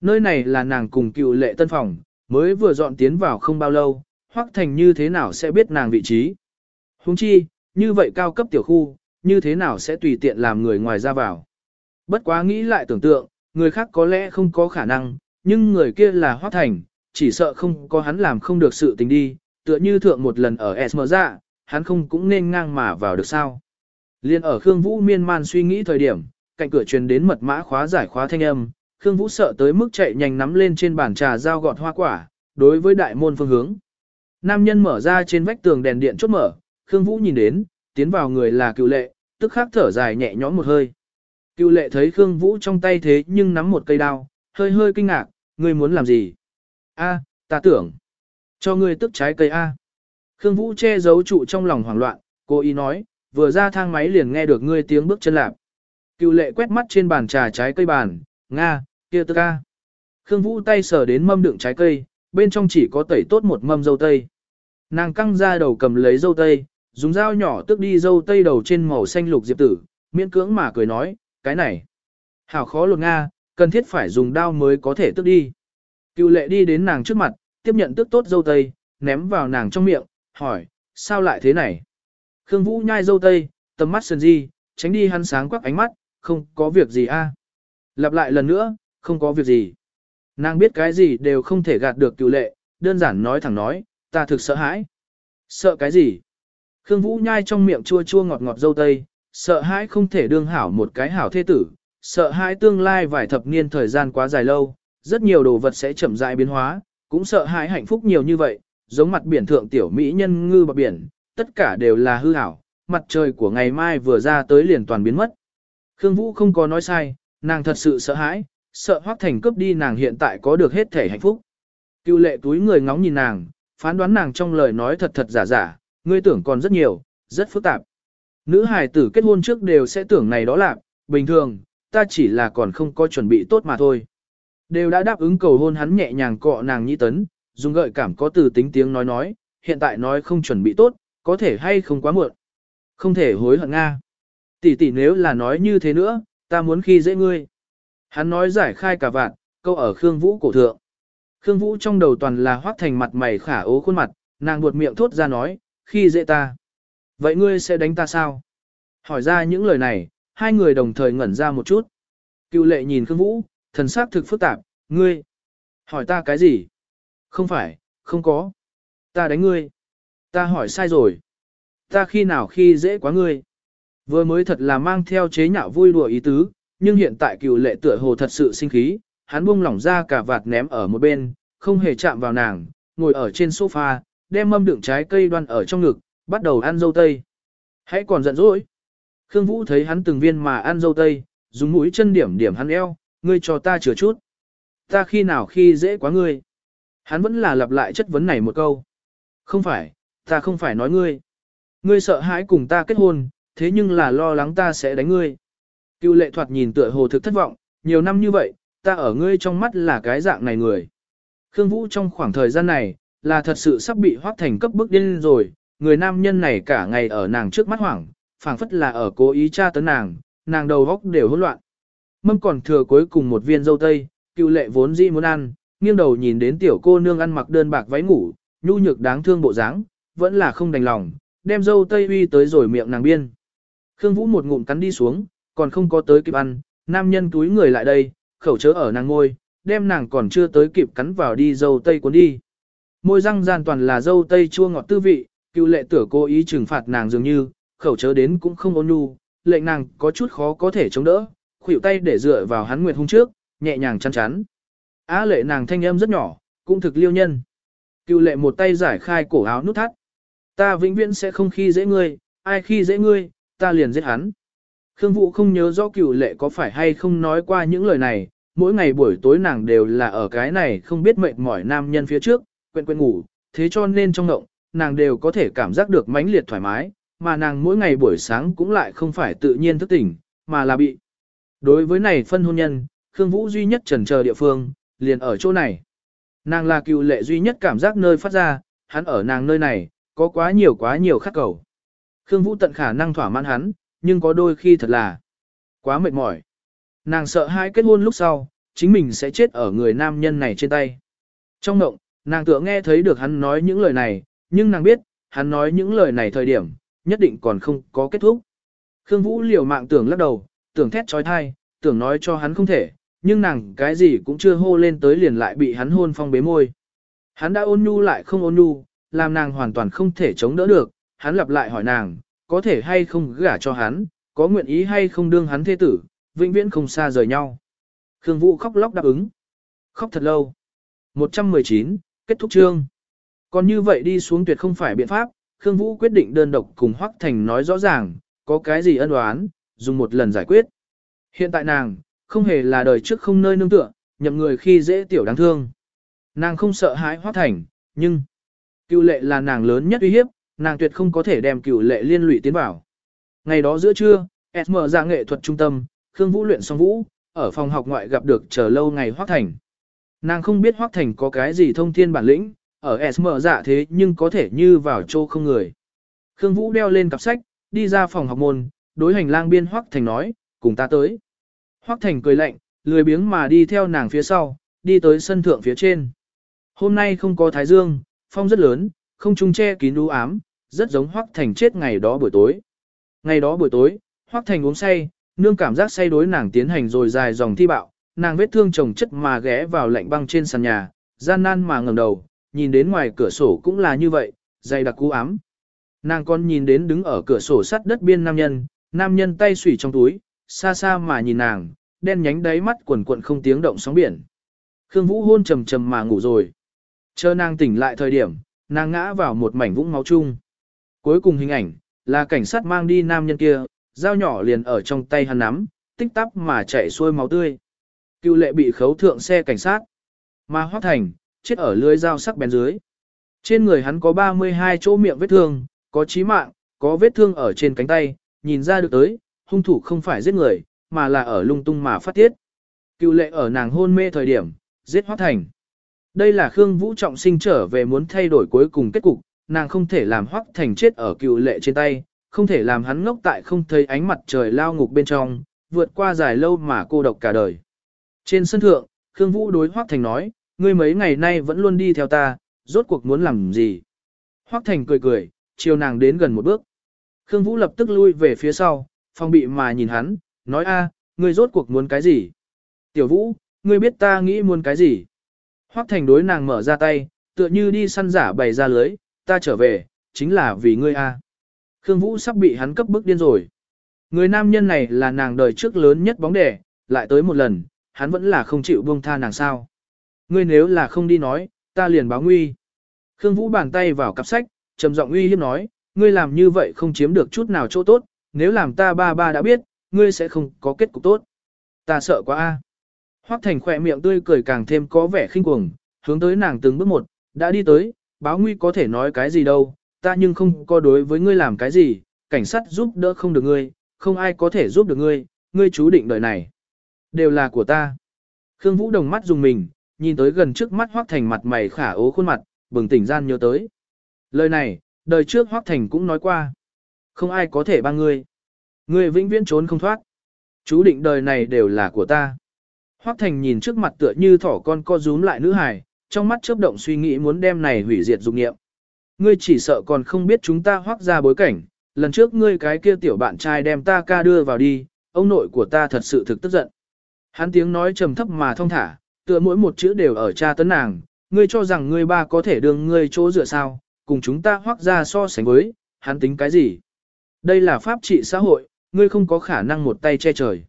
A: Nơi này là nàng cùng cựu lệ tân phòng, mới vừa dọn tiến vào không bao lâu, Hoắc Thành như thế nào sẽ biết nàng vị trí. Huống chi, như vậy cao cấp tiểu khu, như thế nào sẽ tùy tiện làm người ngoài ra vào. Bất quá nghĩ lại tưởng tượng, người khác có lẽ không có khả năng, nhưng người kia là Hoắc Thành, chỉ sợ không có hắn làm không được sự tình đi, tựa như thượng một lần ở SM ra, dạ, hắn không cũng nên ngang mà vào được sao. Liên ở Khương Vũ miên man suy nghĩ thời điểm, cạnh cửa truyền đến mật mã khóa giải khóa thanh âm, Khương Vũ sợ tới mức chạy nhanh nắm lên trên bàn trà dao gọt hoa quả, đối với đại môn phương hướng. Nam nhân mở ra trên vách tường đèn điện chốt mở, Khương Vũ nhìn đến, tiến vào người là cựu lệ, tức khắc thở dài nhẹ nhõm một hơi. Cựu lệ thấy Khương Vũ trong tay thế nhưng nắm một cây đao, hơi hơi kinh ngạc, ngươi muốn làm gì? A, ta tưởng, cho ngươi tức trái cây A. Khương Vũ che giấu trụ trong lòng hoảng loạn, cô ý nói, vừa ra thang máy liền nghe được ngươi tiếng bước chân lạp. Cựu lệ quét mắt trên bàn trà trái cây bàn, Nga, kia tức A. Khương Vũ tay sờ đến mâm đựng trái cây, bên trong chỉ có tẩy tốt một mâm dâu tây. Nàng căng ra đầu cầm lấy dâu tây, dùng dao nhỏ tước đi dâu tây đầu trên màu xanh lục diệp tử, miễn cưỡng mà cười nói, cái này. Hảo khó lột Nga, cần thiết phải dùng dao mới có thể tước đi. Cựu lệ đi đến nàng trước mặt, tiếp nhận tước tốt dâu tây, ném vào nàng trong miệng, hỏi, sao lại thế này? Khương Vũ nhai dâu tây, tầm mắt sơn di, tránh đi hắn sáng quắc ánh mắt, không có việc gì a. Lặp lại lần nữa, không có việc gì. Nàng biết cái gì đều không thể gạt được cựu lệ, đơn giản nói thẳng nói, ta thực sợ hãi. Sợ cái gì? Khương Vũ nhai trong miệng chua chua ngọt ngọt dâu tây, sợ hãi không thể đương hảo một cái hảo thế tử, sợ hãi tương lai vài thập niên thời gian quá dài lâu, rất nhiều đồ vật sẽ chậm rãi biến hóa, cũng sợ hãi hạnh phúc nhiều như vậy, giống mặt biển thượng tiểu mỹ nhân ngư bạc biển, tất cả đều là hư hảo, mặt trời của ngày mai vừa ra tới liền toàn biến mất. Khương Vũ không có nói sai, nàng thật sự sợ hãi, sợ Hoắc Thành cướp đi nàng hiện tại có được hết thể hạnh phúc. Cựu lệ túi người ngóng nhìn nàng, phán đoán nàng trong lời nói thật thật giả giả, ngươi tưởng còn rất nhiều, rất phức tạp. Nữ hài tử kết hôn trước đều sẽ tưởng này đó là, bình thường, ta chỉ là còn không có chuẩn bị tốt mà thôi. Đều đã đáp ứng cầu hôn hắn nhẹ nhàng cọ nàng nhĩ tấn, dùng gợi cảm có từ tính tiếng nói nói, hiện tại nói không chuẩn bị tốt, có thể hay không quá muộn. Không thể hối hận Nga. Tỷ tỷ nếu là nói như thế nữa, ta muốn khi dễ ngươi. Hắn nói giải khai cả vạn, câu ở Khương Vũ cổ thượng. Khương Vũ trong đầu toàn là hoác thành mặt mày khả ố khuôn mặt, nàng buột miệng thốt ra nói, khi dễ ta. Vậy ngươi sẽ đánh ta sao? Hỏi ra những lời này, hai người đồng thời ngẩn ra một chút. Cựu lệ nhìn Khương Vũ, thần sắc thực phức tạp, ngươi. Hỏi ta cái gì? Không phải, không có. Ta đánh ngươi. Ta hỏi sai rồi. Ta khi nào khi dễ quá ngươi. Vừa mới thật là mang theo chế nhạo vui đùa ý tứ, nhưng hiện tại cựu lệ tựa hồ thật sự sinh khí, hắn buông lỏng ra cả vạt ném ở một bên, không hề chạm vào nàng, ngồi ở trên sofa, đem mâm đựng trái cây đoan ở trong ngực, bắt đầu ăn dâu tây. Hãy còn giận dỗi. Khương Vũ thấy hắn từng viên mà ăn dâu tây, dùng mũi chân điểm điểm hắn eo, ngươi cho ta chừa chút. Ta khi nào khi dễ quá ngươi. Hắn vẫn là lặp lại chất vấn này một câu. Không phải, ta không phải nói ngươi. Ngươi sợ hãi cùng ta kết hôn, thế nhưng là lo lắng ta sẽ đánh ngươi. Cựu lệ thoạt nhìn tựa hồ thực thất vọng, nhiều năm như vậy, ta ở ngươi trong mắt là cái dạng này người. Khương Vũ trong khoảng thời gian này, là thật sự sắp bị hoác thành cấp bức điên rồi, người nam nhân này cả ngày ở nàng trước mắt hoảng, phảng phất là ở cố ý tra tấn nàng, nàng đầu góc đều hỗn loạn. Mâm còn thừa cuối cùng một viên dâu tây, cựu lệ vốn dĩ muốn ăn, nghiêng đầu nhìn đến tiểu cô nương ăn mặc đơn bạc váy ngủ, nhu nhược đáng thương bộ dáng, vẫn là không đành lòng, đem dâu tây uy tới rồi miệng nàng biên. Khương Vũ một ngụm cắn đi xuống, còn không có tới kịp ăn, nam nhân túi người lại đây, khẩu chớ ở nàng ngôi, đem nàng còn chưa tới kịp cắn vào đi dâu tây cuốn đi. Môi răng gian toàn là dâu tây chua ngọt tư vị, cựu lệ tử cố ý trừng phạt nàng dường như, khẩu chớ đến cũng không ôn nhu, lệnh nàng có chút khó có thể chống đỡ, khuỷu tay để dựa vào hắn nguyệt hung trước, nhẹ nhàng chăn chắn. Á lệ nàng thanh âm rất nhỏ, cũng thực liêu nhân. Cựu lệ một tay giải khai cổ áo nút thắt. Ta vĩnh viễn sẽ không khi dễ ngươi, ai khi dễ ngươi, ta liền giết hắn. Khương Vũ không nhớ rõ cựu lệ có phải hay không nói qua những lời này, mỗi ngày buổi tối nàng đều là ở cái này không biết mệt mỏi nam nhân phía trước, quên quên ngủ, thế cho nên trong ngộng, nàng đều có thể cảm giác được mãnh liệt thoải mái, mà nàng mỗi ngày buổi sáng cũng lại không phải tự nhiên thức tỉnh, mà là bị. Đối với này phân hôn nhân, Khương Vũ duy nhất trần chờ địa phương, liền ở chỗ này. Nàng là cựu lệ duy nhất cảm giác nơi phát ra, hắn ở nàng nơi này, có quá nhiều quá nhiều khát cầu. Khương Vũ tận khả năng thỏa mãn hắn, nhưng có đôi khi thật là quá mệt mỏi. Nàng sợ hai kết hôn lúc sau, chính mình sẽ chết ở người nam nhân này trên tay. Trong động, nàng tựa nghe thấy được hắn nói những lời này, nhưng nàng biết, hắn nói những lời này thời điểm, nhất định còn không có kết thúc. Khương Vũ liều mạng tưởng lắc đầu, tưởng thét trói thai, tưởng nói cho hắn không thể, nhưng nàng cái gì cũng chưa hô lên tới liền lại bị hắn hôn phong bế môi. Hắn đã ôn nhu lại không ôn nhu, làm nàng hoàn toàn không thể chống đỡ được, hắn lặp lại hỏi nàng, có thể hay không gả cho hắn, có nguyện ý hay không đương hắn thế tử, vĩnh viễn không xa rời nhau. Khương Vũ khóc lóc đáp ứng. Khóc thật lâu. 119, kết thúc chương. Còn như vậy đi xuống tuyệt không phải biện pháp, Khương Vũ quyết định đơn độc cùng Hoắc Thành nói rõ ràng, có cái gì ân oán, dùng một lần giải quyết. Hiện tại nàng, không hề là đời trước không nơi nương tựa, nhậm người khi dễ tiểu đáng thương. Nàng không sợ hãi Hoắc Thành, nhưng cựu lệ là nàng lớn nhất uy hiếp, nàng tuyệt không có thể đem cửu lệ liên lụy tiến vào. Ngày đó giữa trưa, SM ra nghệ thuật trung tâm, Khương Vũ luyện xong vũ, ở phòng học ngoại gặp được chờ lâu ngày Hoắc Thành. Nàng không biết Hoắc Thành có cái gì thông thiên bản lĩnh, ở SM dạ thế nhưng có thể như vào chỗ không người. Khương Vũ đeo lên cặp sách, đi ra phòng học môn, đối hành lang biên Hoắc Thành nói, cùng ta tới. Hoắc Thành cười lạnh, lười biếng mà đi theo nàng phía sau, đi tới sân thượng phía trên. Hôm nay không có thái dương, phong rất lớn, không trung che kín u ám, rất giống Hoắc Thành chết ngày đó buổi tối. Ngày đó buổi tối, Hoắc Thành uống say, nương cảm giác say đối nàng tiến hành rồi dài dòng thi bạo, nàng vết thương chồng chất mà ghé vào lạnh băng trên sàn nhà, gian nan mà ngẩng đầu, nhìn đến ngoài cửa sổ cũng là như vậy, dày đặc cú ám. Nàng còn nhìn đến đứng ở cửa sổ sắt đất biên nam nhân, nam nhân tay xủy trong túi, xa xa mà nhìn nàng, đen nhánh đáy mắt quần quận không tiếng động sóng biển. Khương Vũ hôn trầm trầm mà ngủ rồi. Chờ nàng tỉnh lại thời điểm, nàng ngã vào một mảnh vũng máu chung. Cuối cùng hình ảnh, là cảnh sát mang đi nam nhân kia, dao nhỏ liền ở trong tay hắn nắm, tích tắp mà chảy xuôi máu tươi. Cựu lệ bị khấu thượng xe cảnh sát. Mà Hoác Thành, chết ở lưới dao sắc bén dưới. Trên người hắn có 32 chỗ miệng vết thương, có chí mạng, có vết thương ở trên cánh tay, nhìn ra được tới, hung thủ không phải giết người, mà là ở lung tung mà phát tiết. Cựu lệ ở nàng hôn mê thời điểm, giết hoác Thành. Đây là Khương Vũ trọng sinh trở về muốn thay đổi cuối cùng kết cục, nàng không thể làm Hoắc Thành chết ở cựu lệ trên tay, không thể làm hắn ngốc tại không thấy ánh mặt trời lao ngục bên trong, vượt qua dài lâu mà cô độc cả đời. Trên sân thượng, Khương Vũ đối Hoắc Thành nói, ngươi mấy ngày nay vẫn luôn đi theo ta, rốt cuộc muốn làm gì? Hoắc Thành cười cười, chiều nàng đến gần một bước. Khương Vũ lập tức lui về phía sau, phong bị mà nhìn hắn, nói a, ngươi rốt cuộc muốn cái gì? Tiểu Vũ, ngươi biết ta nghĩ muốn cái gì? Hoắc Thành đối nàng mở ra tay, tựa như đi săn giả bày ra lưới, ta trở về, chính là vì ngươi a. Khương Vũ sắp bị hắn cấp bức điên rồi. Người nam nhân này là nàng đời trước lớn nhất bóng đẻ, lại tới một lần, hắn vẫn là không chịu buông tha nàng sao. Ngươi nếu là không đi nói, ta liền báo nguy. Khương Vũ bàn tay vào cặp sách, trầm giọng uy hiếp nói, ngươi làm như vậy không chiếm được chút nào chỗ tốt, nếu làm ta ba ba đã biết, ngươi sẽ không có kết cục tốt. Ta sợ quá a. Hoắc Thành khỏe miệng tươi cười càng thêm có vẻ khinh cuồng, hướng tới nàng từng bước một, đã đi tới, báo nguy có thể nói cái gì đâu, ta nhưng không có đối với ngươi làm cái gì, cảnh sát giúp đỡ không được ngươi, không ai có thể giúp được ngươi, ngươi chú định đời này. Đều là của ta. Khương Vũ đồng mắt dùng mình, nhìn tới gần trước mắt Hoắc Thành mặt mày khả ố khuôn mặt, bừng tỉnh gian nhớ tới. Lời này, đời trước Hoắc Thành cũng nói qua. Không ai có thể băng ngươi. Ngươi vĩnh viễn trốn không thoát. Chú định đời này đều là của ta. Hoắc Thành nhìn trước mặt tựa như thỏ con co rúm lại nữ hài, trong mắt chớp động suy nghĩ muốn đem này hủy diệt dục nghiệm. Ngươi chỉ sợ còn không biết chúng ta hoác ra bối cảnh, lần trước ngươi cái kia tiểu bạn trai đem ta ca đưa vào đi, ông nội của ta thật sự thực tức giận. Hắn tiếng nói trầm thấp mà thông thả, tựa mỗi một chữ đều ở cha tấn nàng, ngươi cho rằng ngươi ba có thể đương ngươi chỗ dựa sao, cùng chúng ta hoác ra so sánh với, hắn tính cái gì? Đây là pháp trị xã hội, ngươi không có khả năng một tay che trời.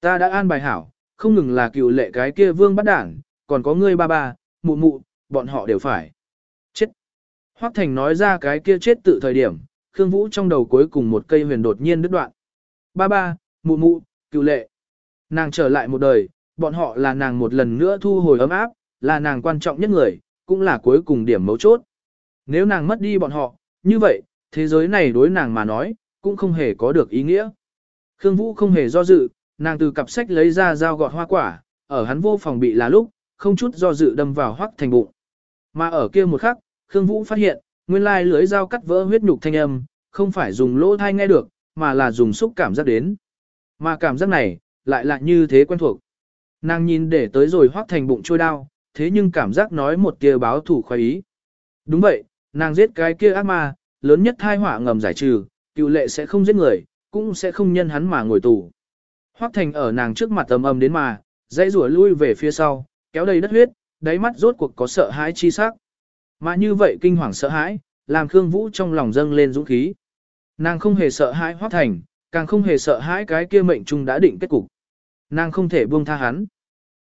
A: Ta đã an bài hảo, không ngừng là cựu lệ cái kia vương bắt đảng, còn có ngươi ba ba, mụ mụ, bọn họ đều phải. Chết. Hoắc Thành nói ra cái kia chết tự thời điểm, Khương Vũ trong đầu cuối cùng một cây huyền đột nhiên đứt đoạn. Ba ba, mụ mụ, cựu lệ. Nàng trở lại một đời, bọn họ là nàng một lần nữa thu hồi ấm áp, là nàng quan trọng nhất người, cũng là cuối cùng điểm mấu chốt. Nếu nàng mất đi bọn họ, như vậy, thế giới này đối nàng mà nói, cũng không hề có được ý nghĩa. Khương Vũ không hề do dự, nàng từ cặp sách lấy ra dao gọt hoa quả, ở hắn vô phòng bị là lúc, không chút do dự đâm vào hoắc thành bụng. Mà ở kia một khắc, Khương Vũ phát hiện, nguyên lai lưới dao cắt vỡ huyết nhục thanh âm, không phải dùng lỗ thai nghe được, mà là dùng xúc cảm giác đến. Mà cảm giác này, lại là như thế quen thuộc. Nàng nhìn để tới rồi hoắc thành bụng trôi đau, thế nhưng cảm giác nói một tia báo thủ khoái ý. Đúng vậy, nàng giết cái kia ác ma, lớn nhất thai họa ngầm giải trừ, cựu lệ sẽ không giết người, cũng sẽ không nhân hắn mà ngồi tù. Hoắc thành ở nàng trước mặt tầm âm đến mà, dãy rủa lui về phía sau, kéo đầy đất huyết, đáy mắt rốt cuộc có sợ hãi chi sắc. Mà như vậy kinh hoàng sợ hãi, làm Khương Vũ trong lòng dâng lên dũng khí. Nàng không hề sợ hãi Hoắc Thành, càng không hề sợ hãi cái kia mệnh trung đã định kết cục. Nàng không thể buông tha hắn.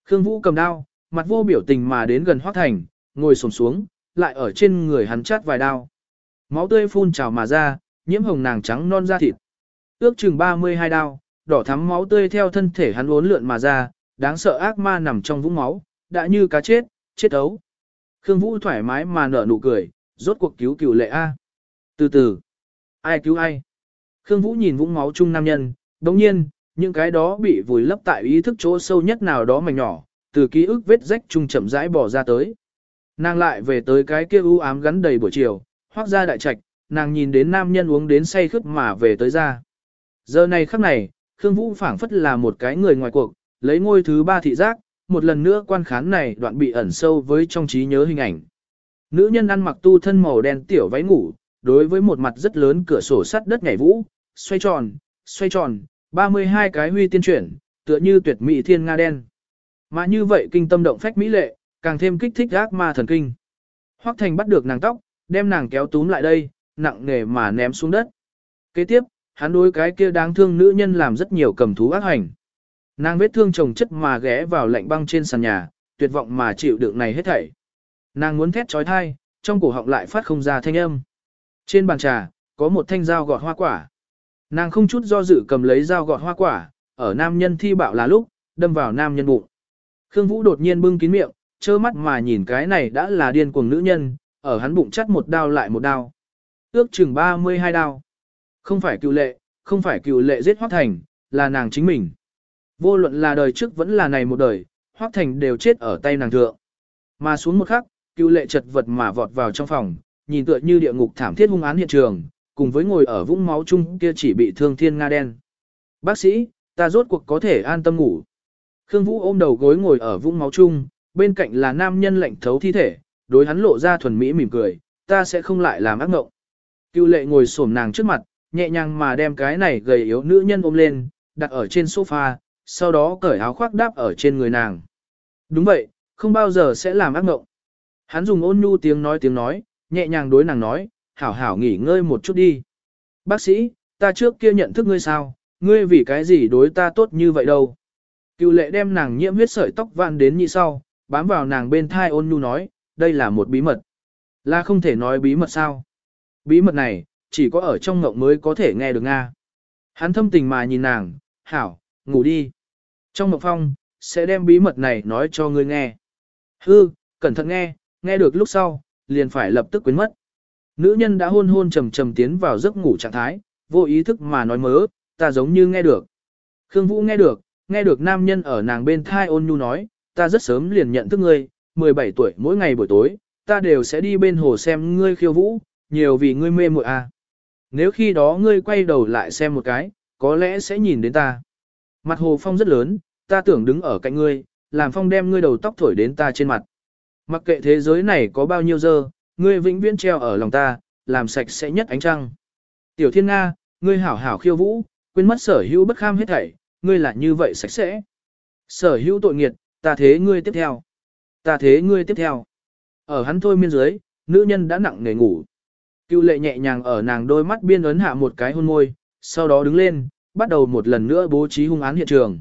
A: Khương Vũ cầm đao, mặt vô biểu tình mà đến gần Hoắc Thành, ngồi xổm xuống, lại ở trên người hắn chát vài đao. Máu tươi phun trào mà ra, nhiễm hồng nàng trắng non da thịt. Ước chừng 32 đao, đỏ thắm máu tươi theo thân thể hắn uốn lượn mà ra, đáng sợ ác ma nằm trong vũng máu, đã như cá chết, chết ấu. Khương Vũ thoải mái mà nở nụ cười, rốt cuộc cứu cửu lệ A. Từ từ, ai cứu ai? Khương Vũ nhìn vũng máu chung nam nhân, đồng nhiên, những cái đó bị vùi lấp tại ý thức chỗ sâu nhất nào đó mảnh nhỏ, từ ký ức vết rách chung chậm rãi bỏ ra tới. Nàng lại về tới cái kia u ám gắn đầy buổi chiều, hoác ra đại trạch, nàng nhìn đến nam nhân uống đến say khướt mà về tới ra. Giờ này khắc này, Khương Vũ phảng phất là một cái người ngoài cuộc, lấy ngôi thứ ba thị giác, một lần nữa quan khán này đoạn bị ẩn sâu với trong trí nhớ hình ảnh. Nữ nhân ăn mặc tu thân màu đen tiểu váy ngủ, đối với một mặt rất lớn cửa sổ sắt đất nhảy vũ, xoay tròn, xoay tròn, 32 cái huy tiên chuyển, tựa như tuyệt mỹ thiên nga đen. Mà như vậy kinh tâm động phách mỹ lệ, càng thêm kích thích ác ma thần kinh. Hoắc Thành bắt được nàng tóc, đem nàng kéo túm lại đây, nặng nề mà ném xuống đất. Kế tiếp, hắn đối cái kia đáng thương nữ nhân làm rất nhiều cầm thú ác hành. Nàng vết thương chồng chất mà ghé vào lạnh băng trên sàn nhà, tuyệt vọng mà chịu đựng này hết thảy. Nàng muốn thét trói thai, trong cổ họng lại phát không ra thanh âm. Trên bàn trà, có một thanh dao gọt hoa quả. Nàng không chút do dự cầm lấy dao gọt hoa quả, ở nam nhân thi bạo là lúc, đâm vào nam nhân bụng. Khương Vũ đột nhiên bưng kín miệng, trơ mắt mà nhìn cái này đã là điên cuồng nữ nhân, ở hắn bụng chắt một đao lại một đao. Ước chừng 32 đao. Không phải cựu lệ, không phải cựu lệ giết hoác Thành, là nàng chính mình. Vô luận là đời trước vẫn là này một đời, Hoắc Thành đều chết ở tay nàng thượng. Mà xuống một khắc, cựu lệ chật vật mà vọt vào trong phòng, nhìn tựa như địa ngục thảm thiết hung án hiện trường, cùng với ngồi ở vũng máu chung kia chỉ bị thương thiên nga đen. Bác sĩ, ta rốt cuộc có thể an tâm ngủ. Khương Vũ ôm đầu gối ngồi ở vũng máu chung, bên cạnh là nam nhân lạnh thấu thi thể, đối hắn lộ ra thuần mỹ mỉm cười, ta sẽ không lại làm ác mộng. Cựu lệ ngồi xổm nàng trước mặt, nhẹ nhàng mà đem cái này gầy yếu nữ nhân ôm lên, đặt ở trên sofa, sau đó cởi áo khoác đáp ở trên người nàng. Đúng vậy, không bao giờ sẽ làm ác ngộng. Hắn dùng ôn nhu tiếng nói tiếng nói, nhẹ nhàng đối nàng nói, hảo hảo nghỉ ngơi một chút đi. Bác sĩ, ta trước kia nhận thức ngươi sao, ngươi vì cái gì đối ta tốt như vậy đâu. Cựu lệ đem nàng nhiễm huyết sợi tóc vạn đến như sau, bám vào nàng bên thai ôn nhu nói, đây là một bí mật. Là không thể nói bí mật sao. Bí mật này, chỉ có ở trong ngộng mới có thể nghe được Nga. Hắn thâm tình mà nhìn nàng, hảo, ngủ đi. Trong mộng phong, sẽ đem bí mật này nói cho ngươi nghe. Hư, cẩn thận nghe, nghe được lúc sau, liền phải lập tức quên mất. Nữ nhân đã hôn hôn trầm trầm tiến vào giấc ngủ trạng thái, vô ý thức mà nói mớ, ta giống như nghe được. Khương Vũ nghe được, nghe được nam nhân ở nàng bên thai ôn nhu nói, ta rất sớm liền nhận thức ngươi, 17 tuổi mỗi ngày buổi tối, ta đều sẽ đi bên hồ xem ngươi khiêu vũ, nhiều vì ngươi mê muội à. Nếu khi đó ngươi quay đầu lại xem một cái, có lẽ sẽ nhìn đến ta. Mặt hồ phong rất lớn, ta tưởng đứng ở cạnh ngươi, làm phong đem ngươi đầu tóc thổi đến ta trên mặt. Mặc kệ thế giới này có bao nhiêu giờ, ngươi vĩnh viễn treo ở lòng ta, làm sạch sẽ nhất ánh trăng. Tiểu thiên Nga, ngươi hảo hảo khiêu vũ, quên mất sở hữu bất kham hết thảy, ngươi là như vậy sạch sẽ. Sở hữu tội nghiệt, ta thế ngươi tiếp theo. Ta thế ngươi tiếp theo. Ở hắn thôi miên dưới, nữ nhân đã nặng nề ngủ. Cựu lệ nhẹ nhàng ở nàng đôi mắt biên ấn hạ một cái hôn môi, sau đó đứng lên, bắt đầu một lần nữa bố trí hung án hiện trường.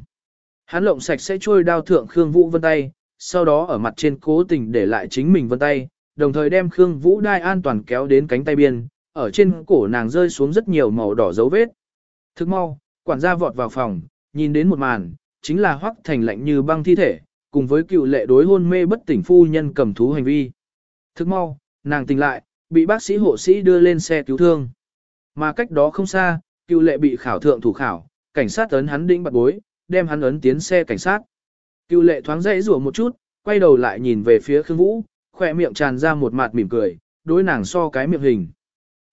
A: Hắn lộng sạch sẽ trôi đao thượng Khương Vũ vân tay, sau đó ở mặt trên cố tình để lại chính mình vân tay, đồng thời đem Khương Vũ đai an toàn kéo đến cánh tay biên, ở trên cổ nàng rơi xuống rất nhiều màu đỏ dấu vết. Thức mau, quản gia vọt vào phòng, nhìn đến một màn, chính là hoắc thành lạnh như băng thi thể, cùng với cựu lệ đối hôn mê bất tỉnh phu nhân cầm thú hành vi. Thức mau, nàng tỉnh lại, bị bác sĩ hộ sĩ đưa lên xe cứu thương. Mà cách đó không xa, cựu lệ bị khảo thượng thủ khảo, cảnh sát ấn hắn đĩnh bật bối, đem hắn ấn tiến xe cảnh sát. Cựu lệ thoáng dãy rủa một chút, quay đầu lại nhìn về phía Khương Vũ, khỏe miệng tràn ra một mặt mỉm cười, đối nàng so cái miệng hình.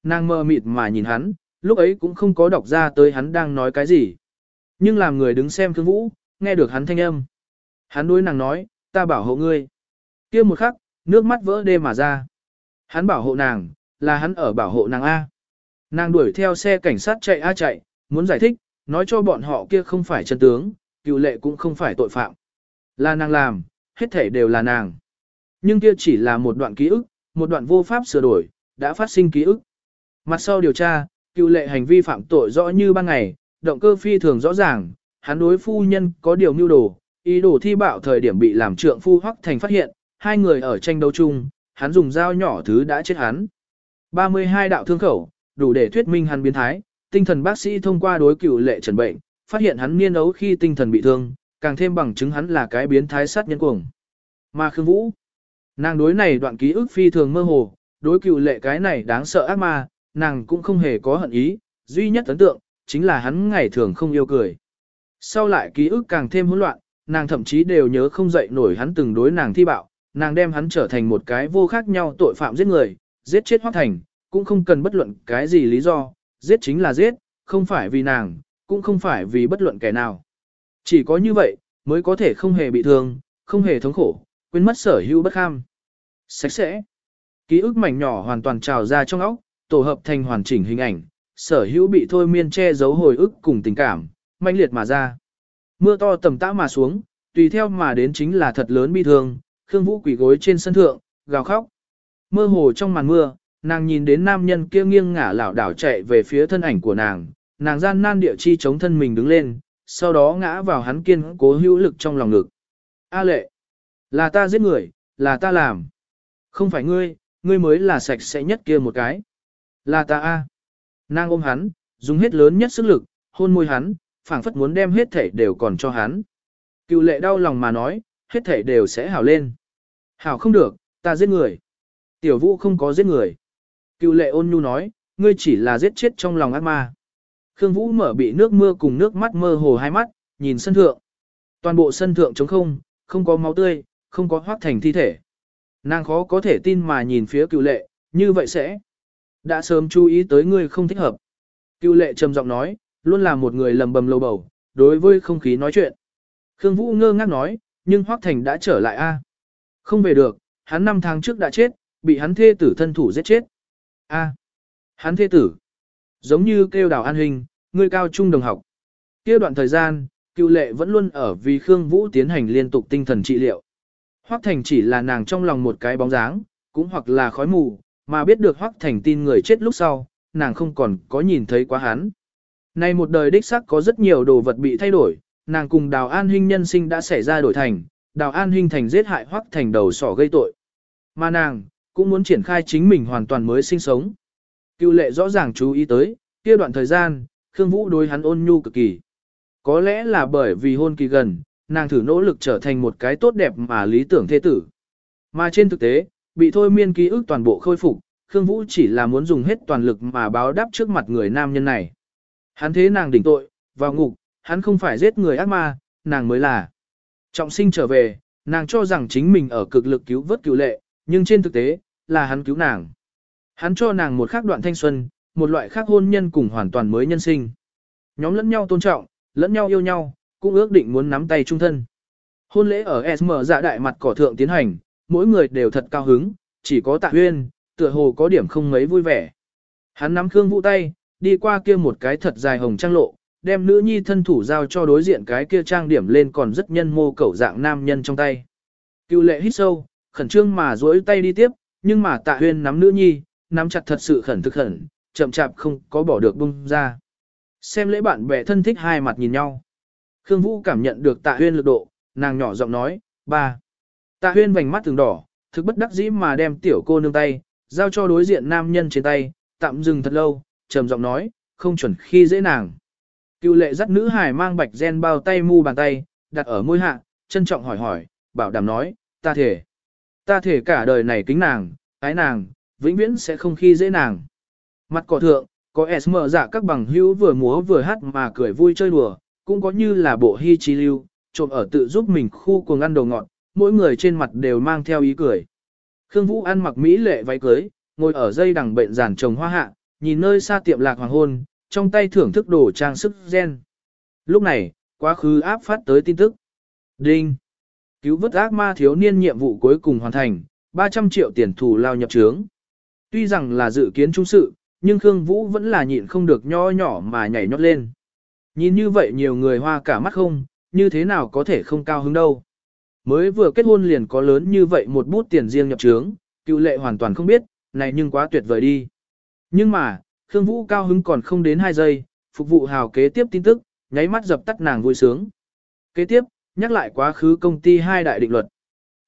A: Nàng mơ mịt mà nhìn hắn, lúc ấy cũng không có đọc ra tới hắn đang nói cái gì. Nhưng làm người đứng xem Khương Vũ, nghe được hắn thanh âm. Hắn đối nàng nói, ta bảo hộ ngươi. kia một khắc, nước mắt vỡ đê mà ra. Hắn bảo hộ nàng, là hắn ở bảo hộ nàng A. Nàng đuổi theo xe cảnh sát chạy A chạy, muốn giải thích, nói cho bọn họ kia không phải chân tướng, cựu lệ cũng không phải tội phạm. Là nàng làm, hết thể đều là nàng. Nhưng kia chỉ là một đoạn ký ức, một đoạn vô pháp sửa đổi, đã phát sinh ký ức. Mặt sau điều tra, cựu lệ hành vi phạm tội rõ như ban ngày, động cơ phi thường rõ ràng, hắn đối phu nhân có điều mưu đồ, ý đồ thi bạo thời điểm bị làm trượng phu hoắc thành phát hiện, hai người ở tranh đấu chung, hắn dùng dao nhỏ thứ đã chết hắn. 32 đạo thương khẩu, đủ để thuyết minh hắn biến thái, tinh thần bác sĩ thông qua đối cựu lệ trần bệnh, phát hiện hắn niên ấu khi tinh thần bị thương, càng thêm bằng chứng hắn là cái biến thái sát nhân cuồng. Mà Khương Vũ, nàng đối này đoạn ký ức phi thường mơ hồ, đối cựu lệ cái này đáng sợ ác ma, nàng cũng không hề có hận ý, duy nhất ấn tượng, chính là hắn ngày thường không yêu cười. Sau lại ký ức càng thêm hỗn loạn, nàng thậm chí đều nhớ không dậy nổi hắn từng đối nàng thi bạo, nàng đem hắn trở thành một cái vô khác nhau tội phạm giết người, giết chết hoác Thành, cũng không cần bất luận cái gì lý do, giết chính là giết, không phải vì nàng, cũng không phải vì bất luận kẻ nào. Chỉ có như vậy, mới có thể không hề bị thương, không hề thống khổ, quên mất sở hữu bất kham. Sạch sẽ. Ký ức mảnh nhỏ hoàn toàn trào ra trong óc, tổ hợp thành hoàn chỉnh hình ảnh, sở hữu bị thôi miên che giấu hồi ức cùng tình cảm, manh liệt mà ra. Mưa to tầm tã mà xuống, tùy theo mà đến chính là thật lớn bi thương, Khương Vũ quỷ gối trên sân thượng, gào khóc. Mơ hồ trong màn mưa, nàng nhìn đến nam nhân kia nghiêng ngả lảo đảo chạy về phía thân ảnh của nàng, nàng gian nan địa chi chống thân mình đứng lên, sau đó ngã vào hắn kiên cố hữu lực trong lòng ngực. A lệ, là ta giết người, là ta làm. Không phải ngươi, ngươi mới là sạch sẽ nhất kia một cái. Là ta a. Nàng ôm hắn, dùng hết lớn nhất sức lực, hôn môi hắn, phảng phất muốn đem hết thể đều còn cho hắn. Cựu lệ đau lòng mà nói, hết thể đều sẽ hảo lên. Hảo không được, ta giết người. Tiểu vũ không có giết người. Cựu lệ ôn nhu nói, ngươi chỉ là giết chết trong lòng ác ma. Khương Vũ mở bị nước mưa cùng nước mắt mơ hồ hai mắt, nhìn sân thượng. Toàn bộ sân thượng trống không, không có máu tươi, không có hoác thành thi thể. Nàng khó có thể tin mà nhìn phía cựu lệ, như vậy sẽ. Đã sớm chú ý tới ngươi không thích hợp. Cựu lệ trầm giọng nói, luôn là một người lầm bầm lâu bầu, đối với không khí nói chuyện. Khương Vũ ngơ ngác nói, nhưng hoác Thành đã trở lại a. Không về được, hắn năm tháng trước đã chết, bị hắn thê tử thân thủ giết chết. A. Hắn thế tử. Giống như kêu đào an hình, người cao trung đồng học. kia đoạn thời gian, cựu lệ vẫn luôn ở vì Khương Vũ tiến hành liên tục tinh thần trị liệu. Hoắc Thành chỉ là nàng trong lòng một cái bóng dáng, cũng hoặc là khói mù, mà biết được Hoắc Thành tin người chết lúc sau, nàng không còn có nhìn thấy quá hắn. Nay một đời đích sắc có rất nhiều đồ vật bị thay đổi, nàng cùng Đào An Hinh nhân sinh đã xảy ra đổi thành, Đào An Hinh thành giết hại Hoắc Thành đầu sỏ gây tội. Mà nàng, cũng muốn triển khai chính mình hoàn toàn mới sinh sống. Cựu lệ rõ ràng chú ý tới, kia đoạn thời gian, Khương Vũ đối hắn ôn nhu cực kỳ. Có lẽ là bởi vì hôn kỳ gần, nàng thử nỗ lực trở thành một cái tốt đẹp mà lý tưởng thế tử. Mà trên thực tế, bị thôi miên ký ức toàn bộ khôi phục, Khương Vũ chỉ là muốn dùng hết toàn lực mà báo đáp trước mặt người nam nhân này. Hắn thế nàng đỉnh tội, vào ngục, hắn không phải giết người ác ma, nàng mới là. Trọng sinh trở về, nàng cho rằng chính mình ở cực lực cứu vớt cựu lệ, nhưng trên thực tế, là hắn cứu nàng. Hắn cho nàng một khác đoạn thanh xuân, một loại khác hôn nhân cùng hoàn toàn mới nhân sinh. Nhóm lẫn nhau tôn trọng, lẫn nhau yêu nhau, cũng ước định muốn nắm tay chung thân. Hôn lễ ở SM dạ đại mặt cỏ thượng tiến hành, mỗi người đều thật cao hứng, chỉ có tạ huyên, tựa hồ có điểm không mấy vui vẻ. Hắn nắm Khương Vũ tay, đi qua kia một cái thật dài hồng trang lộ, đem nữ nhi thân thủ giao cho đối diện cái kia trang điểm lên còn rất nhân mô cẩu dạng nam nhân trong tay. Cựu lệ hít sâu, khẩn trương mà duỗi tay đi tiếp, nhưng mà tạ huyên nắm nữ nhi, nắm chặt thật sự khẩn thực khẩn, chậm chạp không có bỏ được bung ra. Xem lễ bạn bè thân thích hai mặt nhìn nhau. Khương Vũ cảm nhận được tạ huyên lực độ, nàng nhỏ giọng nói, ba. Tạ huyên vành mắt từng đỏ, thực bất đắc dĩ mà đem tiểu cô nương tay, giao cho đối diện nam nhân trên tay, tạm dừng thật lâu, trầm giọng nói, không chuẩn khi dễ nàng. Cựu lệ dắt nữ hải mang bạch gen bao tay mu bàn tay, đặt ở môi hạ, trân trọng hỏi hỏi, bảo đảm nói, ta thể. Ta thể cả đời này kính nàng, ái nàng, vĩnh viễn sẽ không khi dễ nàng. Mặt cỏ thượng, có S mở dạ các bằng hữu vừa múa vừa hát mà cười vui chơi đùa, cũng có như là bộ hy chi lưu, trộm ở tự giúp mình khu cuồng ăn đồ ngọt, mỗi người trên mặt đều mang theo ý cười. Khương Vũ ăn mặc mỹ lệ váy cưới, ngồi ở dây đằng bệnh giàn trồng hoa hạ, nhìn nơi xa tiệm lạc hoàng hôn, trong tay thưởng thức đồ trang sức gen. Lúc này, quá khứ áp phát tới tin tức. Đinh! Cứu vớt ác ma thiếu niên nhiệm vụ cuối cùng hoàn thành, 300 triệu tiền thù lao nhập trướng. Tuy rằng là dự kiến trung sự, nhưng Khương Vũ vẫn là nhịn không được nho nhỏ mà nhảy nhót lên. Nhìn như vậy nhiều người hoa cả mắt không, như thế nào có thể không cao hứng đâu. Mới vừa kết hôn liền có lớn như vậy một bút tiền riêng nhập trướng, cựu lệ hoàn toàn không biết, này nhưng quá tuyệt vời đi. Nhưng mà, Khương Vũ cao hứng còn không đến 2 giây, phục vụ hào kế tiếp tin tức, nháy mắt dập tắt nàng vui sướng. Kế tiếp, nhắc lại quá khứ công ty hai đại định luật.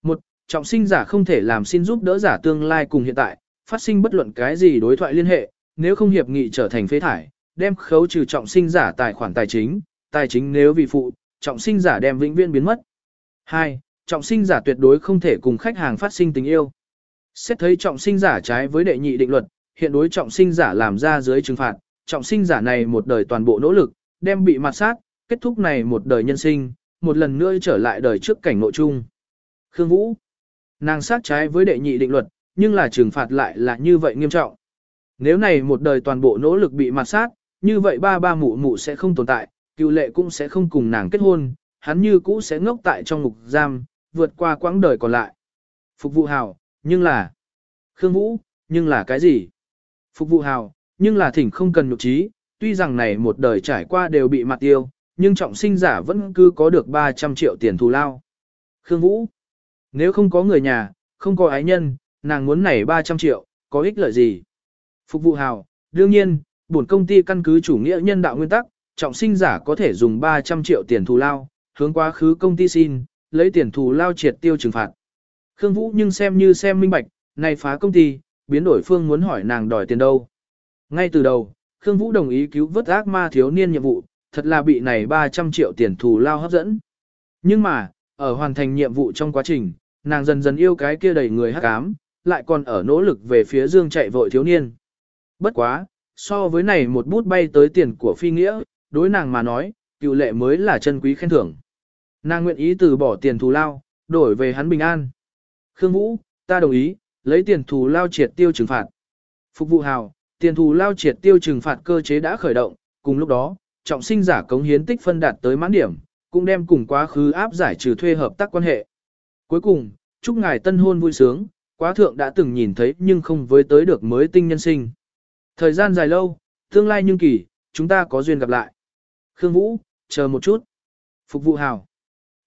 A: Một, trọng sinh giả không thể làm xin giúp đỡ giả tương lai cùng hiện tại, phát sinh bất luận cái gì đối thoại liên hệ, nếu không hiệp nghị trở thành phế thải, đem khấu trừ trọng sinh giả tài khoản tài chính, tài chính nếu vì phụ, trọng sinh giả đem vĩnh viễn biến mất. 2. Trọng sinh giả tuyệt đối không thể cùng khách hàng phát sinh tình yêu. Xét thấy trọng sinh giả trái với đệ nhị định luật, hiện đối trọng sinh giả làm ra dưới trừng phạt, trọng sinh giả này một đời toàn bộ nỗ lực, đem bị mặt sát, kết thúc này một đời nhân sinh, một lần nữa trở lại đời trước cảnh nội chung. Khương Vũ, nàng sát trái với đệ nhị định luật, nhưng là trừng phạt lại là như vậy nghiêm trọng. Nếu này một đời toàn bộ nỗ lực bị mặt sát, như vậy ba ba mụ mụ sẽ không tồn tại, cựu lệ cũng sẽ không cùng nàng kết hôn, hắn như cũ sẽ ngốc tại trong ngục giam, vượt qua quãng đời còn lại. Phục vụ hào, nhưng là... Khương Vũ, nhưng là cái gì? Phục vụ hào, nhưng là thỉnh không cần nhục trí, tuy rằng này một đời trải qua đều bị mặt tiêu, nhưng trọng sinh giả vẫn cứ có được 300 triệu tiền thù lao. Khương Vũ, nếu không có người nhà, không có ái nhân, nàng muốn này 300 triệu, có ích lợi gì? Phục vụ hào, đương nhiên, bổn công ty căn cứ chủ nghĩa nhân đạo nguyên tắc, trọng sinh giả có thể dùng 300 triệu tiền thù lao, hướng quá khứ công ty xin, lấy tiền thù lao triệt tiêu trừng phạt. Khương Vũ nhưng xem như xem minh bạch, này phá công ty, biến đổi phương muốn hỏi nàng đòi tiền đâu. Ngay từ đầu, Khương Vũ đồng ý cứu vớt ác ma thiếu niên nhiệm vụ, thật là bị này 300 triệu tiền thù lao hấp dẫn. Nhưng mà, ở hoàn thành nhiệm vụ trong quá trình, nàng dần dần yêu cái kia đầy người hắc ám, lại còn ở nỗ lực về phía dương chạy vội thiếu niên. Bất quá, so với này một bút bay tới tiền của phi nghĩa, đối nàng mà nói, cựu lệ mới là chân quý khen thưởng. Nàng nguyện ý từ bỏ tiền thù lao, đổi về hắn bình an. Khương Vũ, ta đồng ý, lấy tiền thù lao triệt tiêu trừng phạt. Phục vụ hào, tiền thù lao triệt tiêu trừng phạt cơ chế đã khởi động, cùng lúc đó, trọng sinh giả cống hiến tích phân đạt tới mãn điểm, cũng đem cùng quá khứ áp giải trừ thuê hợp tác quan hệ. Cuối cùng, chúc ngài tân hôn vui sướng, quá thượng đã từng nhìn thấy nhưng không với tới được mới tinh nhân sinh. Thời gian dài lâu, tương lai nhưng kỳ, chúng ta có duyên gặp lại. Khương Vũ, chờ một chút. Phục vụ hào.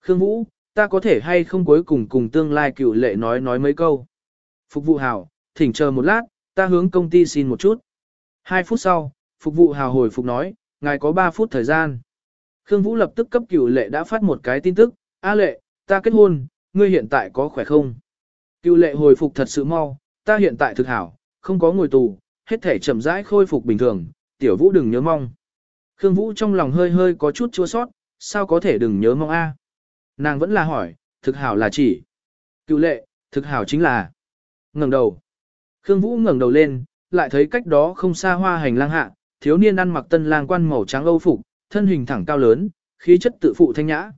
A: Khương Vũ, ta có thể hay không cuối cùng cùng tương lai cựu lệ nói nói mấy câu. Phục vụ hào, thỉnh chờ một lát, ta hướng công ty xin một chút. Hai phút sau, phục vụ hào hồi phục nói, ngài có 3 phút thời gian. Khương Vũ lập tức cấp cựu lệ đã phát một cái tin tức, A lệ, ta kết hôn, ngươi hiện tại có khỏe không? Cựu lệ hồi phục thật sự mau, ta hiện tại thực hảo, không có ngồi tù, hết thể chậm rãi khôi phục bình thường, tiểu vũ đừng nhớ mong. Khương Vũ trong lòng hơi hơi có chút chua sót, sao có thể đừng nhớ mong a? Nàng vẫn là hỏi, thực hảo là chỉ. Cựu lệ, thực hảo chính là. ngẩng đầu. Khương Vũ ngẩng đầu lên, lại thấy cách đó không xa hoa hành lang hạ, thiếu niên ăn mặc tân lang quan màu trắng âu phục, thân hình thẳng cao lớn, khí chất tự phụ thanh nhã.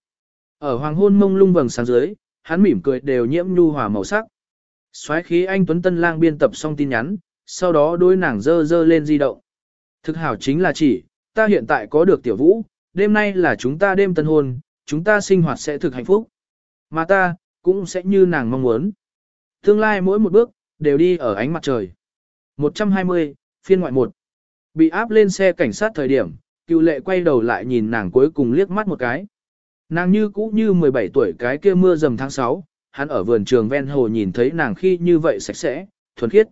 A: Ở hoàng hôn mông lung vầng sáng dưới, hắn mỉm cười đều nhiễm nhu hòa màu sắc. Soái khí anh Tuấn Tân Lang biên tập xong tin nhắn, sau đó đôi nàng dơ dơ lên di động. Thực hảo chính là chỉ, ta hiện tại có được tiểu vũ, đêm nay là chúng ta đêm tân hôn, chúng ta sinh hoạt sẽ thực hạnh phúc. Mà ta, cũng sẽ như nàng mong muốn. Tương lai mỗi một bước, đều đi ở ánh mặt trời. 120, phiên ngoại 1. Bị áp lên xe cảnh sát thời điểm, cựu lệ quay đầu lại nhìn nàng cuối cùng liếc mắt một cái. Nàng như cũ như 17 tuổi cái kia mưa dầm tháng 6, hắn ở vườn trường ven hồ nhìn thấy nàng khi như vậy sạch sẽ, thuần khiết.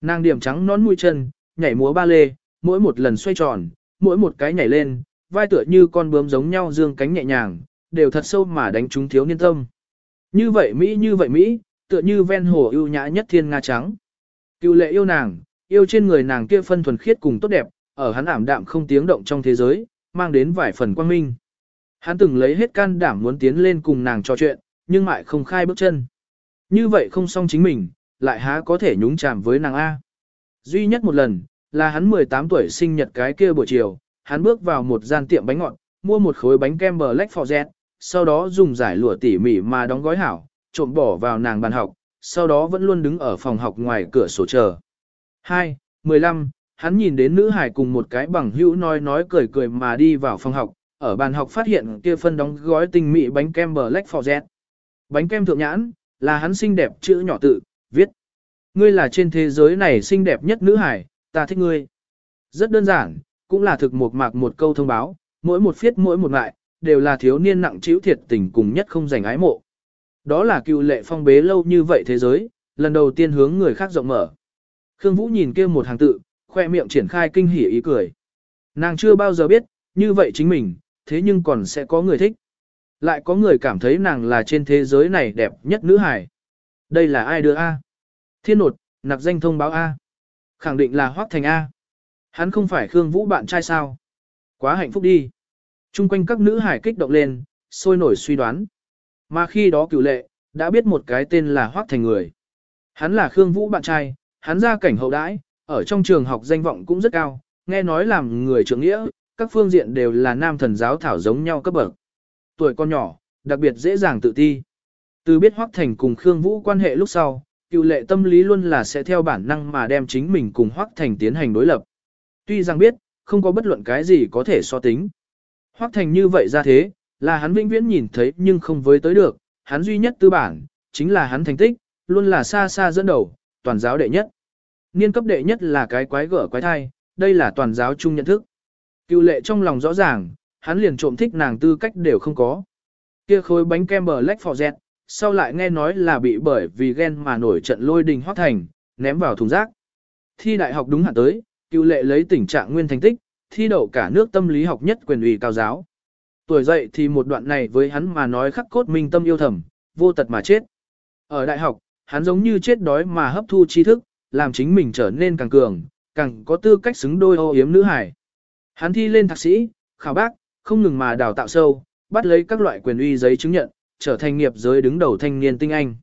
A: Nàng điểm trắng nón mũi chân, nhảy múa ba lê, mỗi một lần xoay tròn, mỗi một cái nhảy lên, vai tựa như con bướm giống nhau dương cánh nhẹ nhàng, đều thật sâu mà đánh trúng thiếu niên tâm. Như vậy Mỹ như vậy Mỹ, tựa như ven hồ ưu nhã nhất thiên nga trắng. Cựu lệ yêu nàng, yêu trên người nàng kia phân thuần khiết cùng tốt đẹp, ở hắn ảm đạm không tiếng động trong thế giới, mang đến vài phần quang minh. Hắn từng lấy hết can đảm muốn tiến lên cùng nàng trò chuyện, nhưng mại không khai bước chân. Như vậy không xong chính mình, lại há có thể nhúng chạm với nàng A. Duy nhất một lần, là hắn 18 tuổi sinh nhật cái kia buổi chiều, hắn bước vào một gian tiệm bánh ngọt, mua một khối bánh kem Black Forest, sau đó dùng giải lụa tỉ mỉ mà đóng gói hảo, trộn bỏ vào nàng bàn học, sau đó vẫn luôn đứng ở phòng học ngoài cửa sổ chờ. 2. 15. Hắn nhìn đến nữ hải cùng một cái bằng hữu nói nói cười cười mà đi vào phòng học, ở bàn học phát hiện kia phân đóng gói tinh mỹ bánh kem Black Forest. Bánh kem thượng nhãn, là hắn xinh đẹp chữ nhỏ tự, viết. Ngươi là trên thế giới này xinh đẹp nhất nữ hải, ta thích ngươi. Rất đơn giản, cũng là thực một mạc một câu thông báo, mỗi một phiết mỗi một ngại, đều là thiếu niên nặng chịu thiệt tình cùng nhất không giành ái mộ. Đó là cựu lệ phong bế lâu như vậy thế giới, lần đầu tiên hướng người khác rộng mở. Khương Vũ nhìn kia một hàng tự, khoe miệng triển khai kinh hỉ ý cười. Nàng chưa bao giờ biết, như vậy chính mình, thế nhưng còn sẽ có người thích. Lại có người cảm thấy nàng là trên thế giới này đẹp nhất nữ hải. Đây là ai đưa A? Thiên nột, nặc danh thông báo A. Khẳng định là Hoác Thành A. Hắn không phải Khương Vũ bạn trai sao? Quá hạnh phúc đi. Trung quanh các nữ hải kích động lên, sôi nổi suy đoán. Mà khi đó cựu lệ, đã biết một cái tên là Hoác Thành người. Hắn là Khương Vũ bạn trai, hắn ra cảnh hậu đãi, ở trong trường học danh vọng cũng rất cao, nghe nói làm người trưởng nghĩa, các phương diện đều là nam thần giáo thảo giống nhau cấp bậc. Tuổi con nhỏ, đặc biệt dễ dàng tự ti. Từ biết Hoắc Thành cùng Khương Vũ quan hệ lúc sau, cựu lệ tâm lý luôn là sẽ theo bản năng mà đem chính mình cùng Hoắc Thành tiến hành đối lập. Tuy rằng biết, không có bất luận cái gì có thể so tính. Hoắc Thành như vậy ra thế, là hắn vĩnh viễn nhìn thấy nhưng không với tới được, hắn duy nhất tư bản, chính là hắn thành tích, luôn là xa xa dẫn đầu, toàn giáo đệ nhất. Niên cấp đệ nhất là cái quái gở quái thai, đây là toàn giáo chung nhận thức. Cựu lệ trong lòng rõ ràng, hắn liền trộm thích nàng tư cách đều không có. Kia khối bánh kem bờ lách phò dẹt, sau lại nghe nói là bị bởi vì ghen mà nổi trận lôi đình hoác thành, ném vào thùng rác. Thi đại học đúng hạn tới, cựu lệ lấy tình trạng nguyên thành tích, thi đậu cả nước tâm lý học nhất quyền ủy cao giáo. Tuổi dậy thì một đoạn này với hắn mà nói khắc cốt minh tâm yêu thầm, vô tật mà chết. Ở đại học, hắn giống như chết đói mà hấp thu tri thức, làm chính mình trở nên càng cường, càng có tư cách xứng đôi ô yếm nữ hải. Hắn thi lên thạc sĩ, khảo bác, không ngừng mà đào tạo sâu, bắt lấy các loại quyền uy giấy chứng nhận, trở thành nghiệp giới đứng đầu thanh niên tinh anh.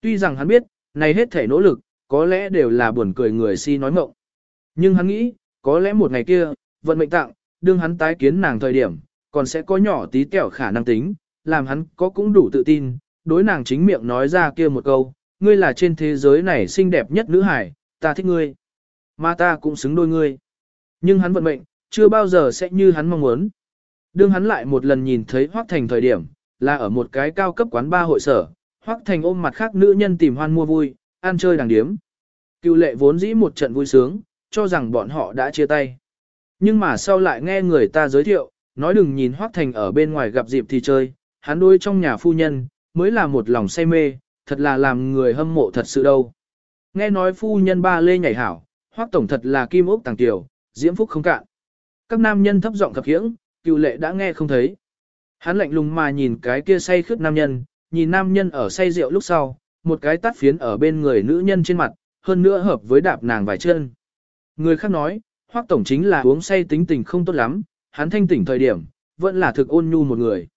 A: Tuy rằng hắn biết, này hết thể nỗ lực, có lẽ đều là buồn cười người si nói mộng. Nhưng hắn nghĩ, có lẽ một ngày kia, vận mệnh tặng, đương hắn tái kiến nàng thời điểm, còn sẽ có nhỏ tí tẹo khả năng tính, làm hắn có cũng đủ tự tin, đối nàng chính miệng nói ra kia một câu, ngươi là trên thế giới này xinh đẹp nhất nữ hải, ta thích ngươi. Mà ta cũng xứng đôi ngươi. Nhưng hắn vận mệnh, chưa bao giờ sẽ như hắn mong muốn. Đương hắn lại một lần nhìn thấy Hoác Thành thời điểm, là ở một cái cao cấp quán ba hội sở, Hoác Thành ôm mặt khác nữ nhân tìm hoan mua vui, ăn chơi đàng điếm. Cựu lệ vốn dĩ một trận vui sướng, cho rằng bọn họ đã chia tay. Nhưng mà sau lại nghe người ta giới thiệu, nói đừng nhìn Hoác Thành ở bên ngoài gặp dịp thì chơi, hắn đôi trong nhà phu nhân, mới là một lòng say mê, thật là làm người hâm mộ thật sự đâu. Nghe nói phu nhân ba lê nhảy hảo, Hoác Tổng thật là kim ốc tàng tiểu, diễm phúc không cạn. Các nam nhân thấp giọng khập khiễng, cựu lệ đã nghe không thấy. Hắn lạnh lùng mà nhìn cái kia say khướt nam nhân, nhìn nam nhân ở say rượu lúc sau, một cái tắt phiến ở bên người nữ nhân trên mặt, hơn nữa hợp với đạp nàng vài chân. Người khác nói, Hoắc tổng chính là uống say tính tình không tốt lắm, hắn thanh tỉnh thời điểm, vẫn là thực ôn nhu một người.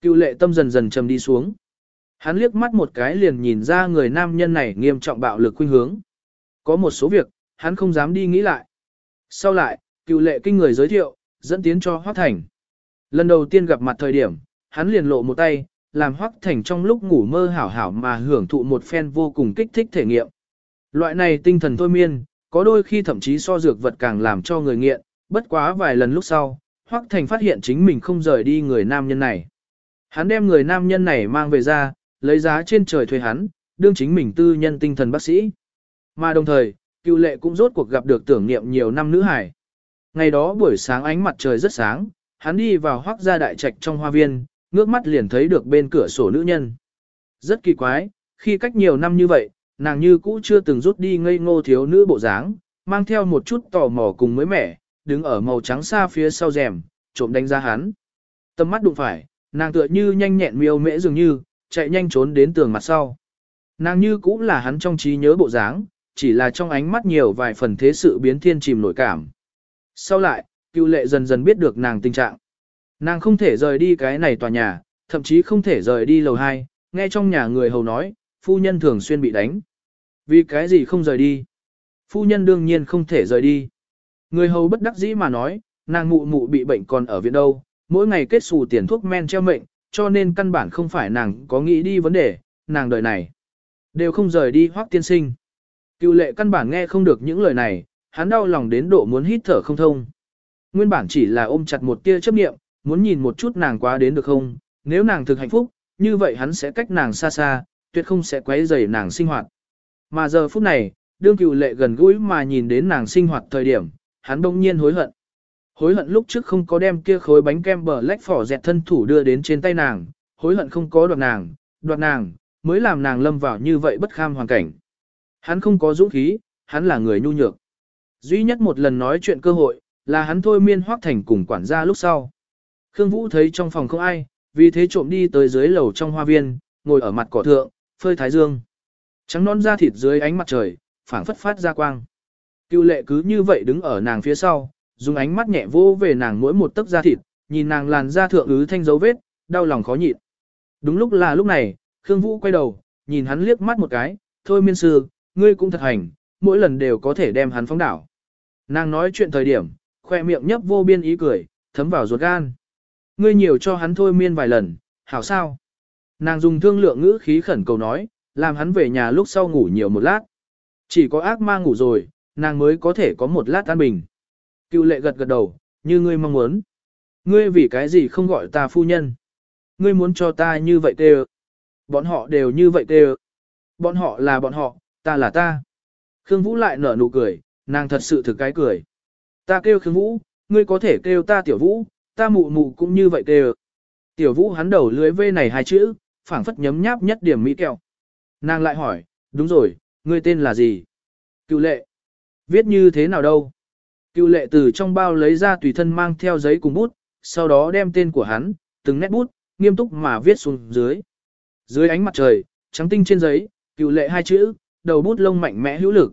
A: Cựu lệ tâm dần dần trầm đi xuống. Hắn liếc mắt một cái liền nhìn ra người nam nhân này nghiêm trọng bạo lực khuynh hướng. Có một số việc, hắn không dám đi nghĩ lại. Sau lại, cựu lệ kinh người giới thiệu, dẫn tiến cho Hoắc Thành. Lần đầu tiên gặp mặt thời điểm, hắn liền lộ một tay, làm Hoắc Thành trong lúc ngủ mơ hảo hảo mà hưởng thụ một phen vô cùng kích thích thể nghiệm. Loại này tinh thần thôi miên, có đôi khi thậm chí so dược vật càng làm cho người nghiện, bất quá vài lần lúc sau, Hoắc Thành phát hiện chính mình không rời đi người nam nhân này. Hắn đem người nam nhân này mang về ra, lấy giá trên trời thuê hắn, đương chính mình tư nhân tinh thần bác sĩ. Mà đồng thời, cựu lệ cũng rốt cuộc gặp được tưởng niệm nhiều năm nữ hải. Ngày đó buổi sáng ánh mặt trời rất sáng, hắn đi vào hoác gia đại trạch trong hoa viên, ngước mắt liền thấy được bên cửa sổ nữ nhân. Rất kỳ quái, khi cách nhiều năm như vậy, nàng như cũ chưa từng rút đi ngây ngô thiếu nữ bộ dáng, mang theo một chút tò mò cùng mới mẻ, đứng ở màu trắng xa phía sau rèm, trộm đánh giá hắn. Tâm mắt đụng phải, nàng tựa như nhanh nhẹn miêu mễ dường như, chạy nhanh trốn đến tường mặt sau. Nàng như cũ là hắn trong trí nhớ bộ dáng, chỉ là trong ánh mắt nhiều vài phần thế sự biến thiên chìm nổi cảm. Sau lại, cựu lệ dần dần biết được nàng tình trạng. Nàng không thể rời đi cái này tòa nhà, thậm chí không thể rời đi lầu 2, nghe trong nhà người hầu nói, phu nhân thường xuyên bị đánh. Vì cái gì không rời đi? Phu nhân đương nhiên không thể rời đi. Người hầu bất đắc dĩ mà nói, nàng mụ mụ bị bệnh còn ở viện đâu, mỗi ngày kết xù tiền thuốc men treo mệnh, cho nên căn bản không phải nàng có nghĩ đi vấn đề, nàng đời này. Đều không rời đi hoác tiên sinh. Cựu lệ căn bản nghe không được những lời này, hắn đau lòng đến độ muốn hít thở không thông. Nguyên bản chỉ là ôm chặt một tia chấp niệm, muốn nhìn một chút nàng quá đến được không, nếu nàng thực hạnh phúc, như vậy hắn sẽ cách nàng xa xa, tuyệt không sẽ quấy rầy nàng sinh hoạt. Mà giờ phút này, đương cựu lệ gần gũi mà nhìn đến nàng sinh hoạt thời điểm, hắn bỗng nhiên hối hận. Hối hận lúc trước không có đem kia khối bánh kem bờ lách phỏ dẹt thân thủ đưa đến trên tay nàng, hối hận không có đoạt nàng, đoạt nàng, mới làm nàng lâm vào như vậy bất kham hoàn cảnh. Hắn không có dũng khí, hắn là người nhu nhược. Duy nhất một lần nói chuyện cơ hội, là hắn thôi miên hoác thành cùng quản gia lúc sau. Khương Vũ thấy trong phòng không ai, vì thế trộm đi tới dưới lầu trong hoa viên, ngồi ở mặt cỏ thượng, phơi thái dương. Trắng non da thịt dưới ánh mặt trời, phảng phất phát ra quang. Cựu lệ cứ như vậy đứng ở nàng phía sau, dùng ánh mắt nhẹ vô về nàng mỗi một tấc da thịt, nhìn nàng làn da thượng ứ thanh dấu vết, đau lòng khó nhịn. Đúng lúc là lúc này, Khương Vũ quay đầu, nhìn hắn liếc mắt một cái, thôi miên sư, ngươi cũng thật hành, mỗi lần đều có thể đem hắn phóng đảo. Nàng nói chuyện thời điểm, khoe miệng nhấp vô biên ý cười, thấm vào ruột gan. Ngươi nhiều cho hắn thôi miên vài lần, hảo sao? Nàng dùng thương lượng ngữ khí khẩn cầu nói, làm hắn về nhà lúc sau ngủ nhiều một lát. Chỉ có ác ma ngủ rồi, nàng mới có thể có một lát an bình. Cựu lệ gật gật đầu, như ngươi mong muốn. Ngươi vì cái gì không gọi ta phu nhân? Ngươi muốn cho ta như vậy tê Bọn họ đều như vậy tê Bọn họ là bọn họ, ta là ta. Khương Vũ lại nở nụ cười, nàng thật sự thực cái cười. Ta kêu Khương Vũ, ngươi có thể kêu ta Tiểu Vũ, ta mụ mụ cũng như vậy tê Tiểu Vũ hắn đầu lưới vê này hai chữ, phảng phất nhấm nháp nhất điểm mỹ kẹo. Nàng lại hỏi, đúng rồi, ngươi tên là gì? Cựu lệ. Viết như thế nào đâu? Cựu lệ từ trong bao lấy ra tùy thân mang theo giấy cùng bút, sau đó đem tên của hắn, từng nét bút, nghiêm túc mà viết xuống dưới. Dưới ánh mặt trời, trắng tinh trên giấy, cựu lệ hai chữ, đầu bút lông mạnh mẽ hữu lực.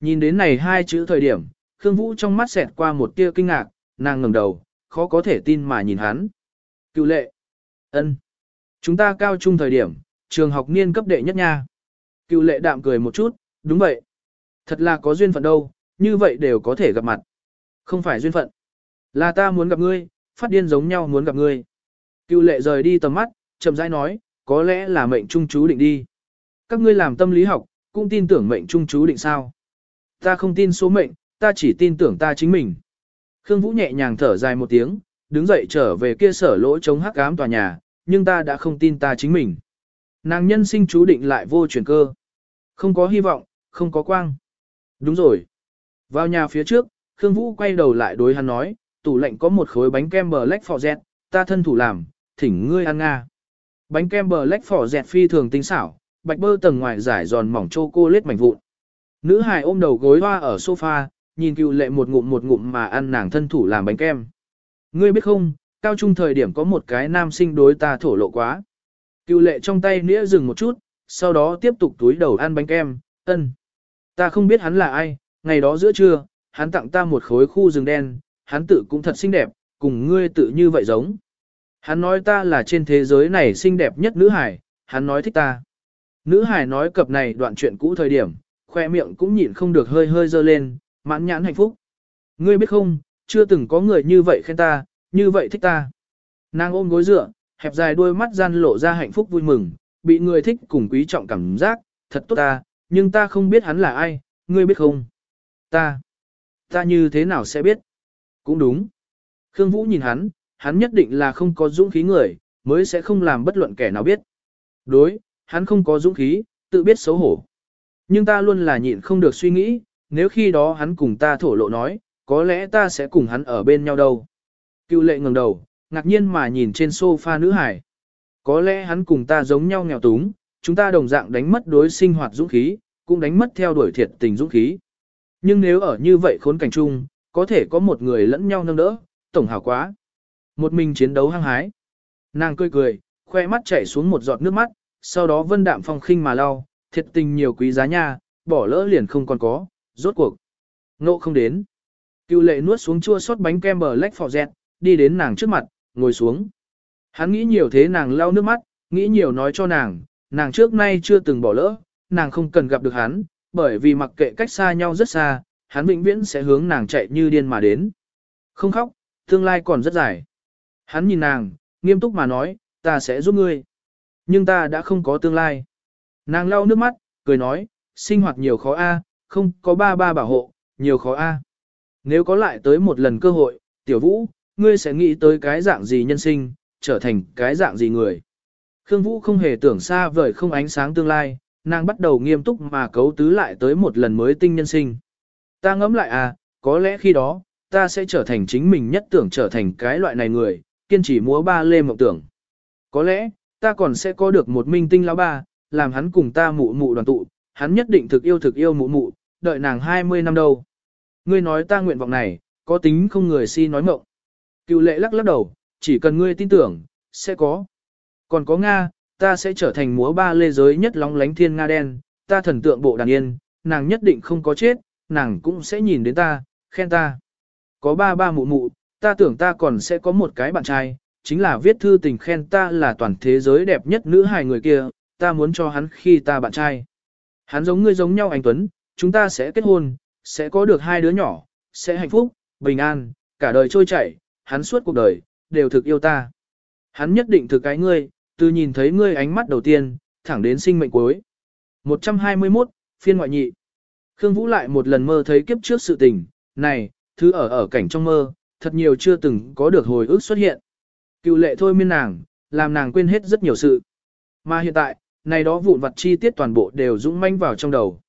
A: Nhìn đến này hai chữ thời điểm, Khương Vũ trong mắt xẹt qua một tia kinh ngạc, nàng ngẩng đầu, khó có thể tin mà nhìn hắn. Cựu lệ. ân, Chúng ta cao trung thời điểm, trường học niên cấp đệ nhất nha. Cựu lệ đạm cười một chút, đúng vậy. Thật là có duyên phận đâu, như vậy đều có thể gặp mặt. Không phải duyên phận. Là ta muốn gặp ngươi, phát điên giống nhau muốn gặp ngươi. Cựu lệ rời đi tầm mắt, chậm rãi nói, có lẽ là mệnh trung chú định đi. Các ngươi làm tâm lý học, cũng tin tưởng mệnh trung chú định sao. Ta không tin số mệnh, ta chỉ tin tưởng ta chính mình. Khương Vũ nhẹ nhàng thở dài một tiếng, đứng dậy trở về kia sở lỗ chống hắc ám tòa nhà, nhưng ta đã không tin ta chính mình. Nàng nhân sinh chú định lại vô chuyển cơ. Không có hy vọng, không có quang. Đúng rồi. Vào nhà phía trước, Khương Vũ quay đầu lại đối hắn nói, tủ lạnh có một khối bánh kem Black Forget, ta thân thủ làm, thỉnh ngươi ăn nga. Bánh kem Black Forget phi thường tinh xảo, bạch bơ tầng ngoài giải giòn mỏng chocolate mảnh vụn. Nữ hài ôm đầu gối hoa ở sofa, nhìn cựu lệ một ngụm một ngụm mà ăn nàng thân thủ làm bánh kem. Ngươi biết không, cao trung thời điểm có một cái nam sinh đối ta thổ lộ quá. Cựu lệ trong tay nĩa dừng một chút, sau đó tiếp tục túi đầu ăn bánh kem, ân. Ta không biết hắn là ai, ngày đó giữa trưa, hắn tặng ta một khối khu rừng đen, hắn tự cũng thật xinh đẹp, cùng ngươi tự như vậy giống. Hắn nói ta là trên thế giới này xinh đẹp nhất nữ hải, hắn nói thích ta. Nữ hải nói cập này đoạn chuyện cũ thời điểm, khoe miệng cũng nhịn không được hơi hơi dơ lên, mãn nhãn hạnh phúc. Ngươi biết không, chưa từng có người như vậy khen ta, như vậy thích ta. Nàng ôm gối dựa, hẹp dài đôi mắt gian lộ ra hạnh phúc vui mừng, bị người thích cùng quý trọng cảm giác, thật tốt ta, nhưng ta không biết hắn là ai, ngươi biết không? Ta, ta như thế nào sẽ biết? Cũng đúng. Khương Vũ nhìn hắn, hắn nhất định là không có dũng khí người, mới sẽ không làm bất luận kẻ nào biết. Đối, hắn không có dũng khí, tự biết xấu hổ. Nhưng ta luôn là nhịn không được suy nghĩ, nếu khi đó hắn cùng ta thổ lộ nói, có lẽ ta sẽ cùng hắn ở bên nhau đâu. Cựu lệ ngẩng đầu, ngạc nhiên mà nhìn trên sofa nữ hải. Có lẽ hắn cùng ta giống nhau nghèo túng, chúng ta đồng dạng đánh mất đối sinh hoạt dũng khí, cũng đánh mất theo đuổi thiệt tình dũng khí. Nhưng nếu ở như vậy khốn cảnh chung, có thể có một người lẫn nhau nâng đỡ, tổng hào quá. Một mình chiến đấu hăng hái. Nàng cười cười, khoe mắt chảy xuống một giọt nước mắt, sau đó vân đạm phong khinh mà lau, thiệt tình nhiều quý giá nha, bỏ lỡ liền không còn có, rốt cuộc. Nộ không đến. Cựu lệ nuốt xuống chua sót bánh kem bờ lách phò dẹt, đi đến nàng trước mặt, ngồi xuống. Hắn nghĩ nhiều thế nàng lau nước mắt, nghĩ nhiều nói cho nàng, nàng trước nay chưa từng bỏ lỡ, nàng không cần gặp được hắn, bởi vì mặc kệ cách xa nhau rất xa, hắn vĩnh viễn sẽ hướng nàng chạy như điên mà đến. Không khóc, tương lai còn rất dài. Hắn nhìn nàng, nghiêm túc mà nói, ta sẽ giúp ngươi. Nhưng ta đã không có tương lai. Nàng lau nước mắt, cười nói, sinh hoạt nhiều khó a, không có ba ba bảo hộ, nhiều khó a. Nếu có lại tới một lần cơ hội, tiểu vũ, ngươi sẽ nghĩ tới cái dạng gì nhân sinh, trở thành cái dạng gì người. Khương Vũ không hề tưởng xa vời không ánh sáng tương lai, nàng bắt đầu nghiêm túc mà cấu tứ lại tới một lần mới tinh nhân sinh. Ta ngẫm lại à, có lẽ khi đó, ta sẽ trở thành chính mình nhất tưởng trở thành cái loại này người, kiên trì múa ba lê mộng tưởng. Có lẽ, ta còn sẽ có được một minh tinh lão ba, làm hắn cùng ta mụ mụ đoàn tụ, hắn nhất định thực yêu thực yêu mụ mụ, đợi nàng 20 năm đâu. Ngươi nói ta nguyện vọng này, có tính không người si nói mộng. Cựu lệ lắc lắc đầu, chỉ cần ngươi tin tưởng, sẽ có. Còn có Nga, ta sẽ trở thành múa ba lê giới nhất lóng lánh thiên Nga đen, ta thần tượng bộ đàn yên, nàng nhất định không có chết, nàng cũng sẽ nhìn đến ta, khen ta. Có ba ba mụ mụ, ta tưởng ta còn sẽ có một cái bạn trai, chính là viết thư tình khen ta là toàn thế giới đẹp nhất nữ hài người kia, ta muốn cho hắn khi ta bạn trai. Hắn giống ngươi giống nhau anh Tuấn, chúng ta sẽ kết hôn, sẽ có được hai đứa nhỏ, sẽ hạnh phúc, bình an, cả đời trôi chảy, hắn suốt cuộc đời, đều thực yêu ta. Hắn nhất định thực cái ngươi, từ nhìn thấy ngươi ánh mắt đầu tiên, thẳng đến sinh mệnh cuối. 121, phiên ngoại nhị. Khương Vũ lại một lần mơ thấy kiếp trước sự tình, này, thứ ở ở cảnh trong mơ, thật nhiều chưa từng có được hồi ức xuất hiện. Cựu lệ thôi miên nàng, làm nàng quên hết rất nhiều sự. Mà hiện tại, này đó vụn vặt chi tiết toàn bộ đều dũng manh vào trong đầu.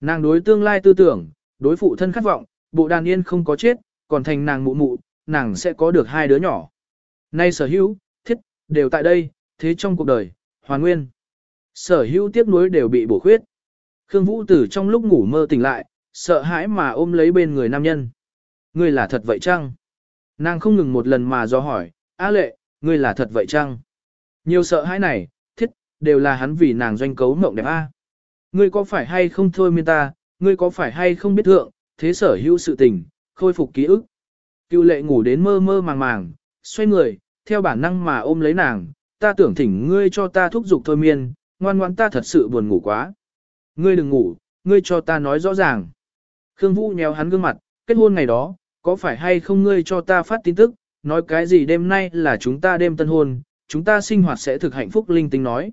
A: Nàng đối tương lai tư tưởng, đối phụ thân khát vọng, bộ đàn yên không có chết, còn thành nàng mụ mụ, nàng sẽ có được hai đứa nhỏ. Nay sở hữu, thiết, đều tại đây, thế trong cuộc đời, hoàn nguyên. Sở hữu tiếc nuối đều bị bổ khuyết. Khương Vũ Tử trong lúc ngủ mơ tỉnh lại, sợ hãi mà ôm lấy bên người nam nhân. Ngươi là thật vậy chăng? Nàng không ngừng một lần mà do hỏi, A lệ, ngươi là thật vậy chăng? Nhiều sợ hãi này, thiết, đều là hắn vì nàng doanh cấu mộng đẹp A. Ngươi có phải hay không thôi miên ta, ngươi có phải hay không biết thượng, thế sở hữu sự tình, khôi phục ký ức. Cựu lệ ngủ đến mơ mơ màng màng, xoay người, theo bản năng mà ôm lấy nàng, ta tưởng thỉnh ngươi cho ta thúc giục thôi miên, ngoan ngoan ta thật sự buồn ngủ quá. Ngươi đừng ngủ, ngươi cho ta nói rõ ràng. Khương Vũ nhéo hắn gương mặt, kết hôn ngày đó, có phải hay không ngươi cho ta phát tin tức, nói cái gì đêm nay là chúng ta đêm tân hôn, chúng ta sinh hoạt sẽ thực hạnh phúc linh tinh nói.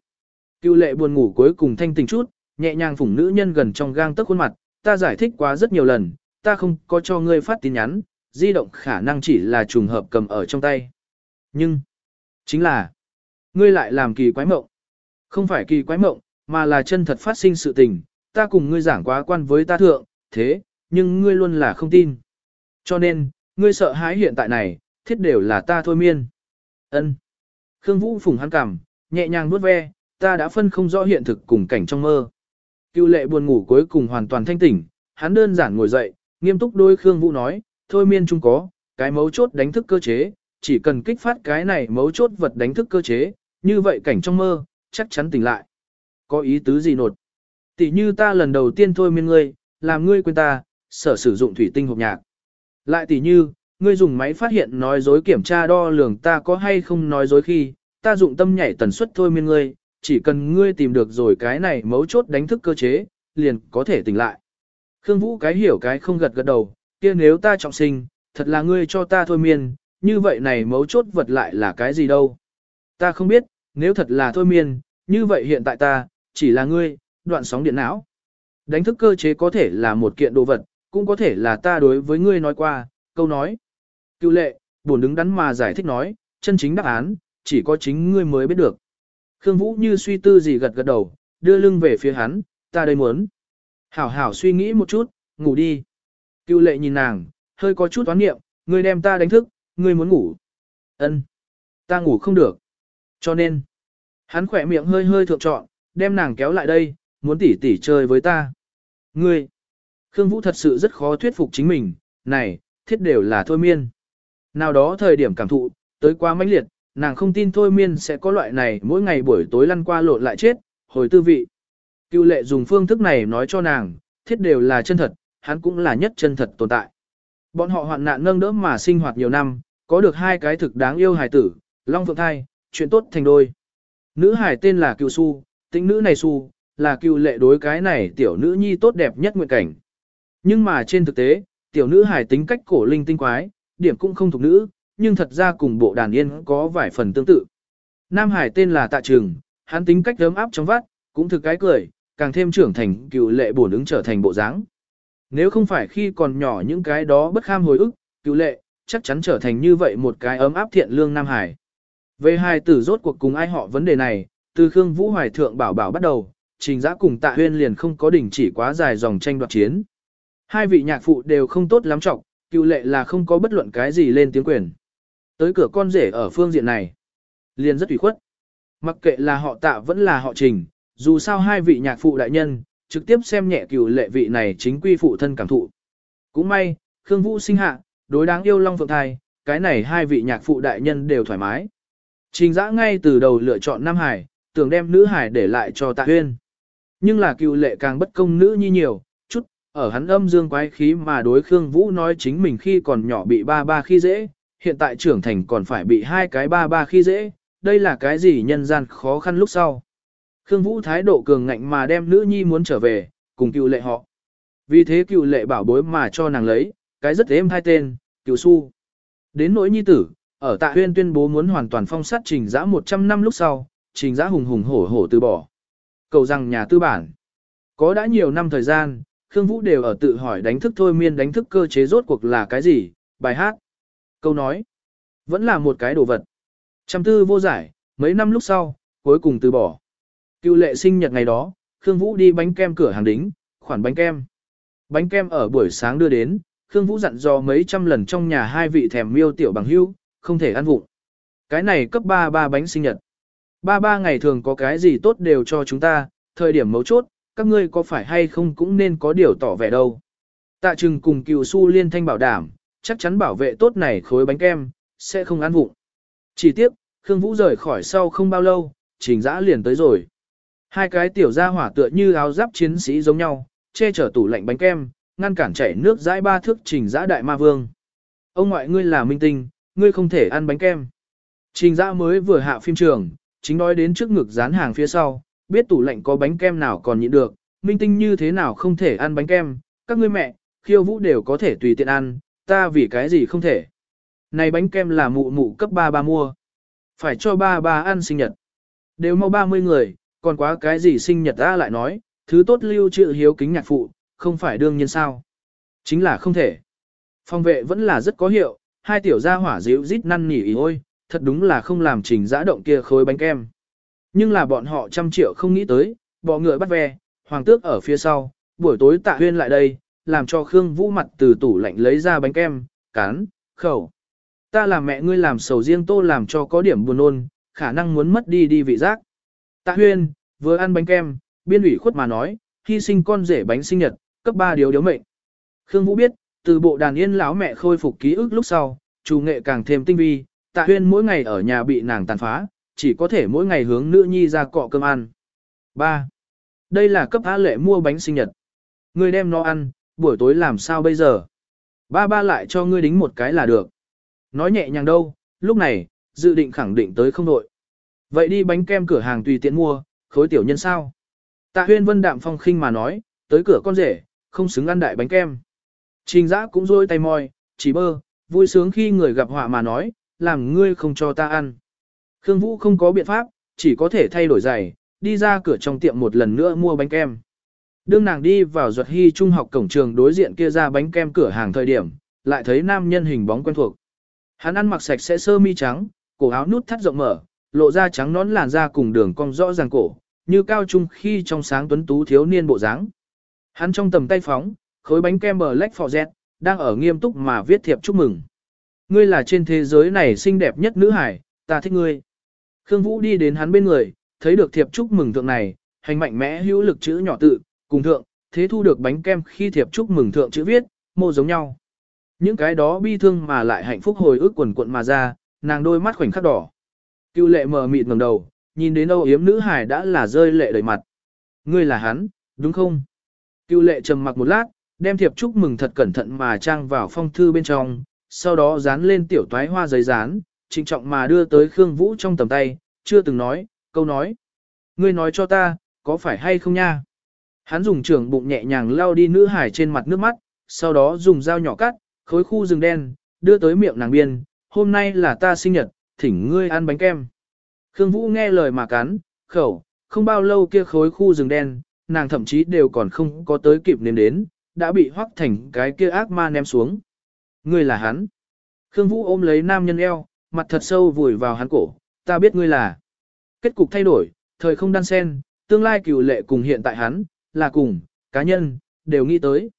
A: Cựu lệ buồn ngủ cuối cùng thanh tình chút, nhẹ nhàng phủng nữ nhân gần trong gang tấc khuôn mặt, ta giải thích quá rất nhiều lần, ta không có cho ngươi phát tin nhắn, di động khả năng chỉ là trùng hợp cầm ở trong tay. Nhưng, chính là, ngươi lại làm kỳ quái mộng. Không phải kỳ quái mộng, mà là chân thật phát sinh sự tình, ta cùng ngươi giảng quá quan với ta thượng, thế, nhưng ngươi luôn là không tin. Cho nên, ngươi sợ hãi hiện tại này, thiết đều là ta thôi miên. Ân. Khương Vũ phủng hắn cằm, nhẹ nhàng nuốt ve, ta đã phân không rõ hiện thực cùng cảnh trong mơ. Cưu lệ buồn ngủ cuối cùng hoàn toàn thanh tỉnh, hắn đơn giản ngồi dậy, nghiêm túc đôi Khương Vũ nói, thôi miên chung có, cái mấu chốt đánh thức cơ chế, chỉ cần kích phát cái này mấu chốt vật đánh thức cơ chế, như vậy cảnh trong mơ, chắc chắn tỉnh lại. Có ý tứ gì nột? Tỷ như ta lần đầu tiên thôi miên ngươi, làm ngươi quên ta, sở sử dụng thủy tinh hộp nhạc. Lại tỷ như, ngươi dùng máy phát hiện nói dối kiểm tra đo lường ta có hay không nói dối khi, ta dụng tâm nhảy tần suất thôi miên ngươi, chỉ cần ngươi tìm được rồi cái này mấu chốt đánh thức cơ chế, liền có thể tỉnh lại. Khương Vũ cái hiểu cái không gật gật đầu, kia nếu ta trọng sinh, thật là ngươi cho ta thôi miên, như vậy này mấu chốt vật lại là cái gì đâu. Ta không biết, nếu thật là thôi miên, như vậy hiện tại ta, chỉ là ngươi, đoạn sóng điện não. Đánh thức cơ chế có thể là một kiện đồ vật, cũng có thể là ta đối với ngươi nói qua, câu nói. Cựu lệ, buồn đứng đắn mà giải thích nói, chân chính đáp án, chỉ có chính ngươi mới biết được. Khương Vũ như suy tư gì gật gật đầu, đưa lưng về phía hắn, ta đây muốn. Hảo hảo suy nghĩ một chút, ngủ đi. Cựu lệ nhìn nàng, hơi có chút toán nghiệm, ngươi đem ta đánh thức, ngươi muốn ngủ. Ân, Ta ngủ không được. Cho nên, hắn khỏe miệng hơi hơi thượng trọn, đem nàng kéo lại đây, muốn tỉ tỉ chơi với ta. Ngươi, Khương Vũ thật sự rất khó thuyết phục chính mình, này, thiết đều là thôi miên. Nào đó thời điểm cảm thụ, tới quá mãnh liệt, nàng không tin thôi miên sẽ có loại này mỗi ngày buổi tối lăn qua lộn lại chết, hồi tư vị. Cựu lệ dùng phương thức này nói cho nàng, thiết đều là chân thật, hắn cũng là nhất chân thật tồn tại. Bọn họ hoạn nạn nâng đỡ mà sinh hoạt nhiều năm, có được hai cái thực đáng yêu hài tử, Long Phượng Thai, chuyện tốt thành đôi. Nữ hải tên là Cựu Su, tính nữ này Su, là cựu lệ đối cái này tiểu nữ nhi tốt đẹp nhất nguyện cảnh. Nhưng mà trên thực tế, tiểu nữ hải tính cách cổ linh tinh quái, điểm cũng không thuộc nữ, nhưng thật ra cùng bộ đàn yên có vài phần tương tự. Nam hải tên là Tạ Trường, hắn tính cách ấm áp trong vắt, cũng thực cái cười, càng thêm trưởng thành cựu lệ bổn ứng trở thành bộ dáng. Nếu không phải khi còn nhỏ những cái đó bất kham hồi ức, cựu lệ, chắc chắn trở thành như vậy một cái ấm áp thiện lương Nam Hải. Về hai tử rốt cuộc cùng ai họ vấn đề này, từ Khương Vũ Hoài Thượng bảo bảo bắt đầu, trình giã cùng tạ huyên liền không có đỉnh chỉ quá dài dòng tranh đoạt chiến. Hai vị nhạc phụ đều không tốt lắm trọng, cựu lệ là không có bất luận cái gì lên tiếng quyền. Tới cửa con rể ở phương diện này, liền rất ủy khuất. Mặc kệ là họ tạ vẫn là họ trình, dù sao hai vị nhạc phụ đại nhân, trực tiếp xem nhẹ cựu lệ vị này chính quy phụ thân cảm thụ. Cũng may, Khương Vũ sinh hạ, đối đáng yêu Long Phượng Thai, cái này hai vị nhạc phụ đại nhân đều thoải mái. Trình giã ngay từ đầu lựa chọn Nam Hải, tưởng đem nữ Hải để lại cho tạ huyên. Nhưng là cựu lệ càng bất công nữ như nhiều, chút, ở hắn âm dương quái khí mà đối Khương Vũ nói chính mình khi còn nhỏ bị ba ba khi dễ, hiện tại trưởng thành còn phải bị hai cái ba ba khi dễ, đây là cái gì nhân gian khó khăn lúc sau. Khương Vũ thái độ cường ngạnh mà đem nữ nhi muốn trở về, cùng cựu lệ họ. Vì thế cựu lệ bảo bối mà cho nàng lấy, cái rất êm hai tên, cựu su. Đến nỗi nhi tử, ở tạ huyên tuyên bố muốn hoàn toàn phong sát trình giã 100 năm lúc sau, trình giã hùng hùng hổ hổ từ bỏ. Cầu rằng nhà tư bản. Có đã nhiều năm thời gian, Khương Vũ đều ở tự hỏi đánh thức thôi miên đánh thức cơ chế rốt cuộc là cái gì, bài hát. Câu nói, vẫn là một cái đồ vật. Trăm tư vô giải, mấy năm lúc sau, cuối cùng từ bỏ. Cựu lệ sinh nhật ngày đó, Khương Vũ đi bánh kem cửa hàng đính, khoản bánh kem. Bánh kem ở buổi sáng đưa đến, Khương Vũ dặn dò mấy trăm lần trong nhà hai vị thèm miêu tiểu bằng hưu, không thể ăn vụng. Cái này cấp ba ba bánh sinh nhật. Ba ba ngày thường có cái gì tốt đều cho chúng ta, thời điểm mấu chốt, các ngươi có phải hay không cũng nên có điều tỏ vẻ đâu. Tạ trừng cùng cựu su liên thanh bảo đảm, chắc chắn bảo vệ tốt này khối bánh kem, sẽ không ăn vụng. Chỉ tiếc, Khương Vũ rời khỏi sau không bao lâu, trình dã liền tới rồi. Hai cái tiểu gia hỏa tựa như áo giáp chiến sĩ giống nhau, che chở tủ lạnh bánh kem, ngăn cản chảy nước dãi ba thước trình dã đại ma vương. Ông ngoại ngươi là minh tinh, ngươi không thể ăn bánh kem. Trình dã mới vừa hạ phim trường, chính nói đến trước ngực dán hàng phía sau, biết tủ lạnh có bánh kem nào còn nhịn được, minh tinh như thế nào không thể ăn bánh kem, các ngươi mẹ, khiêu vũ đều có thể tùy tiện ăn, ta vì cái gì không thể. Này bánh kem là mụ mụ cấp ba ba mua. Phải cho ba ba ăn sinh nhật. Đều mau 30 người, còn quá cái gì sinh nhật ta lại nói, thứ tốt lưu trữ hiếu kính nhạc phụ, không phải đương nhiên sao. Chính là không thể. Phòng vệ vẫn là rất có hiệu, hai tiểu gia hỏa dịu rít năn nỉ ý ôi, thật đúng là không làm trình giã động kia khối bánh kem. Nhưng là bọn họ trăm triệu không nghĩ tới, bỏ ngựa bắt ve, hoàng tước ở phía sau, buổi tối tạ huyên lại đây, làm cho Khương Vũ mặt từ tủ lạnh lấy ra bánh kem, cán, khẩu. Ta làm mẹ ngươi làm sầu riêng tô làm cho có điểm buồn nôn, khả năng muốn mất đi đi vị giác. Tạ huyên, vừa ăn bánh kem, biên ủy khuất mà nói, hy sinh con rể bánh sinh nhật, cấp 3 điếu điếu mệnh. Khương Vũ biết, từ bộ đàn yên lão mẹ khôi phục ký ức lúc sau, chủ nghệ càng thêm tinh vi, tạ huyên mỗi ngày ở nhà bị nàng tàn phá, chỉ có thể mỗi ngày hướng nữ nhi ra cọ cơm ăn. 3. Đây là cấp á lệ mua bánh sinh nhật. Ngươi đem nó ăn, buổi tối làm sao bây giờ? Ba ba lại cho ngươi đính một cái là được. Nói nhẹ nhàng đâu, lúc này, dự định khẳng định tới không đội. Vậy đi bánh kem cửa hàng tùy tiện mua, khối tiểu nhân sao? Tạ huyên vân đạm phong khinh mà nói, tới cửa con rể, không xứng ăn đại bánh kem. Trình giã cũng rôi tay mòi, chỉ bơ, vui sướng khi người gặp họa mà nói, làm ngươi không cho ta ăn. Khương Vũ không có biện pháp, chỉ có thể thay đổi giày, đi ra cửa trong tiệm một lần nữa mua bánh kem. Đương nàng đi vào ruột hy trung học cổng trường đối diện kia ra bánh kem cửa hàng thời điểm, lại thấy nam nhân hình bóng quen thuộc. Hắn ăn mặc sạch sẽ sơ mi trắng, cổ áo nút thắt rộng mở, lộ ra trắng nón làn da cùng đường cong rõ ràng cổ, như cao trung khi trong sáng tuấn tú thiếu niên bộ dáng. Hắn trong tầm tay phóng, khối bánh kem bờ lách phò dẹt, đang ở nghiêm túc mà viết thiệp chúc mừng. Ngươi là trên thế giới này xinh đẹp nhất nữ hải, ta thích ngươi. Khương Vũ đi đến hắn bên người, thấy được thiệp chúc mừng thượng này, hành mạnh mẽ hữu lực chữ nhỏ tự, cùng thượng, thế thu được bánh kem khi thiệp chúc mừng thượng chữ viết, mô giống nhau. Những cái đó bi thương mà lại hạnh phúc hồi ức quần cuộn mà ra, nàng đôi mắt khoảnh khắc đỏ. Cưu lệ mờ mịt ngẩng đầu, nhìn đến âu yếm nữ hải đã là rơi lệ đầy mặt. Ngươi là hắn, đúng không? Cưu lệ trầm mặc một lát, đem thiệp chúc mừng thật cẩn thận mà trang vào phong thư bên trong, sau đó dán lên tiểu toái hoa giấy dán, trịnh trọng mà đưa tới Khương Vũ trong tầm tay, chưa từng nói, câu nói. Ngươi nói cho ta, có phải hay không nha? Hắn dùng trưởng bụng nhẹ nhàng lau đi nữ hải trên mặt nước mắt, sau đó dùng dao nhỏ cắt, khối khu rừng đen, đưa tới miệng nàng biên, hôm nay là ta sinh nhật, thỉnh ngươi ăn bánh kem. Khương Vũ nghe lời mà cắn, khẩu, không bao lâu kia khối khu rừng đen, nàng thậm chí đều còn không có tới kịp nếm đến, đã bị hoắc thành cái kia ác ma ném xuống. Ngươi là hắn. Khương Vũ ôm lấy nam nhân eo, mặt thật sâu vùi vào hắn cổ, ta biết ngươi là. Kết cục thay đổi, thời không đan sen, tương lai cựu lệ cùng hiện tại hắn, là cùng, cá nhân, đều nghĩ tới.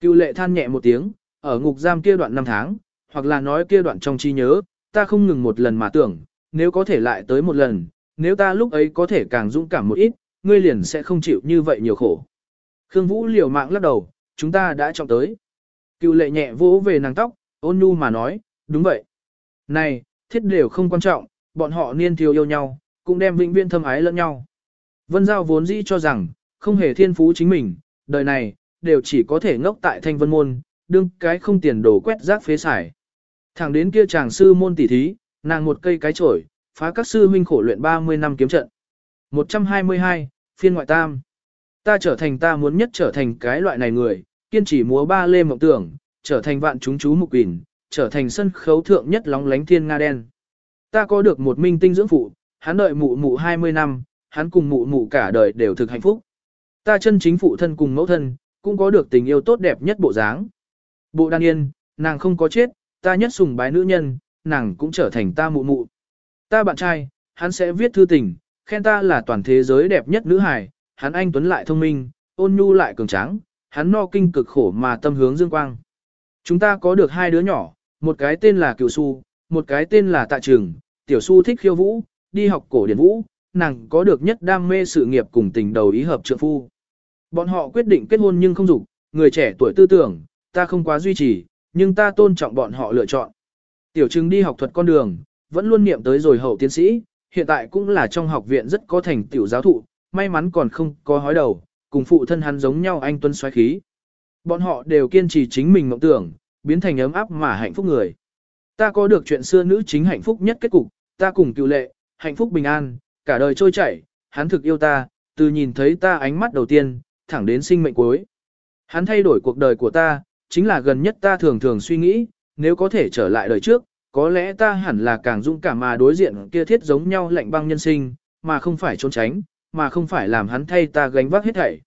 A: Cựu lệ than nhẹ một tiếng, ở ngục giam kia đoạn năm tháng, hoặc là nói kia đoạn trong trí nhớ, ta không ngừng một lần mà tưởng, nếu có thể lại tới một lần, nếu ta lúc ấy có thể càng dũng cảm một ít, ngươi liền sẽ không chịu như vậy nhiều khổ. Khương Vũ liều mạng lắc đầu, chúng ta đã trọng tới. Cựu lệ nhẹ vỗ về nàng tóc, ôn nhu mà nói, đúng vậy. Này, thiết đều không quan trọng, bọn họ niên thiếu yêu nhau, cũng đem vĩnh viễn thâm ái lẫn nhau. Vân Giao vốn dĩ cho rằng, không hề thiên phú chính mình, đời này, đều chỉ có thể ngốc tại thanh vân môn, đương cái không tiền đổ quét rác phế xài. Thẳng đến kia chàng sư môn tỷ thí, nàng một cây cái chổi, phá các sư huynh khổ luyện 30 năm kiếm trận. 122, phiên ngoại tam. Ta trở thành ta muốn nhất trở thành cái loại này người, kiên trì múa ba lê mộng tưởng, trở thành vạn chúng chú mục quỷ, trở thành sân khấu thượng nhất lóng lánh thiên nga đen. Ta có được một minh tinh dưỡng phụ, hắn đợi mụ mụ 20 năm, hắn cùng mụ mụ cả đời đều thực hạnh phúc. Ta chân chính phụ thân cùng mẫu thân, cũng có được tình yêu tốt đẹp nhất bộ dáng. Bộ đan yên, nàng không có chết, ta nhất sùng bái nữ nhân, nàng cũng trở thành ta mụ mụ. Ta bạn trai, hắn sẽ viết thư tình, khen ta là toàn thế giới đẹp nhất nữ hài, hắn anh tuấn lại thông minh, ôn nhu lại cường tráng, hắn no kinh cực khổ mà tâm hướng dương quang. Chúng ta có được hai đứa nhỏ, một cái tên là Cửu Su, một cái tên là Tạ Trường, Tiểu Su thích khiêu vũ, đi học cổ điển vũ, nàng có được nhất đam mê sự nghiệp cùng tình đầu ý hợp trượng phu. Bọn họ quyết định kết hôn nhưng không dục, người trẻ tuổi tư tưởng, ta không quá duy trì, nhưng ta tôn trọng bọn họ lựa chọn. Tiểu Trừng đi học thuật con đường, vẫn luôn niệm tới rồi hậu tiến sĩ, hiện tại cũng là trong học viện rất có thành tiểu giáo thụ, may mắn còn không có hói đầu, cùng phụ thân hắn giống nhau anh tuân xoáy khí. Bọn họ đều kiên trì chính mình mộng tưởng, biến thành ấm áp mà hạnh phúc người. Ta có được chuyện xưa nữ chính hạnh phúc nhất kết cục, ta cùng cựu lệ, hạnh phúc bình an, cả đời trôi chảy, hắn thực yêu ta, từ nhìn thấy ta ánh mắt đầu tiên, thẳng đến sinh mệnh cuối. Hắn thay đổi cuộc đời của ta, chính là gần nhất ta thường thường suy nghĩ, nếu có thể trở lại đời trước, có lẽ ta hẳn là càng dũng cảm mà đối diện kia thiết giống nhau lạnh băng nhân sinh, mà không phải trốn tránh, mà không phải làm hắn thay ta gánh vác hết thảy.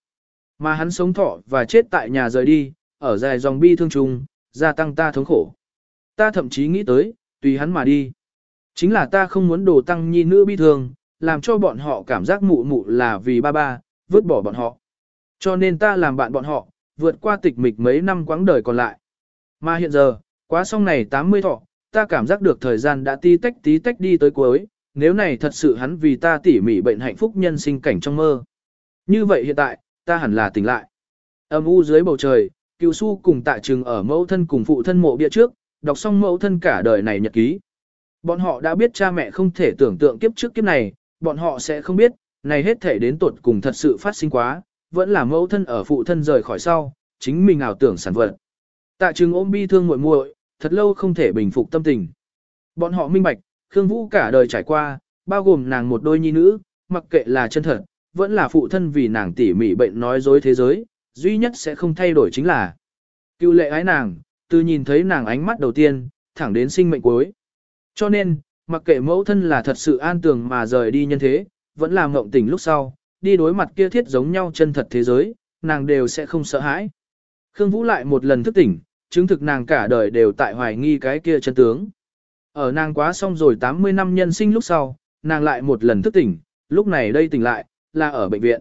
A: Mà hắn sống thọ và chết tại nhà rời đi, ở dài dòng bi thương trùng, gia tăng ta thống khổ. Ta thậm chí nghĩ tới, tùy hắn mà đi. Chính là ta không muốn đồ tăng nhi nữ bi thương, làm cho bọn họ cảm giác mụ mụ là vì ba ba, vứt bỏ bọn họ. Cho nên ta làm bạn bọn họ, vượt qua tịch mịch mấy năm quãng đời còn lại. Mà hiện giờ, quá xong này 80 thọ, ta cảm giác được thời gian đã tí tách tí tách đi tới cuối, nếu này thật sự hắn vì ta tỉ mỉ bệnh hạnh phúc nhân sinh cảnh trong mơ. Như vậy hiện tại, ta hẳn là tỉnh lại. Âm u dưới bầu trời, cựu su cùng tạ trừng ở mẫu thân cùng phụ thân mộ bia trước, đọc xong mẫu thân cả đời này nhật ký. Bọn họ đã biết cha mẹ không thể tưởng tượng kiếp trước kiếp này, bọn họ sẽ không biết, này hết thể đến tuột cùng thật sự phát sinh quá, vẫn là mẫu thân ở phụ thân rời khỏi sau, chính mình ảo tưởng sản vật. Tạ trừng ôm bi thương muội muội, thật lâu không thể bình phục tâm tình. Bọn họ minh bạch, Khương Vũ cả đời trải qua, bao gồm nàng một đôi nhi nữ, mặc kệ là chân thật, vẫn là phụ thân vì nàng tỉ mỉ bệnh nói dối thế giới, duy nhất sẽ không thay đổi chính là cựu lệ ái nàng, từ nhìn thấy nàng ánh mắt đầu tiên, thẳng đến sinh mệnh cuối. Cho nên, mặc kệ mẫu thân là thật sự an tường mà rời đi nhân thế, vẫn là mộng tỉnh lúc sau, đi đối mặt kia thiết giống nhau chân thật thế giới, nàng đều sẽ không sợ hãi. Khương Vũ lại một lần thức tỉnh, chứng thực nàng cả đời đều tại hoài nghi cái kia chân tướng. Ở nàng quá xong rồi 80 năm nhân sinh lúc sau, nàng lại một lần thức tỉnh, lúc này đây tỉnh lại, là ở bệnh viện.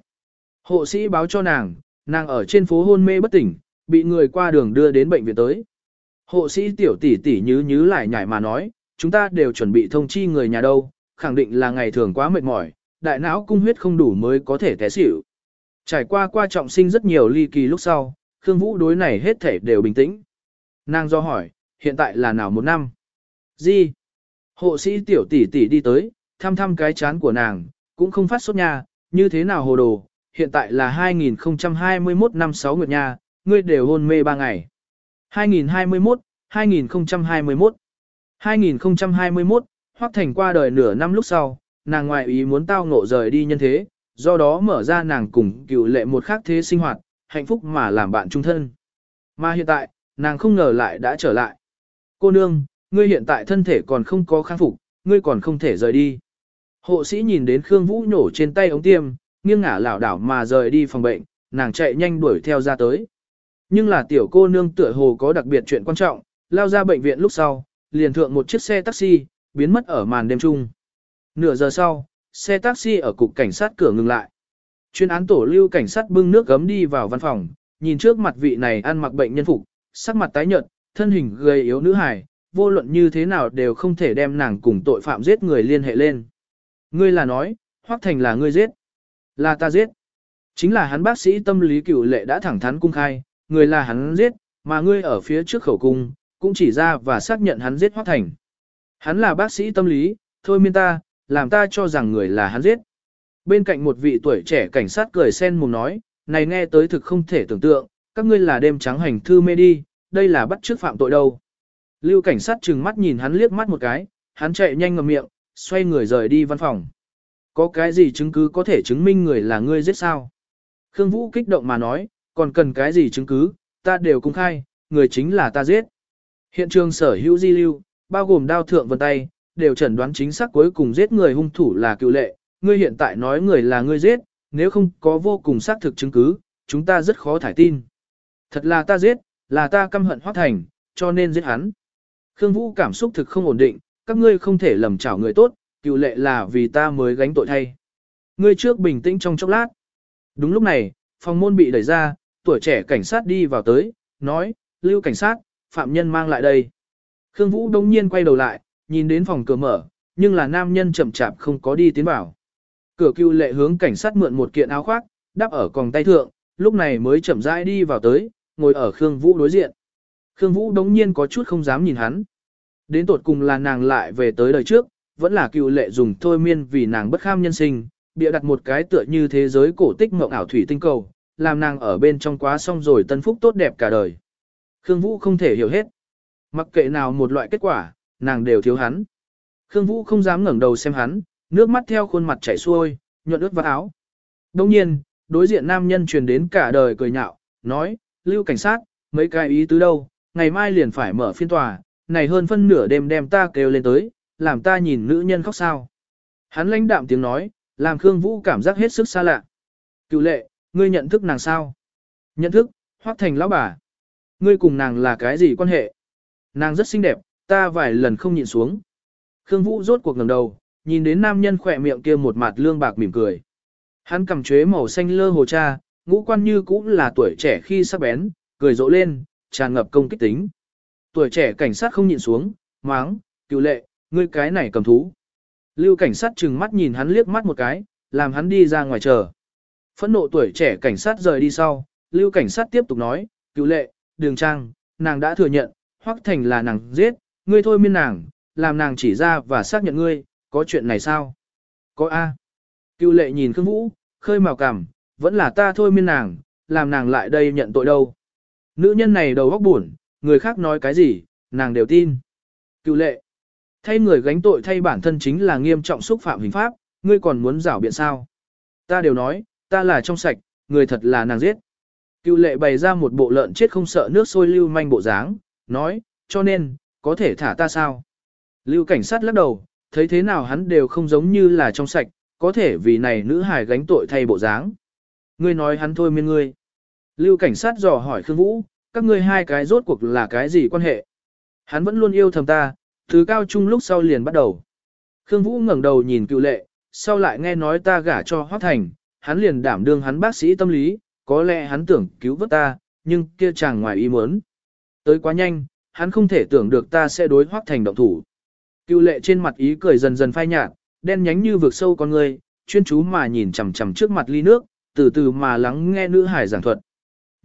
A: Hộ sĩ báo cho nàng, nàng ở trên phố hôn mê bất tỉnh, bị người qua đường đưa đến bệnh viện tới. Hộ sĩ tiểu tỷ tỷ nhứ nhứ lại nhảy mà nói, chúng ta đều chuẩn bị thông chi người nhà đâu, khẳng định là ngày thường quá mệt mỏi, đại não cung huyết không đủ mới có thể té xỉu. Trải qua qua trọng sinh rất nhiều ly kỳ lúc sau, Khương Vũ đối này hết thể đều bình tĩnh. Nàng do hỏi, hiện tại là nào một năm? Gì? Hộ sĩ tiểu tỷ tỷ đi tới, thăm thăm cái chán của nàng, cũng không phát sốt nha, như thế nào hồ đồ, hiện tại là 2021 năm 6 nguyệt nha, ngươi đều hôn mê 3 ngày. 2021, 2021, 2021, Hoắc Thành qua đời nửa năm lúc sau, nàng ngoại ý muốn tao ngộ rời đi nhân thế, do đó mở ra nàng cùng cựu lệ một khác thế sinh hoạt, hạnh phúc mà làm bạn chung thân. Mà hiện tại, nàng không ngờ lại đã trở lại. Cô nương, ngươi hiện tại thân thể còn không có kháng phục, ngươi còn không thể rời đi. Hộ sĩ nhìn đến Khương Vũ nhổ trên tay ống tiêm, nghiêng ngả lảo đảo mà rời đi phòng bệnh, nàng chạy nhanh đuổi theo ra tới. Nhưng là tiểu cô nương tựa hồ có đặc biệt chuyện quan trọng, lao ra bệnh viện lúc sau, liền thượng một chiếc xe taxi, biến mất ở màn đêm trung. Nửa giờ sau, xe taxi ở cục cảnh sát cửa ngừng lại. Chuyên án tổ lưu cảnh sát bưng nước gấm đi vào văn phòng, nhìn trước mặt vị này ăn mặc bệnh nhân phục, sắc mặt tái nhợt, thân hình gầy yếu nữ hài, vô luận như thế nào đều không thể đem nàng cùng tội phạm giết người liên hệ lên. Ngươi là nói, Hoắc Thành là ngươi giết. Là ta giết. Chính là hắn bác sĩ tâm lý cựu lệ đã thẳng thắn cung khai, người là hắn giết, mà ngươi ở phía trước khẩu cung, cũng chỉ ra và xác nhận hắn giết Hoắc Thành. Hắn là bác sĩ tâm lý, thôi miên ta, làm ta cho rằng người là hắn giết. Bên cạnh một vị tuổi trẻ cảnh sát cười sen mồm nói, này nghe tới thực không thể tưởng tượng, các ngươi là đêm trắng hành thư mê đi, đây là bắt trước phạm tội đâu. Lưu cảnh sát trừng mắt nhìn hắn liếc mắt một cái, hắn chạy nhanh ngậm miệng, xoay người rời đi văn phòng. Có cái gì chứng cứ có thể chứng minh người là ngươi giết sao? Khương Vũ kích động mà nói, còn cần cái gì chứng cứ, ta đều công khai, người chính là ta giết. Hiện trường sở hữu di lưu, bao gồm đao thượng vân tay, đều chẩn đoán chính xác cuối cùng giết người hung thủ là cựu lệ. Ngươi hiện tại nói người là ngươi giết, nếu không có vô cùng xác thực chứng cứ, chúng ta rất khó thải tin. Thật là ta giết, là ta căm hận hoác Thành, cho nên giết hắn. Khương Vũ cảm xúc thực không ổn định, các ngươi không thể lầm chảo người tốt, cựu lệ là vì ta mới gánh tội thay. Ngươi trước bình tĩnh trong chốc lát. Đúng lúc này, phòng môn bị đẩy ra, tuổi trẻ cảnh sát đi vào tới, nói, lưu cảnh sát, phạm nhân mang lại đây. Khương Vũ đông nhiên quay đầu lại, nhìn đến phòng cửa mở, nhưng là nam nhân chậm chạp không có đi tiến vào. Cửa cựu lệ hướng cảnh sát mượn một kiện áo khoác, đắp ở còng tay thượng, lúc này mới chậm rãi đi vào tới, ngồi ở Khương Vũ đối diện. Khương Vũ đống nhiên có chút không dám nhìn hắn. Đến tột cùng là nàng lại về tới đời trước, vẫn là cựu lệ dùng thôi miên vì nàng bất kham nhân sinh, bịa đặt một cái tựa như thế giới cổ tích mộng ảo thủy tinh cầu, làm nàng ở bên trong quá xong rồi tân phúc tốt đẹp cả đời. Khương Vũ không thể hiểu hết. Mặc kệ nào một loại kết quả, nàng đều thiếu hắn. Khương Vũ không dám ngẩng đầu xem hắn, nước mắt theo khuôn mặt chảy xuôi, nhuận ướt vào áo. Đồng nhiên, đối diện nam nhân truyền đến cả đời cười nhạo, nói, lưu cảnh sát, mấy cái ý tứ đâu, ngày mai liền phải mở phiên tòa, này hơn phân nửa đêm đem ta kêu lên tới, làm ta nhìn nữ nhân khóc sao. Hắn lãnh đạm tiếng nói, làm Khương Vũ cảm giác hết sức xa lạ. Cựu lệ, ngươi nhận thức nàng sao? Nhận thức, hoác thành lão bà. Ngươi cùng nàng là cái gì quan hệ? Nàng rất xinh đẹp, ta vài lần không nhìn xuống. Khương Vũ rốt cuộc ngẩng đầu, nhìn đến nam nhân khỏe miệng kia một mặt lương bạc mỉm cười. Hắn cầm chuế màu xanh lơ hồ cha, ngũ quan như cũng là tuổi trẻ khi sắc bén, cười rộ lên, tràn ngập công kích tính. Tuổi trẻ cảnh sát không nhịn xuống, máng, cựu lệ, ngươi cái này cầm thú. Lưu cảnh sát trừng mắt nhìn hắn liếc mắt một cái, làm hắn đi ra ngoài chờ. Phẫn nộ tuổi trẻ cảnh sát rời đi sau, lưu cảnh sát tiếp tục nói, cựu lệ, đường trang, nàng đã thừa nhận, hoắc thành là nàng giết, ngươi thôi miên nàng, làm nàng chỉ ra và xác nhận ngươi, có chuyện này sao? Có A. Cựu lệ nhìn Khương Vũ, khơi màu cảm, vẫn là ta thôi miên nàng, làm nàng lại đây nhận tội đâu. Nữ nhân này đầu óc buồn, người khác nói cái gì, nàng đều tin. Cựu lệ. Thay người gánh tội thay bản thân chính là nghiêm trọng xúc phạm hình pháp, ngươi còn muốn rảo biện sao? Ta đều nói, ta là trong sạch, người thật là nàng giết. Cựu lệ bày ra một bộ lợn chết không sợ nước sôi lưu manh bộ dáng, nói, cho nên, có thể thả ta sao? Lưu cảnh sát lắc đầu, thấy thế nào hắn đều không giống như là trong sạch, có thể vì này nữ hài gánh tội thay bộ dáng. Ngươi nói hắn thôi miên ngươi. Lưu cảnh sát dò hỏi Khương Vũ, các ngươi hai cái rốt cuộc là cái gì quan hệ? Hắn vẫn luôn yêu thầm ta, thứ cao trung lúc sau liền bắt đầu. Khương Vũ ngẩng đầu nhìn cựu lệ, sau lại nghe nói ta gả cho Hoác Thành, hắn liền đảm đương hắn bác sĩ tâm lý, có lẽ hắn tưởng cứu vớt ta, nhưng kia chàng ngoài ý muốn. Tới quá nhanh, hắn không thể tưởng được ta sẽ đối Hoác Thành động thủ. Cựu lệ trên mặt ý cười dần dần phai nhạt, đen nhánh như vực sâu con người, chuyên chú mà nhìn chằm chằm trước mặt ly nước, từ từ mà lắng nghe nữ hải giảng thuật.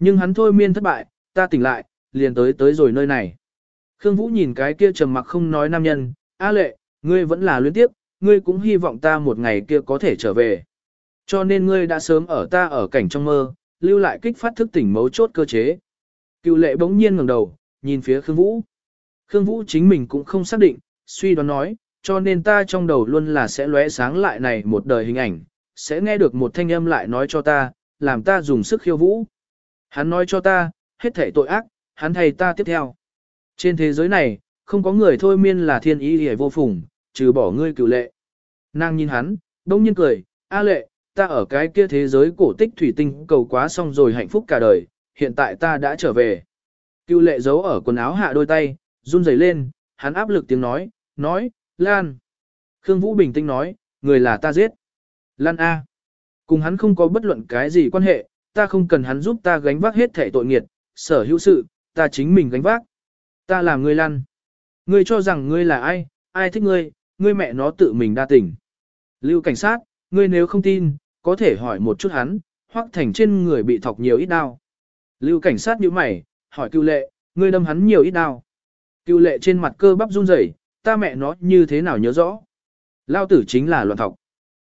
A: Nhưng hắn thôi miên thất bại, ta tỉnh lại, liền tới tới rồi nơi này. Khương Vũ nhìn cái kia trầm mặc không nói nam nhân, A lệ, ngươi vẫn là luyến tiếp, ngươi cũng hy vọng ta một ngày kia có thể trở về. Cho nên ngươi đã sớm ở ta ở cảnh trong mơ, lưu lại kích phát thức tỉnh mấu chốt cơ chế. Cựu lệ bỗng nhiên ngẩng đầu, nhìn phía Khương Vũ. Khương Vũ chính mình cũng không xác định, suy đoán nói, cho nên ta trong đầu luôn là sẽ lóe sáng lại này một đời hình ảnh, sẽ nghe được một thanh âm lại nói cho ta, làm ta dùng sức khiêu vũ. Hắn nói cho ta, hết thể tội ác, hắn thầy ta tiếp theo. Trên thế giới này, không có người thôi miên là thiên ý hề vô phùng, trừ bỏ ngươi cựu lệ. Nàng nhìn hắn, đông nhiên cười, A lệ, ta ở cái kia thế giới cổ tích thủy tinh cầu quá xong rồi hạnh phúc cả đời, hiện tại ta đã trở về. Cựu lệ giấu ở quần áo hạ đôi tay, run rẩy lên, hắn áp lực tiếng nói, nói, Lan. Khương Vũ bình tĩnh nói, người là ta giết. Lan A. Cùng hắn không có bất luận cái gì quan hệ, ta không cần hắn giúp ta gánh vác hết thể tội nghiệt, sở hữu sự, ta chính mình gánh vác. Ta làm ngươi lăn. Ngươi cho rằng ngươi là ai, ai thích ngươi, ngươi mẹ nó tự mình đa tình. Lưu cảnh sát, ngươi nếu không tin, có thể hỏi một chút hắn, hoặc thành trên người bị thọc nhiều ít đau. Lưu cảnh sát như mày, hỏi cưu lệ, ngươi đâm hắn nhiều ít đau. Cưu lệ trên mặt cơ bắp run rẩy, ta mẹ nó như thế nào nhớ rõ. Lao tử chính là loạn thọc.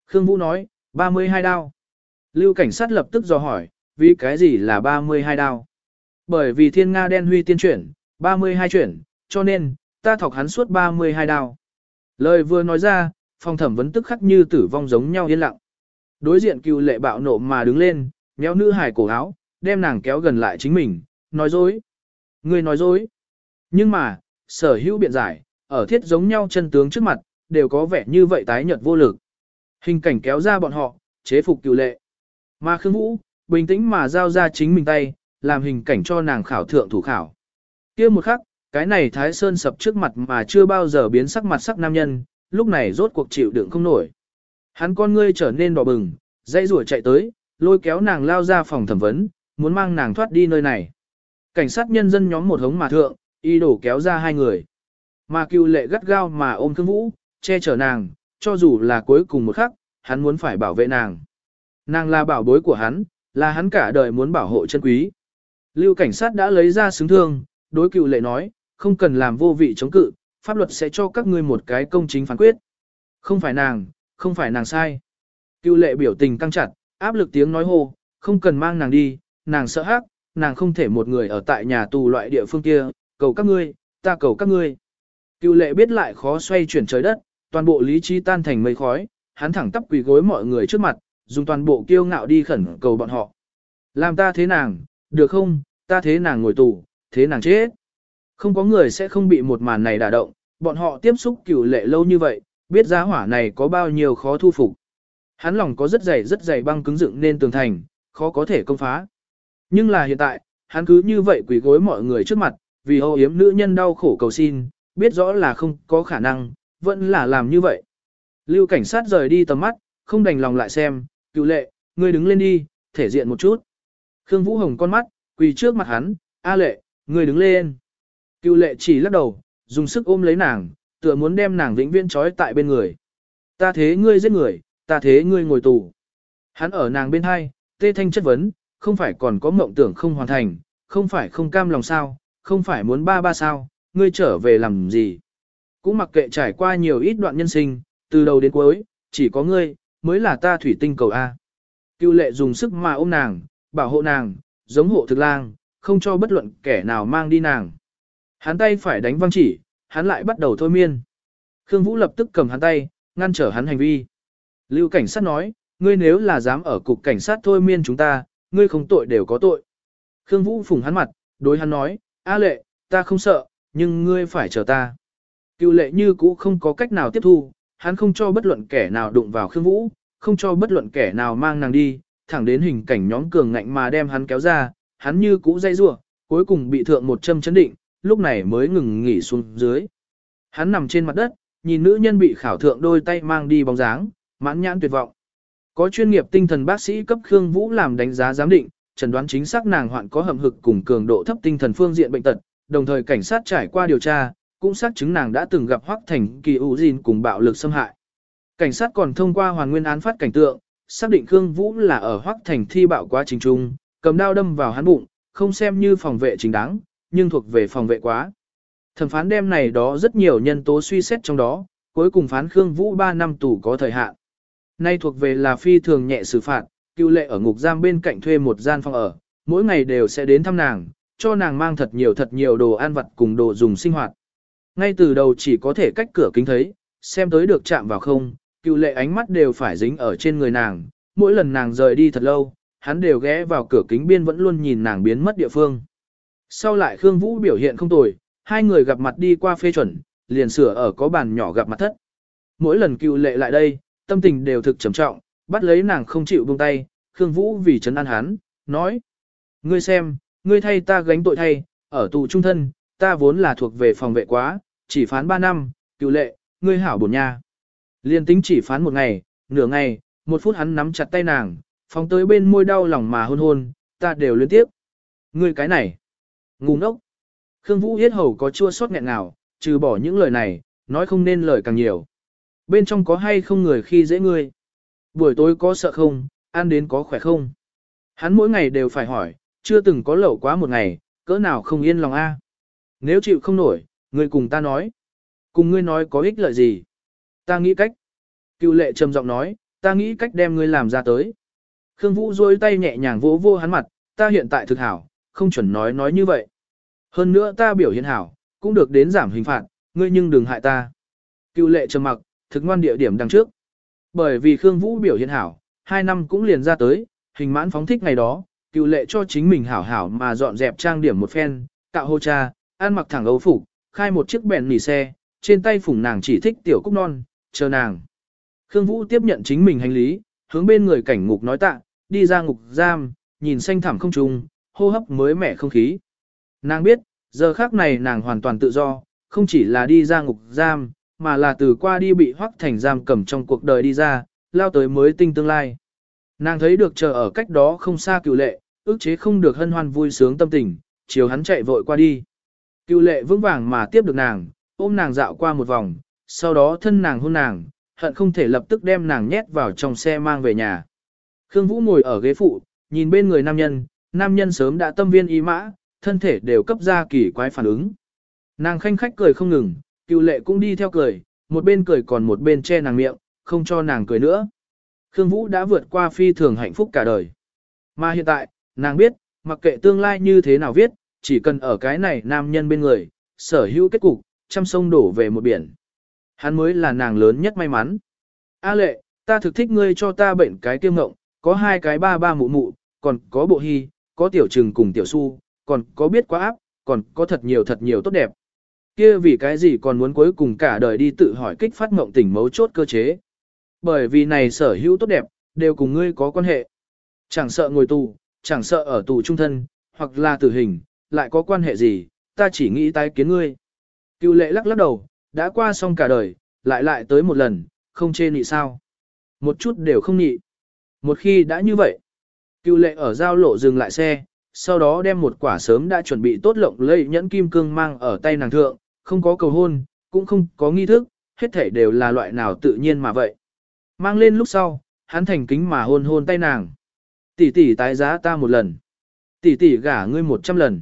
A: Khương Vũ nói, 32 đao. Lưu cảnh sát lập tức dò hỏi, vì cái gì là 32 đao? Bởi vì thiên Nga đen huy tiên chuyển, 32 chuyển, cho nên, ta thọc hắn suốt 32 đao. Lời vừa nói ra, phòng thẩm vấn tức khắc như tử vong giống nhau yên lặng. Đối diện cựu lệ bạo nộ mà đứng lên, méo nữ hải cổ áo, đem nàng kéo gần lại chính mình, nói dối. Người nói dối. Nhưng mà, sở hữu biện giải, ở thiết giống nhau chân tướng trước mặt, đều có vẻ như vậy tái nhợt vô lực. Hình cảnh kéo ra bọn họ, chế phục cựu lệ. Mà Khương Vũ, bình tĩnh mà giao ra chính mình tay, làm hình cảnh cho nàng khảo thượng thủ khảo. kia một khắc, cái này Thái Sơn sập trước mặt mà chưa bao giờ biến sắc mặt sắc nam nhân, lúc này rốt cuộc chịu đựng không nổi. Hắn con ngươi trở nên đỏ bừng, dây rủa chạy tới, lôi kéo nàng lao ra phòng thẩm vấn, muốn mang nàng thoát đi nơi này. Cảnh sát nhân dân nhóm một hống mà thượng, y đổ kéo ra hai người. Mà cựu lệ gắt gao mà ôm Khương vũ, che chở nàng, cho dù là cuối cùng một khắc, hắn muốn phải bảo vệ nàng. Nàng là bảo bối của hắn, là hắn cả đời muốn bảo hộ chân quý. Lưu cảnh sát đã lấy ra xứng thương, đối cựu lệ nói, không cần làm vô vị chống cự, pháp luật sẽ cho các ngươi một cái công chính phán quyết. Không phải nàng, không phải nàng sai. Cựu lệ biểu tình căng chặt, áp lực tiếng nói hô, không cần mang nàng đi, nàng sợ hắc, nàng không thể một người ở tại nhà tù loại địa phương kia, cầu các ngươi, ta cầu các ngươi. Cựu lệ biết lại khó xoay chuyển trời đất, toàn bộ lý trí tan thành mây khói, hắn thẳng tắp quỳ gối mọi người trước mặt, dùng toàn bộ kiêu ngạo đi khẩn cầu bọn họ. Làm ta thế nàng, được không, ta thế nàng ngồi tù, thế nàng chết. Không có người sẽ không bị một màn này đả động, bọn họ tiếp xúc cửu lệ lâu như vậy, biết giá hỏa này có bao nhiêu khó thu phục. Hắn lòng có rất dày rất dày băng cứng dựng nên tường thành, khó có thể công phá. Nhưng là hiện tại, hắn cứ như vậy quỳ gối mọi người trước mặt, vì hô yếm nữ nhân đau khổ cầu xin, biết rõ là không có khả năng, vẫn là làm như vậy. Lưu cảnh sát rời đi tầm mắt, không đành lòng lại xem, cựu lệ, ngươi đứng lên đi, thể diện một chút. Khương Vũ Hồng con mắt, quỳ trước mặt hắn, A lệ, ngươi đứng lên. Cựu lệ chỉ lắc đầu, dùng sức ôm lấy nàng, tựa muốn đem nàng vĩnh viễn trói tại bên người. Ta thế ngươi giết người, ta thế ngươi ngồi tù. Hắn ở nàng bên hai, tê thanh chất vấn, không phải còn có mộng tưởng không hoàn thành, không phải không cam lòng sao, không phải muốn ba ba sao, ngươi trở về làm gì. Cũng mặc kệ trải qua nhiều ít đoạn nhân sinh, từ đầu đến cuối, chỉ có ngươi, mới là ta thủy tinh cầu A. Cựu lệ dùng sức mà ôm nàng, bảo hộ nàng, giống hộ thực lang, không cho bất luận kẻ nào mang đi nàng. Hắn tay phải đánh văng chỉ, hắn lại bắt đầu thôi miên. Khương Vũ lập tức cầm hắn tay, ngăn trở hắn hành vi. Lưu cảnh sát nói, ngươi nếu là dám ở cục cảnh sát thôi miên chúng ta, ngươi không tội đều có tội. Khương Vũ phủng hắn mặt, đối hắn nói, A lệ, ta không sợ, nhưng ngươi phải chờ ta. Cựu lệ như cũ không có cách nào tiếp thu, hắn không cho bất luận kẻ nào đụng vào Khương Vũ, không cho bất luận kẻ nào mang nàng đi, thẳng đến hình cảnh nhóm cường ngạnh mà đem hắn kéo ra, hắn như cũ dây rủa, cuối cùng bị thượng một châm chấn định, lúc này mới ngừng nghỉ xuống dưới. Hắn nằm trên mặt đất, nhìn nữ nhân bị khảo thượng đôi tay mang đi bóng dáng, mãn nhãn tuyệt vọng. Có chuyên nghiệp tinh thần bác sĩ cấp Khương Vũ làm đánh giá giám định, chẩn đoán chính xác nàng hoạn có hầm hực cùng cường độ thấp tinh thần phương diện bệnh tật, đồng thời cảnh sát trải qua điều tra, cũng xác chứng nàng đã từng gặp Hoắc Thành Kỳ U Jin cùng bạo lực xâm hại. Cảnh sát còn thông qua hoàn nguyên án phát cảnh tượng, xác định Khương Vũ là ở Hoắc Thành thi bạo quá trình trung, cầm đao đâm vào hắn bụng, không xem như phòng vệ chính đáng, nhưng thuộc về phòng vệ quá. Thẩm phán đem này đó rất nhiều nhân tố suy xét trong đó, cuối cùng phán Khương Vũ 3 năm tù có thời hạn. Nay thuộc về là phi thường nhẹ xử phạt, cựu lệ ở ngục giam bên cạnh thuê một gian phòng ở, mỗi ngày đều sẽ đến thăm nàng, cho nàng mang thật nhiều thật nhiều đồ ăn vặt cùng đồ dùng sinh hoạt. Ngay từ đầu chỉ có thể cách cửa kính thấy, xem tới được chạm vào không, cựu lệ ánh mắt đều phải dính ở trên người nàng, mỗi lần nàng rời đi thật lâu, hắn đều ghé vào cửa kính biên vẫn luôn nhìn nàng biến mất địa phương. Sau lại Khương Vũ biểu hiện không tồi, hai người gặp mặt đi qua phê chuẩn, liền sửa ở có bàn nhỏ gặp mặt thất. Mỗi lần cựu lệ lại đây, tâm tình đều thực trầm trọng, bắt lấy nàng không chịu buông tay, Khương Vũ vì chấn an hắn, nói. Ngươi xem, ngươi thay ta gánh tội thay, ở tù trung thân, ta vốn là thuộc về phòng vệ quá, chỉ phán 3 năm, cựu lệ, ngươi hảo bổn nha. Liên tính chỉ phán một ngày, nửa ngày, một phút hắn nắm chặt tay nàng, phóng tới bên môi đau lòng mà hôn hôn, ta đều liên tiếp. Ngươi cái này, ngu ngốc. Khương Vũ yết hầu có chua xót nghẹn nào, trừ bỏ những lời này, nói không nên lời càng nhiều. Bên trong có hay không người khi dễ ngươi? Buổi tối có sợ không, ăn đến có khỏe không? Hắn mỗi ngày đều phải hỏi, chưa từng có lẩu quá một ngày, cỡ nào không yên lòng a? Nếu chịu không nổi, ngươi cùng ta nói. Cùng ngươi nói có ích lợi gì? Ta nghĩ cách. Cựu lệ trầm giọng nói, ta nghĩ cách đem ngươi làm ra tới. Khương Vũ duỗi tay nhẹ nhàng vỗ vô hắn mặt, ta hiện tại thực hảo, không chuẩn nói nói như vậy. Hơn nữa ta biểu hiện hảo, cũng được đến giảm hình phạt, ngươi nhưng đừng hại ta. Cựu lệ trầm mặc, thực ngoan địa điểm đằng trước. Bởi vì Khương Vũ biểu hiện hảo, hai năm cũng liền ra tới, hình mãn phóng thích ngày đó, cựu lệ cho chính mình hảo hảo mà dọn dẹp trang điểm một phen, cạo hô cha, ăn mặc thẳng ấu phục, khai một chiếc bèn nỉ xe, trên tay phủng nàng chỉ thích tiểu cúc non, chờ nàng. Khương Vũ tiếp nhận chính mình hành lý, hướng bên người cảnh ngục nói tạ, đi ra ngục giam, nhìn xanh thẳm không trùng, hô hấp mới mẻ không khí. Nàng biết, giờ khác này nàng hoàn toàn tự do, không chỉ là đi ra ngục giam, mà là từ qua đi bị hoắc thành giam cầm trong cuộc đời đi ra, lao tới mới tinh tương lai. Nàng thấy được chờ ở cách đó không xa cựu lệ, ước chế không được hân hoan vui sướng tâm tình, chiều hắn chạy vội qua đi. Cựu lệ vững vàng mà tiếp được nàng, ôm nàng dạo qua một vòng, sau đó thân nàng hôn nàng, hận không thể lập tức đem nàng nhét vào trong xe mang về nhà. Khương Vũ ngồi ở ghế phụ, nhìn bên người nam nhân, nam nhân sớm đã tâm viên ý mã, thân thể đều cấp ra kỳ quái phản ứng. Nàng khanh khách cười không ngừng, cựu lệ cũng đi theo cười, một bên cười còn một bên che nàng miệng, không cho nàng cười nữa. Khương Vũ đã vượt qua phi thường hạnh phúc cả đời. Mà hiện tại, nàng biết, mặc kệ tương lai như thế nào viết, chỉ cần ở cái này nam nhân bên người, sở hữu kết cục, trăm sông đổ về một biển. Hắn mới là nàng lớn nhất may mắn. A lệ, ta thực thích ngươi cho ta bệnh cái kiêm ngộng, có hai cái ba ba mụ mụ, còn có bộ hy, có tiểu trừng cùng tiểu su, còn có biết quá áp, còn có thật nhiều thật nhiều tốt đẹp. Kia vì cái gì còn muốn cuối cùng cả đời đi tự hỏi kích phát mộng tỉnh mấu chốt cơ chế. Bởi vì này sở hữu tốt đẹp, đều cùng ngươi có quan hệ. Chẳng sợ ngồi tù, chẳng sợ ở tù trung thân, hoặc là tử hình, lại có quan hệ gì, ta chỉ nghĩ tái kiến ngươi. Cựu lệ lắc lắc đầu, đã qua xong cả đời, lại lại tới một lần, không chê nị sao. Một chút đều không nị. Một khi đã như vậy, cựu lệ ở giao lộ dừng lại xe, sau đó đem một quả sớm đã chuẩn bị tốt lộng lây nhẫn kim cương mang ở tay nàng thượng, không có cầu hôn, cũng không có nghi thức, hết thể đều là loại nào tự nhiên mà vậy. Mang lên lúc sau, hắn thành kính mà hôn hôn tay nàng. Tỷ tỷ tái giá ta một lần. Tỷ tỷ gả ngươi một trăm lần.